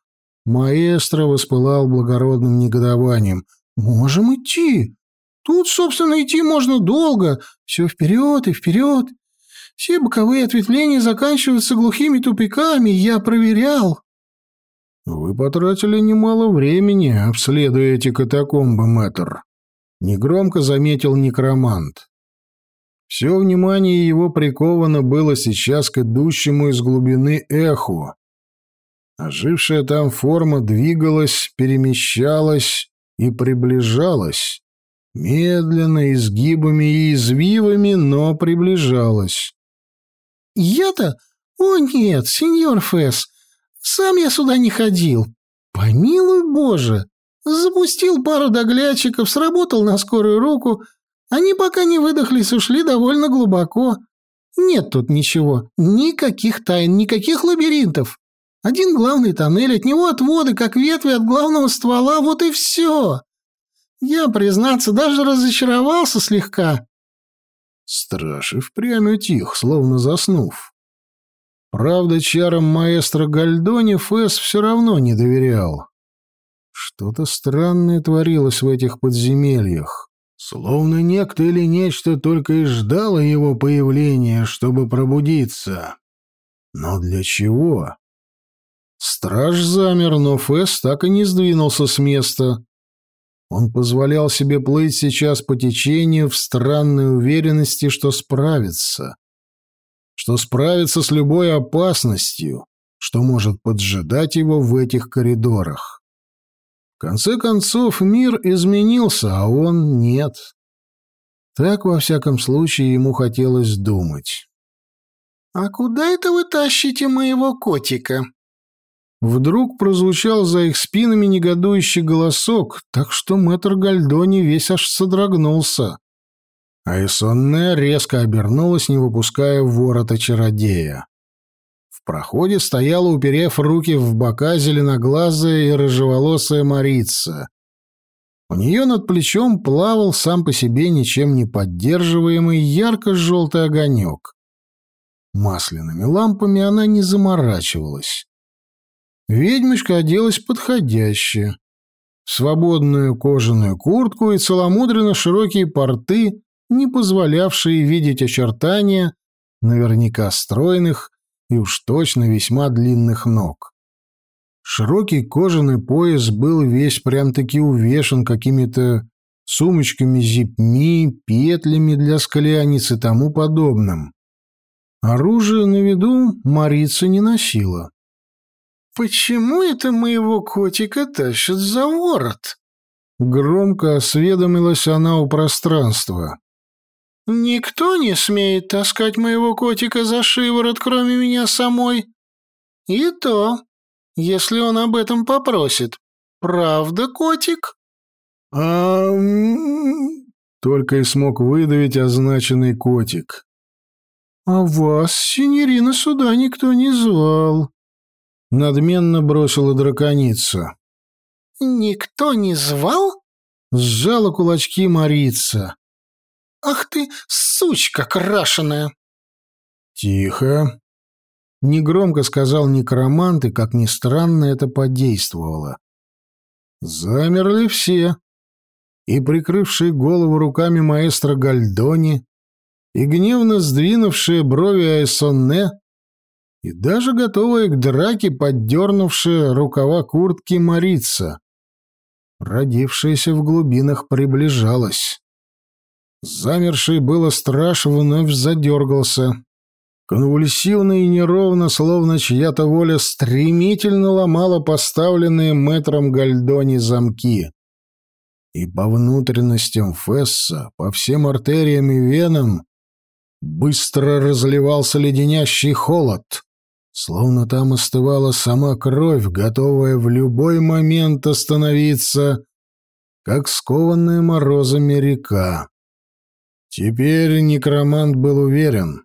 Маэстро воспылал благородным негодованием. «Можем идти. Тут, собственно, идти можно долго. Все вперед и вперед. Все боковые ответвления заканчиваются глухими тупиками, я проверял». «Вы потратили немало времени, обследуя эти катакомбы, мэтр», — негромко заметил некромант. Все внимание его приковано было сейчас к идущему из глубины эху, Ожившая там форма двигалась, перемещалась и приближалась. Медленно, изгибами и извивами, но приближалась. «Я-то? О нет, сеньор Фесс, сам я сюда не ходил. Помилуй Боже! Запустил пару доглядчиков, сработал на скорую руку. Они пока не выдохлись, ушли довольно глубоко. Нет тут ничего, никаких тайн, никаких лабиринтов. Один главный тоннель, от него отводы, как ветви от главного ствола, вот и все. Я, признаться, даже разочаровался слегка. Страж и впрямь утих, словно заснув. Правда, чарам маэстро Гальдони Фэс все равно не доверял. Что-то странное творилось в этих подземельях. Словно некто или нечто только и ждало его появления, чтобы пробудиться. Но для чего? Страж замер, но Фэс так и не сдвинулся с места. Он позволял себе плыть сейчас по течению в странной уверенности, что справится. Что справится с любой опасностью, что может поджидать его в этих коридорах. В конце концов, мир изменился, а он нет. Так, во всяком случае, ему хотелось думать. «А куда это вы тащите моего котика?» Вдруг прозвучал за их спинами негодующий голосок, так что мэтр Гальдони весь аж содрогнулся. А Исонне резко обернулась, не выпуская ворота чародея. В проходе стояла, уперев руки в бока, зеленоглазая и рыжеволосая Марица. У нее над плечом плавал сам по себе ничем не поддерживаемый ярко-желтый огонек. Масляными лампами она не заморачивалась. Ведьмочка оделась подходяще. Свободную кожаную куртку и целомудренно широкие порты, не позволявшие видеть очертания наверняка стройных и уж точно весьма длинных ног. Широкий кожаный пояс был весь прям-таки увешан какими-то сумочками-зипми, петлями для скляниц и тому подобным. Оружие на виду Марица не носила. «Почему это моего котика тащат за ворот?» Громко осведомилась она у пространства. «Никто не смеет таскать моего котика за шиворот, кроме меня самой. И то, если он об этом попросит. Правда, котик?» а Только и смог выдавить означенный котик. «А вас, синерина, сюда никто не звал», Надменно бросила драконица. «Никто не звал?» Сжала кулачки Марица. «Ах ты, сучка крашеная!» «Тихо!» Негромко сказал некромант, и, как ни странно, это подействовало. Замерли все. И прикрывшие голову руками маэстро Гальдони, и гневно сдвинувшие брови Айсонне, и даже готовая к драке, поддернувшая рукава куртки Марица. Родившаяся в глубинах приближалась. Замерший было страж вновь задергался. Конвульсивно и неровно, словно чья-то воля стремительно ломала поставленные мэтром Гальдони замки. И по внутренностям Фесса, по всем артериям и венам, быстро разливался леденящий холод словно там остывала сама кровь, готовая в любой момент остановиться, как скованная морозами река. Теперь некромант был уверен,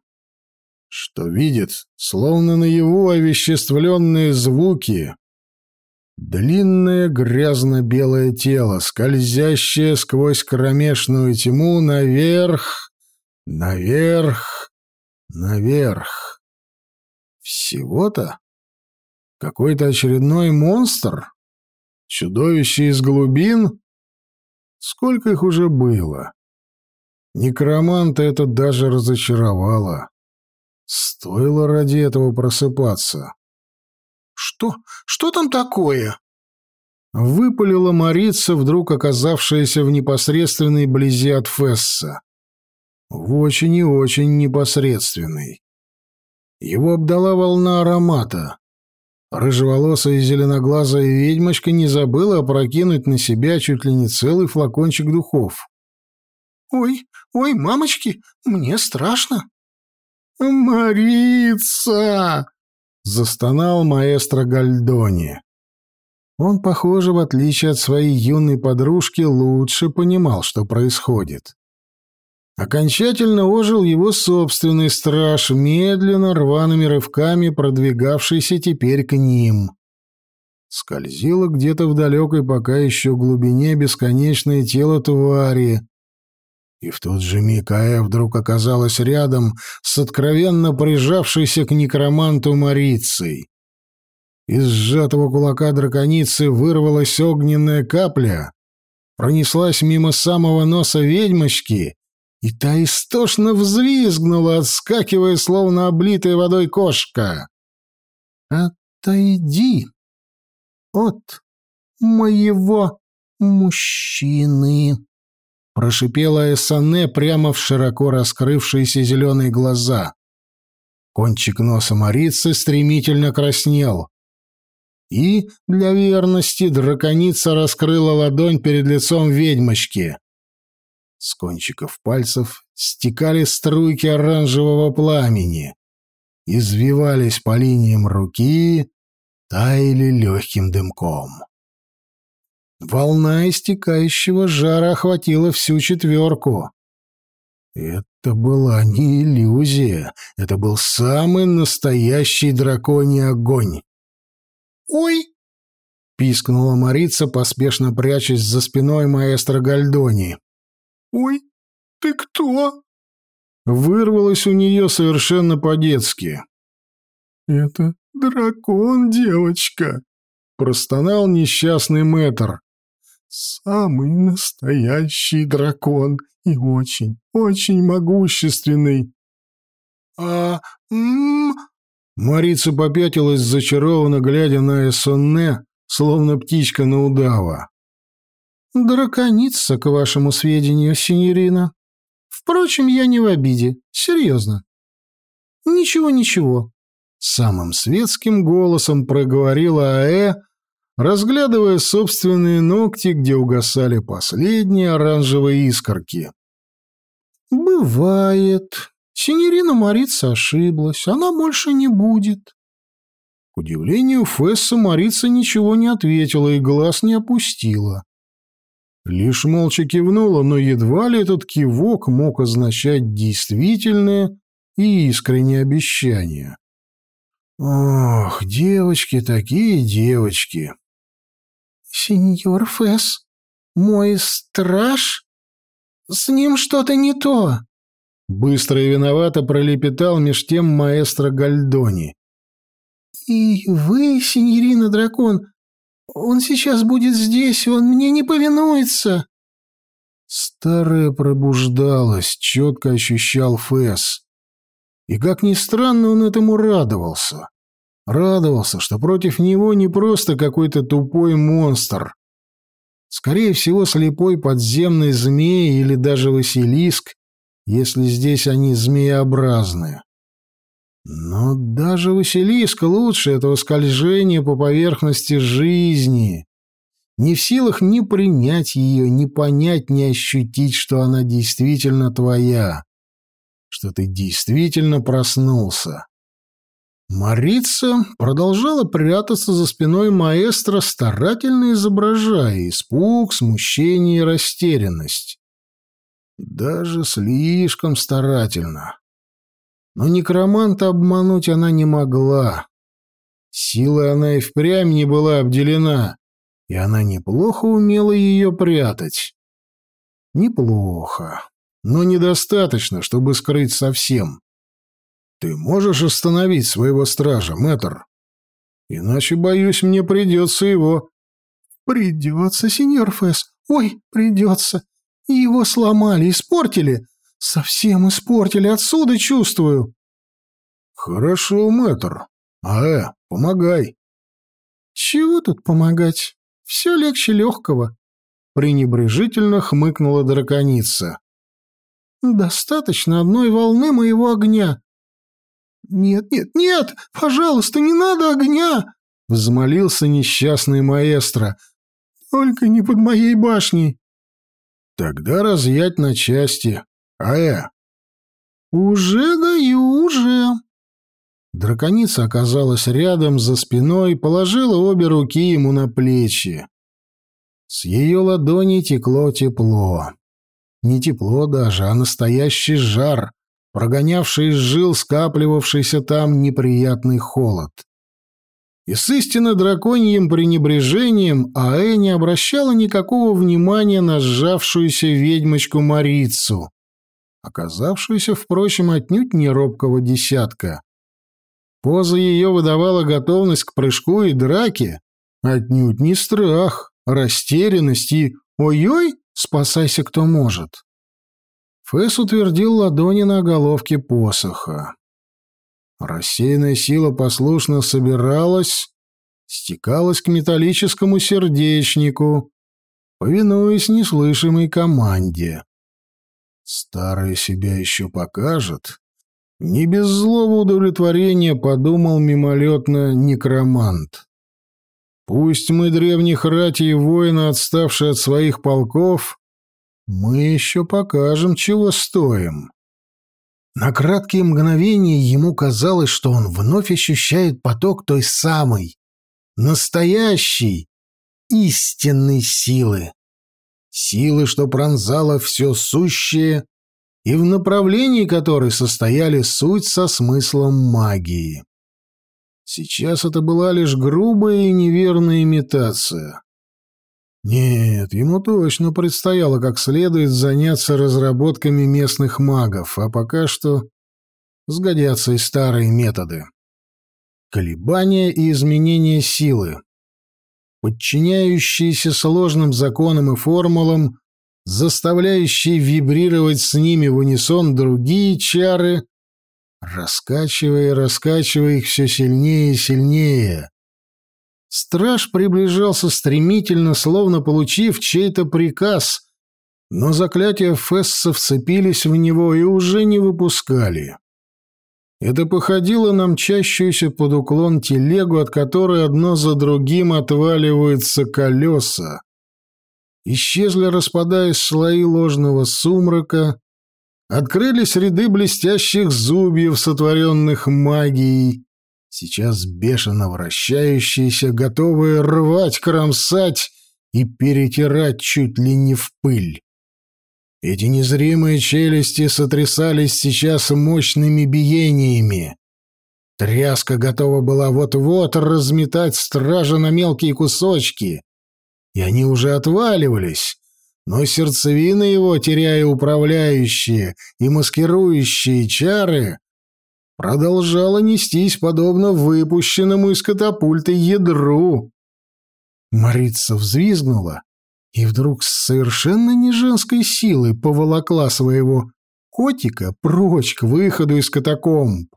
что видит, словно наяву овеществленные звуки, длинное грязно-белое тело, скользящее сквозь кромешную тьму наверх, наверх, наверх. Всего-то? Какой-то очередной монстр? Чудовище из глубин? Сколько их уже было? Некроманта это даже разочаровало. Стоило ради этого просыпаться. «Что? Что там такое?» Выпалила Марица, вдруг оказавшаяся в непосредственной близи от Фесса. В очень и очень непосредственной. Его обдала волна аромата. Рыжеволосая и зеленоглазая ведьмочка не забыла опрокинуть на себя чуть ли не целый флакончик духов. «Ой, ой, мамочки, мне страшно!» «Марица!» — застонал маэстро Гальдони. Он, похоже, в отличие от своей юной подружки, лучше понимал, что происходит. Окончательно ожил его собственный страж, медленно, рваными рывками продвигавшийся теперь к ним. Скользило где-то в далекой пока еще глубине бесконечное тело твари, и в тот же миг Ая вдруг оказалась рядом с откровенно прижавшейся к некроманту Марицей. Из сжатого кулака драконицы вырвалась огненная капля, пронеслась мимо самого носа ведьмочки, и та истошно взвизгнула, отскакивая, словно облитая водой кошка. «Отойди от моего мужчины!» Прошипела Эссане прямо в широко раскрывшиеся зеленые глаза. Кончик носа Марицы стремительно краснел. И, для верности, драконица раскрыла ладонь перед лицом ведьмочки. С кончиков пальцев стекали струйки оранжевого пламени, извивались по линиям руки, таяли легким дымком. Волна истекающего жара охватила всю четверку. Это была не иллюзия, это был самый настоящий драконий огонь. «Ой!» — пискнула Марица, поспешно прячась за спиной маэстро Гальдони. «Ой, ты кто?» Вырвалось у нее совершенно по-детски. «Это дракон, девочка!» — простонал несчастный мэтр. Самый настоящий дракон и очень, очень могущественный. А, м Марица попятилась зачарованно, глядя на Эссонне, словно птичка на удава. «Драконица, к вашему сведению, синьорина. Впрочем, я не в обиде. Серьезно. Ничего, ничего». Самым светским голосом проговорила Аэ, разглядывая собственные ногти, где угасали последние оранжевые искорки. «Бывает. Синерина Марица ошиблась. Она больше не будет». К удивлению Фесса Марица ничего не ответила и глаз не опустила. Лишь молча кивнула, но едва ли этот кивок мог означать действительное и искреннее обещание. «Ох, девочки такие девочки!» «Сеньор Фесс, мой страж? С ним что-то не то!» Быстро и виновато пролепетал меж тем маэстро Гальдони. «И вы, синьорина дракон, он сейчас будет здесь, он мне не повинуется!» Старая пробуждалась, четко ощущал Фэс. И, как ни странно, он этому радовался. Радовался, что против него не просто какой-то тупой монстр. Скорее всего, слепой подземный змей или даже Василиск, если здесь они змееобразные. Но даже Василиск лучше этого скольжения по поверхности жизни. Не в силах ни принять ее, ни понять, ни ощутить, что она действительно твоя, что ты действительно проснулся. Марица продолжала прятаться за спиной маэстро, старательно изображая испуг, смущение и растерянность. Даже слишком старательно. Но некроманта обмануть она не могла. Силой она и впрямь не была обделена, и она неплохо умела ее прятать. Неплохо, но недостаточно, чтобы скрыть совсем. Ты можешь остановить своего стража, мэтр? Иначе, боюсь, мне придется его... Придется, сеньор Фэс. Ой, придется. Его сломали, испортили. Совсем испортили, отсюда чувствую. Хорошо, мэтр. Аэ, помогай. Чего тут помогать? Все легче легкого. Пренебрежительно хмыкнула драконица. Достаточно одной волны моего огня. «Нет, нет, нет! Пожалуйста, не надо огня!» — взмолился несчастный маэстро. «Только не под моей башней!» «Тогда разъять на части. Аэ!» «Уже даю, уже!» Драконица оказалась рядом, за спиной, положила обе руки ему на плечи. С ее ладони текло тепло. Не тепло даже, а настоящий жар, прогонявший из жил скапливавшийся там неприятный холод. И с истинно драконьим пренебрежением Аэ не обращала никакого внимания на сжавшуюся ведьмочку Марицу, оказавшуюся, впрочем, отнюдь не робкого десятка. Поза ее выдавала готовность к прыжку и драке, отнюдь не страх, растерянность и «Ой-ой, спасайся, кто может». Фэс утвердил ладони на головке посоха. Рассеянная сила послушно собиралась, стекалась к металлическому сердечнику, повинуясь неслышимой команде. Старая себя еще покажет. Не без злого удовлетворения подумал мимолетно некромант. Пусть мы древних рати и воины, отставшие от своих полков, мы еще покажем, чего стоим. На краткие мгновения ему казалось, что он вновь ощущает поток той самой, настоящей, истинной силы. Силы, что пронзала все сущее, и в направлении которой состояли суть со смыслом магии. Сейчас это была лишь грубая и неверная имитация. Нет, ему точно предстояло как следует заняться разработками местных магов, а пока что сгодятся и старые методы. Колебания и изменения силы, подчиняющиеся сложным законам и формулам, заставляющие вибрировать с ними в унисон другие чары, раскачивая и раскачивая их все сильнее и сильнее, Страж приближался стремительно, словно получив чей-то приказ, но заклятия Фесса вцепились в него и уже не выпускали. Это походило на мчащуюся под уклон телегу, от которой одно за другим отваливаются колеса. Исчезли, распадаясь слои ложного сумрака, открылись ряды блестящих зубьев, сотворенных магией, сейчас бешено вращающиеся, готовые рвать, кромсать и перетирать чуть ли не в пыль. Эти незримые челюсти сотрясались сейчас мощными биениями. Тряска готова была вот-вот разметать стража на мелкие кусочки, и они уже отваливались, но сердцевина его, теряя управляющие и маскирующие чары, продолжала нестись подобно выпущенному из катапульты ядру. Марица взвизгнула и вдруг с совершенно не женской силой поволокла своего котика прочь к выходу из катакомб.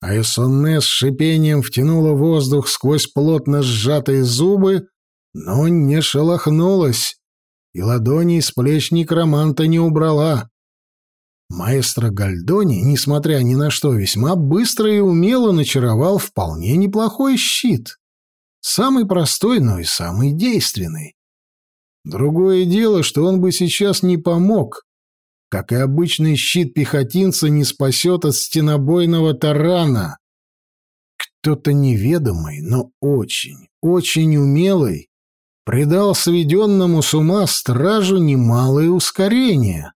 А Эссонне с шипением втянула воздух сквозь плотно сжатые зубы, но не шелохнулась, и ладони из плеч некроманта не убрала. Маэстро Гальдони, несмотря ни на что, весьма быстро и умело начаровал вполне неплохой щит. Самый простой, но и самый действенный. Другое дело, что он бы сейчас не помог, как и обычный щит пехотинца не спасет от стенобойного тарана. кто-то неведомый, но очень, очень умелый придал сведенному с ума стражу немалое ускорение.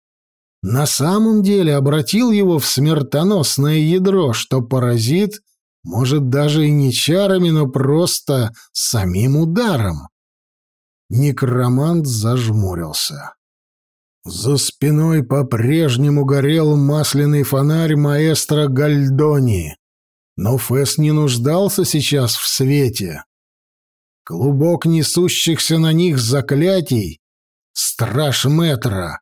На самом деле обратил его в смертоносное ядро, что паразит может даже и не чарами, но просто самим ударом. Некромант зажмурился. За спиной по-прежнему горел масляный фонарь маэстро Гальдони, но Фэс не нуждался сейчас в свете. Клубок несущихся на них заклятий, страж метра,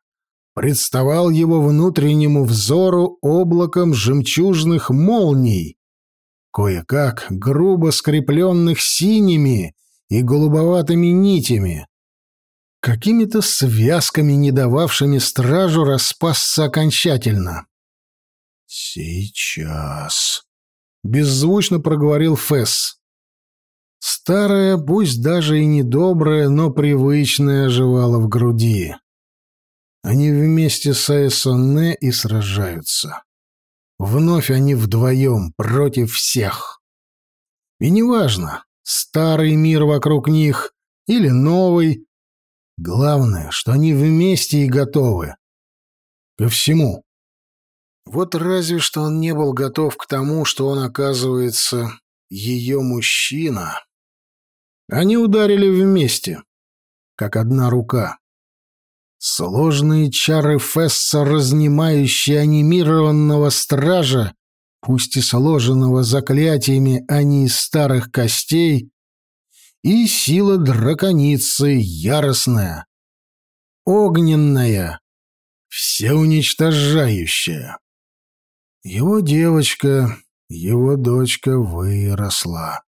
представал его внутреннему взору облаком жемчужных молний, кое-как грубо скрепленных синими и голубоватыми нитями, какими-то связками, не дававшими стражу распасться окончательно. «Сейчас», — беззвучно проговорил Фесс. Старая, пусть даже и недобрая, но привычная оживала в груди. Они вместе с Аэсоне и сражаются. Вновь они вдвоем против всех. И неважно, старый мир вокруг них или новый, главное, что они вместе и готовы. Ко всему. Вот разве что он не был готов к тому, что он, оказывается, ее мужчина. Они ударили вместе, как одна рука. Сложные чары Фесса, разнимающие анимированного стража, пусть и сложенного заклятиями, а не из старых костей, и сила драконицы яростная, огненная, всеуничтожающая. Его девочка, его дочка выросла.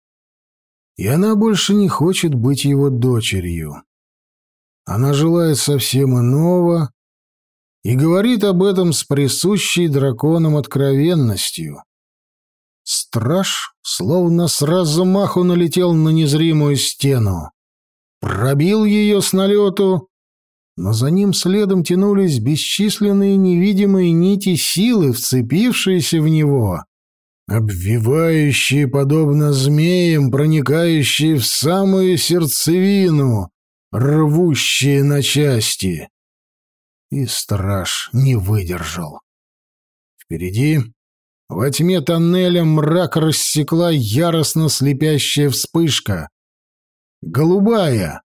И она больше не хочет быть его дочерью. Она желает совсем иного и говорит об этом с присущей драконам откровенностью. Страж словно с размаху налетел на незримую стену, пробил ее с налету, но за ним следом тянулись бесчисленные невидимые нити силы, вцепившиеся в него, обвивающие, подобно змеям, проникающие в самую сердцевину, рвущие на части. И страж не выдержал. Впереди, во тьме тоннеля, мрак рассекла яростно слепящая вспышка. Голубая,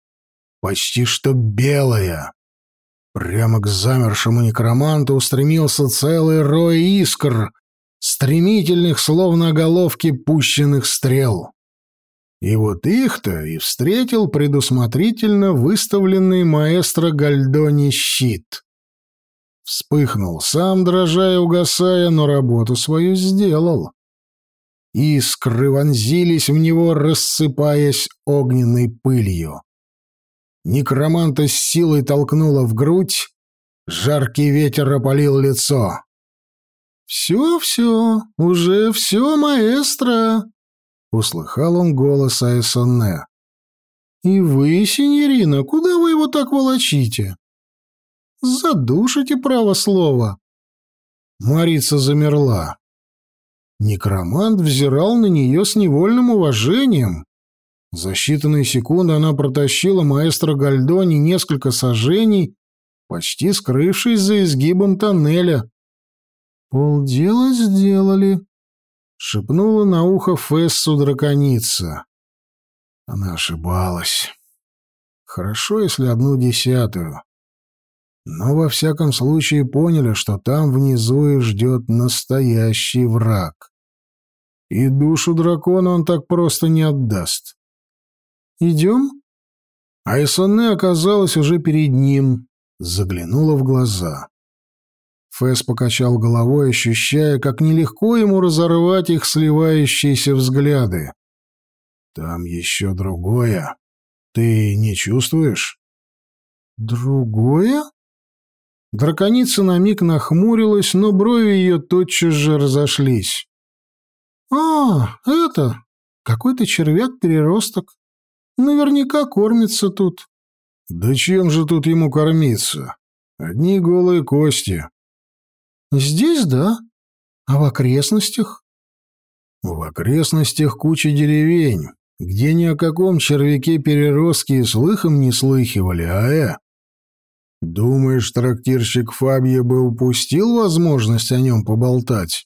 почти что белая. Прямо к замершему некроманту устремился целый рой искр, стремительных, словно головки пущенных стрел. И вот их-то и встретил предусмотрительно выставленный маэстро Гальдони щит. Вспыхнул сам, дрожая, угасая, но работу свою сделал. Искры вонзились в него, рассыпаясь огненной пылью. Некроманта с силой толкнула в грудь, жаркий ветер опалил лицо. «Все-все, уже все, маэстро!» Услыхал он голос Айсонне. «И вы, синьорина, куда вы его так волочите?» «Задушите право слова!» Марица замерла. Некромант взирал на нее с невольным уважением. За считанные секунды она протащила маэстро Гальдони несколько сажений, почти скрывшись за изгибом тоннеля. «Полдела сделали», шепнула на ухо Фессу драконица. Она ошибалась. Хорошо, если одну десятую. Но во всяком случае поняли, что там внизу их ждет настоящий враг. И душу дракона он так просто не отдаст. «Идем?» Айсоне оказалась уже перед ним, заглянула в глаза. Фэс покачал головой, ощущая, как нелегко ему разорвать их сливающиеся взгляды. «Там еще другое. Ты не чувствуешь?» «Другое?» Драконица на миг нахмурилась, но брови ее тотчас же разошлись. «А, это... Какой-то червяк-переросток. Наверняка кормится тут». «Да чем же тут ему кормиться? Одни голые кости». Здесь да, а в окрестностях? В окрестностях куча деревень, где ни о каком червяке-переростке слыхом не слыхивали, а э? Думаешь, трактирщик Фабье бы упустил возможность о нем поболтать?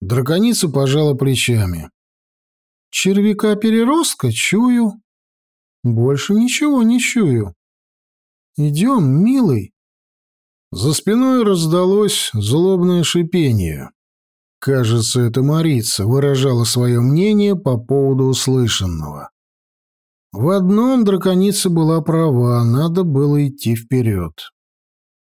Драконица пожала плечами. Червяка-переростка чую. Больше ничего не чую. Идем, милый. За спиной раздалось злобное шипение. Кажется, это Марица выражала свое мнение по поводу услышанного. В одном драконица была права, надо было идти вперед.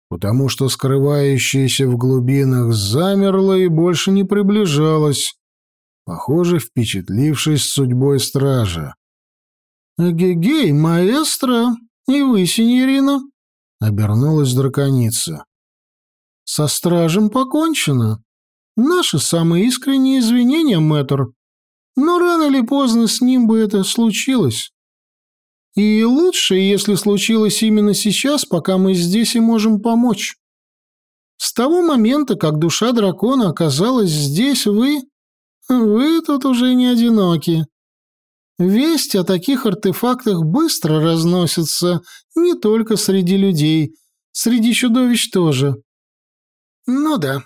Потому что скрывающаяся в глубинах замерла и больше не приближалась, похоже, впечатлившись судьбой стража. «Эгегей, маэстро, и вы, синьорина?» — обернулась драконица. «Со стражем покончено. Наши самые искренние извинения, мэтр. Но рано или поздно с ним бы это случилось. И лучше, если случилось именно сейчас, пока мы здесь и можем помочь. С того момента, как душа дракона оказалась здесь, вы... Вы тут уже не одиноки. Весть о таких артефактах быстро разносится не только среди людей, среди чудовищ тоже. Ну да,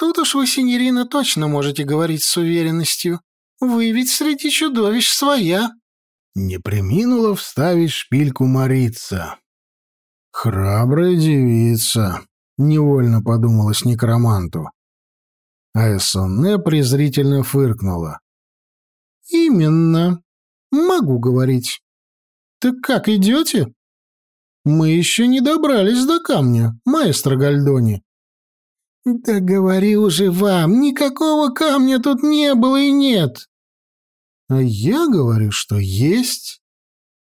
Тут уж вы, синьорина, точно можете говорить с уверенностью. Вы ведь среди чудовищ своя. Не приминула вставить шпильку Марица. Храбрая девица, невольно подумалось некроманту. А Эссоне презрительно фыркнула. «Именно. Могу говорить. Так как идете? Мы еще не добрались до камня, маэстро Гальдони. «Да говори уже вам, никакого камня тут не было и нет!» «А я говорю, что есть,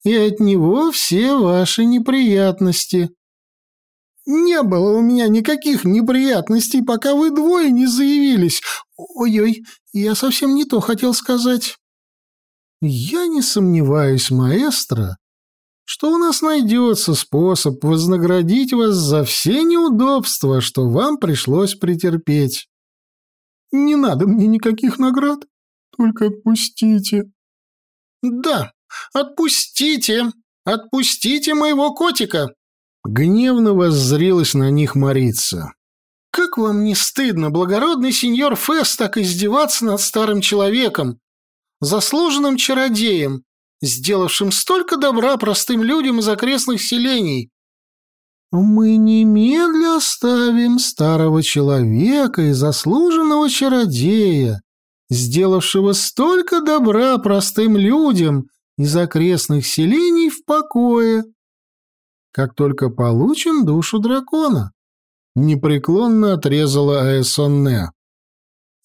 и от него все ваши неприятности». «Не было у меня никаких неприятностей, пока вы двое не заявились. Ой-ой, я совсем не то хотел сказать». «Я не сомневаюсь, маэстро, что у нас найдется способ вознаградить вас за все неудобства, что вам пришлось претерпеть. Не надо мне никаких наград, только отпустите. Да, отпустите, отпустите моего котика. Гневно воззрилась на них Марица. Как вам не стыдно, благородный сеньор Фесс, так издеваться над старым человеком, заслуженным чародеем, сделавшим столько добра простым людям из окрестных селений. Мы немедля оставим старого человека и заслуженного чародея, сделавшего столько добра простым людям из окрестных селений в покое, как только получим душу дракона. Непреклонно отрезала Аэсонне.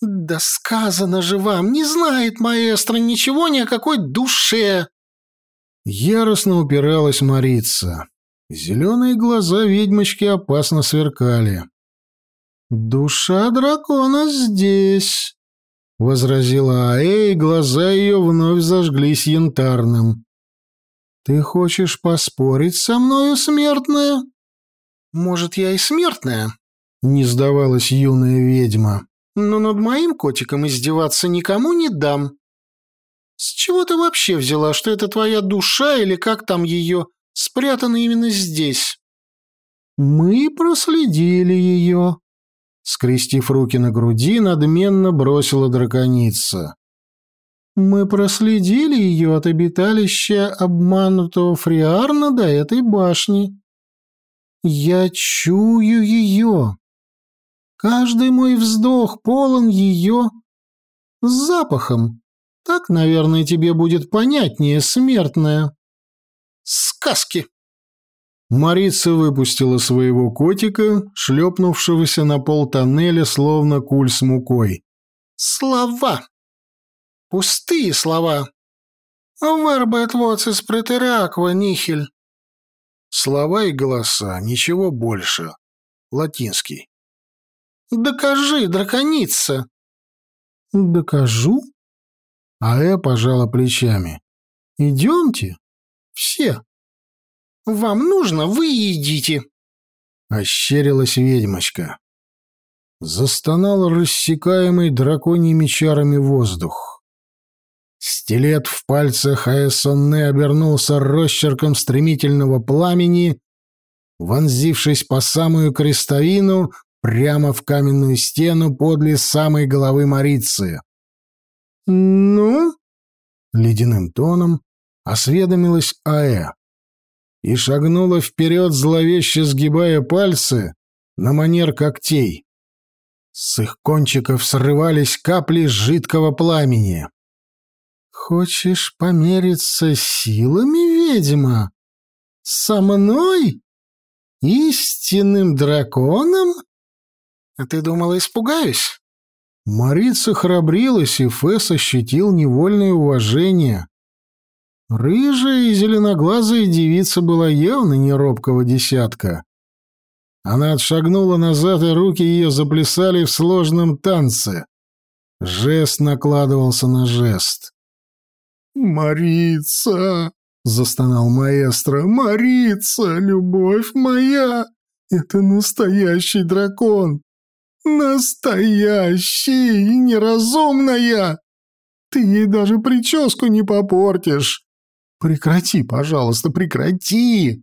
«Да сказано же вам, не знает маэстро ничего ни о какой душе!» Яростно упиралась Марица. Зеленые глаза ведьмочки опасно сверкали. «Душа дракона здесь», — возразила Аэ, глаза ее вновь зажглись янтарным. «Ты хочешь поспорить со мною, смертная?» «Может, я и смертная?» — не сдавалась юная ведьма но над моим котиком издеваться никому не дам. С чего ты вообще взяла, что это твоя душа или как там ее спрятана именно здесь? Мы проследили ее. Скрестив руки на груди, надменно бросила драконица. Мы проследили ее от обиталища обманутого Фриарна до этой башни. Я чую ее. Каждый мой вздох полон ее запахом. Так, наверное, тебе будет понятнее, смертная. Сказки. Марица выпустила своего котика, шлепнувшегося на пол тоннеля, словно куль с мукой. Слова. Пустые слова. Вербет воцис претераква нихель. Слова и голоса, ничего больше. Латинский. «Докажи, драконица!» «Докажу?» Аэ пожала плечами. «Идемте, все». «Вам нужно, вы идите!» Ощерилась ведьмочка. застонал рассекаемый драконьими чарами воздух. Стилет в пальцах Аэсонне обернулся росчерком стремительного пламени, вонзившись по самую крестовину прямо в каменную стену подле самой головы Марицы. «Ну?» — ледяным тоном осведомилась Аэ и шагнула вперед, зловеще сгибая пальцы на манер когтей. С их кончиков срывались капли жидкого пламени. «Хочешь помериться силами, ведьма? Со мной? Истинным драконом? А ты думала, испугаюсь?» Марица храбрилась, и Фэс ощутил невольное уважение. Рыжая и зеленоглазая девица была явно не робкого десятка. Она отшагнула назад, и руки ее заплясали в сложном танце. Жест накладывался на жест. «Марица!» — застонал маэстро. «Марица, любовь моя! Это настоящий дракон! Настоящий и неразумная! Ты ей даже прическу не попортишь! Прекрати, пожалуйста, прекрати!»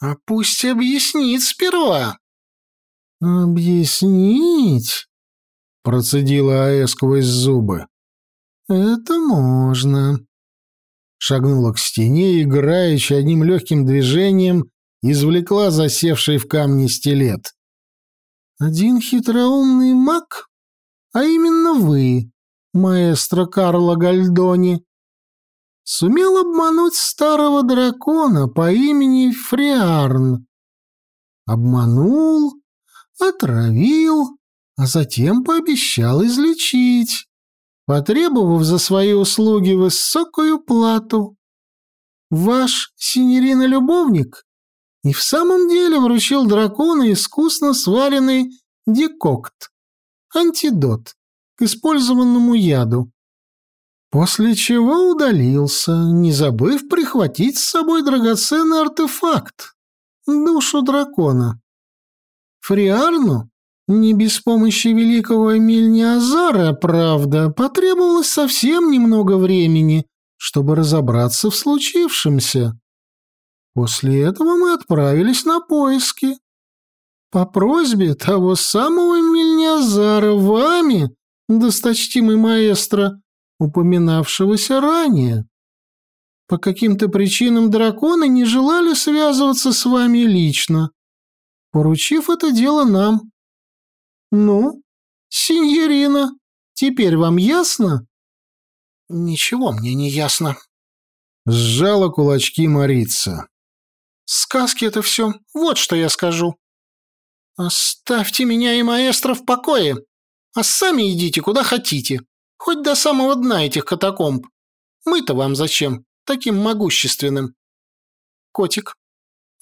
«А пусть объяснит сперва». «Объяснить?» — процедила Аэ сквозь зубы. «Это можно». Шагнула к стене, играючи одним легким движением, извлекла засевший в камне стилет. «Один хитроумный маг, а именно вы, маэстро Карло Гальдони, сумел обмануть старого дракона по имени Фриарн. Обманул, отравил, а затем пообещал излечить, потребовав за свои услуги высокую плату. Ваш синерина-любовник и в самом деле вручил дракону искусно сваренный декокт, антидот к использованному яду после чего удалился, не забыв прихватить с собой драгоценный артефакт — душу дракона. Фриарну, не без помощи великого Мильниазара, правда, потребовалось совсем немного времени, чтобы разобраться в случившемся. После этого мы отправились на поиски. По просьбе того самого Мильниазара вами, досточтимый маэстро, упоминавшегося ранее. По каким-то причинам драконы не желали связываться с вами лично, поручив это дело нам. Ну, синьорина, теперь вам ясно? Ничего мне не ясно. Сжала кулачки Марица. Сказки это все, вот что я скажу. Оставьте меня и маэстро в покое, а сами идите куда хотите. Хоть до самого дна этих катакомб. Мы-то вам зачем, таким могущественным? Котик,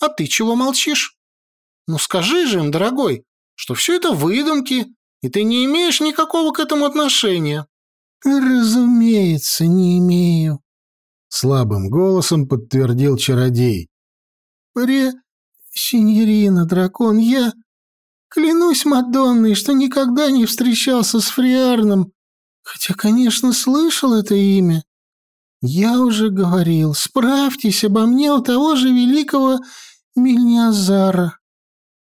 а ты чего молчишь? Ну скажи же им, дорогой, что все это выдумки, и ты не имеешь никакого к этому отношения. Разумеется, не имею. Слабым голосом подтвердил чародей. Пре... Синьорина, дракон, я... Клянусь Мадонной, что никогда не встречался с Фриарном Хотя, конечно, слышал это имя. Я уже говорил, справьтесь обо мне у того же великого Мильниазара.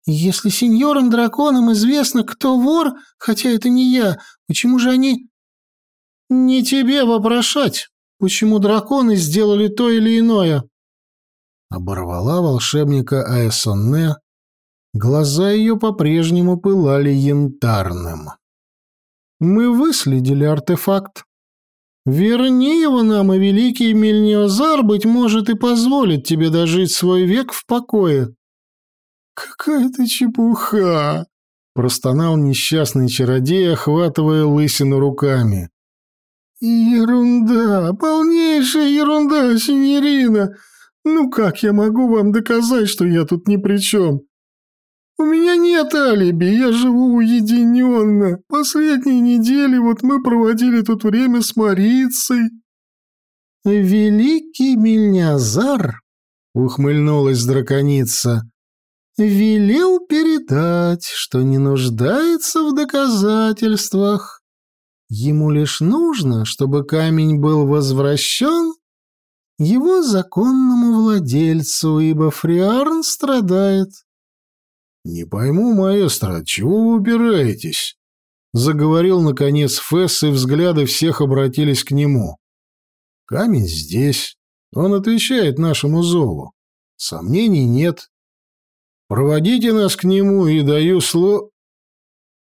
Если сеньорам-драконам известно, кто вор, хотя это не я, почему же они... Не тебе вопрошать, почему драконы сделали то или иное. Оборвала волшебника Аэсонне, глаза ее по-прежнему пылали янтарным. Мы выследили артефакт. Верни его нам, и великий Мельниозар, быть может, и позволит тебе дожить свой век в покое. Какая-то чепуха, простонал несчастный чародей, охватывая лысину руками. Ерунда, полнейшая ерунда, синьорина. Ну как я могу вам доказать, что я тут ни при чем? У меня нет алиби, я живу уединенно. Последние недели вот мы проводили тут время с Марицей». «Великий Мильнязар», — ухмыльнулась драконица, велел передать, что не нуждается в доказательствах. Ему лишь нужно, чтобы камень был возвращен его законному владельцу, ибо Фриарн страдает. «Не пойму, маэстро, чего вы упираетесь?» Заговорил, наконец, Фесс, и взгляды всех обратились к нему. «Камень здесь. Он отвечает нашему зову. Сомнений нет. Проводите нас к нему, и даю сло...»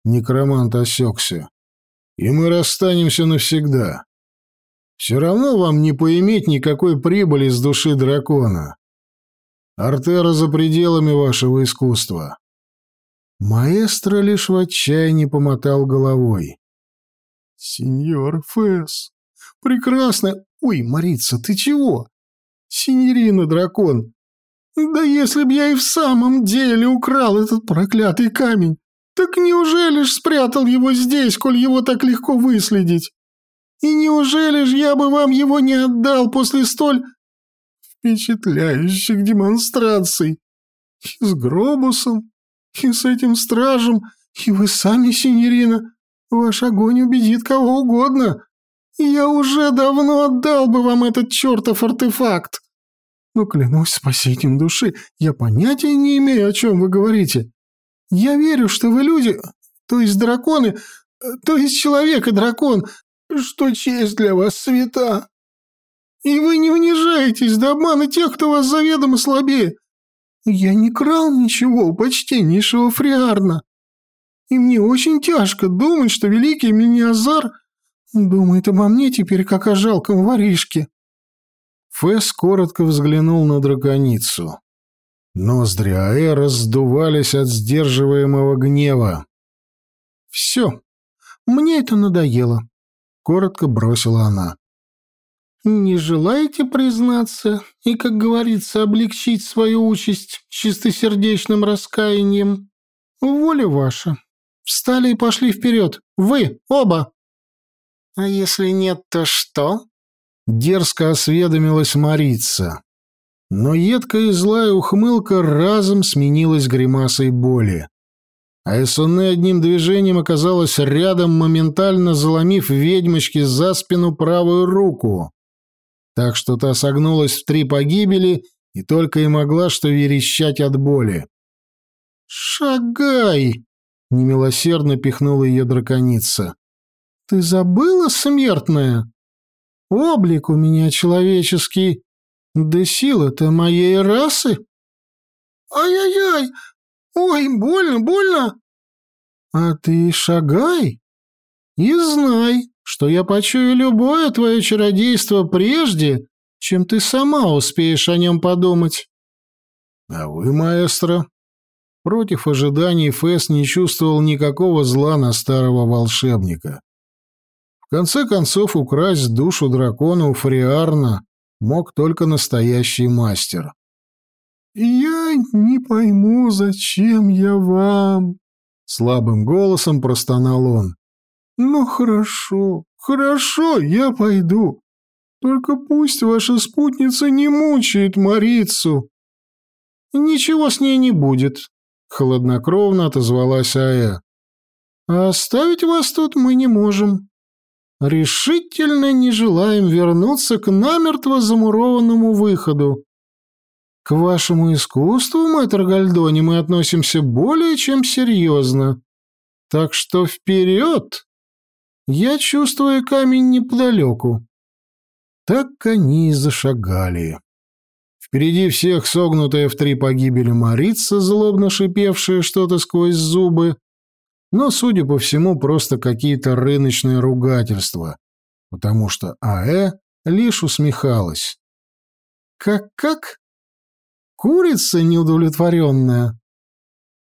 Некромант осекся. «И мы расстанемся навсегда. Все равно вам не поиметь никакой прибыли с души дракона. Артера за пределами вашего искусства. Маэстро лишь в отчаянии помотал головой. «Сеньор Фэс, прекрасно... Ой, Марица, ты чего? Синьорина дракон, да если б я и в самом деле украл этот проклятый камень, так неужели ж спрятал его здесь, коль его так легко выследить? И неужели ж я бы вам его не отдал после столь впечатляющих демонстраций? И с Гробусом, и с этим стражем, и вы сами, синьорина, ваш огонь убедит кого угодно. Я уже давно отдал бы вам этот чертов артефакт. Но клянусь спасением души, я понятия не имею, о чем вы говорите. Я верю, что вы люди, то есть драконы, то есть человек и дракон, что честь для вас свята. И вы не унижаетесь до обмана тех, кто вас заведомо слабее. Я не крал ничего у почтеннейшего Фриарна. И мне очень тяжко думать, что великий Миниазар думает обо мне теперь как о жалком воришке». Фэс коротко взглянул на драконицу. Ноздри Аэ раздувались от сдерживаемого гнева. «Все, мне это надоело», — коротко бросила она. «Не желаете признаться и, как говорится, облегчить свою участь чистосердечным раскаянием? Воля ваша. Встали и пошли вперед. Вы, оба!» «А если нет, то что?» Дерзко осведомилась Марица. Но едкая и злая ухмылка разом сменилась гримасой боли. А Эссоне одним движением оказалась рядом, моментально заломив ведьмочке за спину правую руку так что та согнулась в три погибели и только и могла что верещать от боли. «Шагай!» — немилосердно пихнула ее драконица. «Ты забыла, смертная? Облик у меня человеческий, да сила-то моей расы!» «Ай-яй-яй! Ой, больно, больно!» «А ты шагай и знай, что я почую любое твое чародейство прежде, чем ты сама успеешь о нем подумать. А вы, маэстро? Против ожиданий Фэс не чувствовал никакого зла на старого волшебника. В конце концов, украсть душу дракона у Фриарна мог только настоящий мастер. «Я не пойму, зачем я вам?» Слабым голосом простонал он. «Ну хорошо, хорошо, я пойду. Только пусть ваша спутница не мучает Марицу». «Ничего с ней не будет», — хладнокровно отозвалась Ая. «А оставить вас тут мы не можем. Решительно не желаем вернуться к намертво замурованному выходу. К вашему искусству, мэтр Гальдони, мы относимся более чем серьезно. Так что вперед!» Я чувствую камень неподалеку. Так они и зашагали. Впереди всех согнутая в три погибели Марица, злобно шипевшая что-то сквозь зубы, но, судя по всему, просто какие-то рыночные ругательства, потому что АЭ лишь усмехалась. «Как-как? Курица неудовлетворенная?»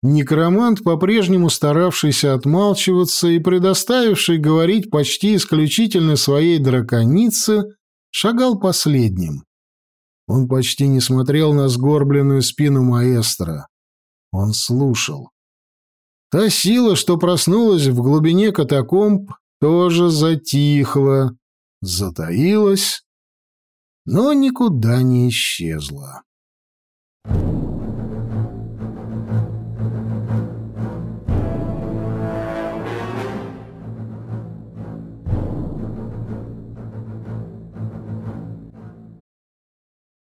Некромант, по-прежнему старавшийся отмалчиваться и предоставивший говорить почти исключительно своей драконице, шагал последним. Он почти не смотрел на сгорбленную спину маэстро. Он слушал. Та сила, что проснулась в глубине катакомб, тоже затихла, затаилась, но никуда не исчезла. Thank you.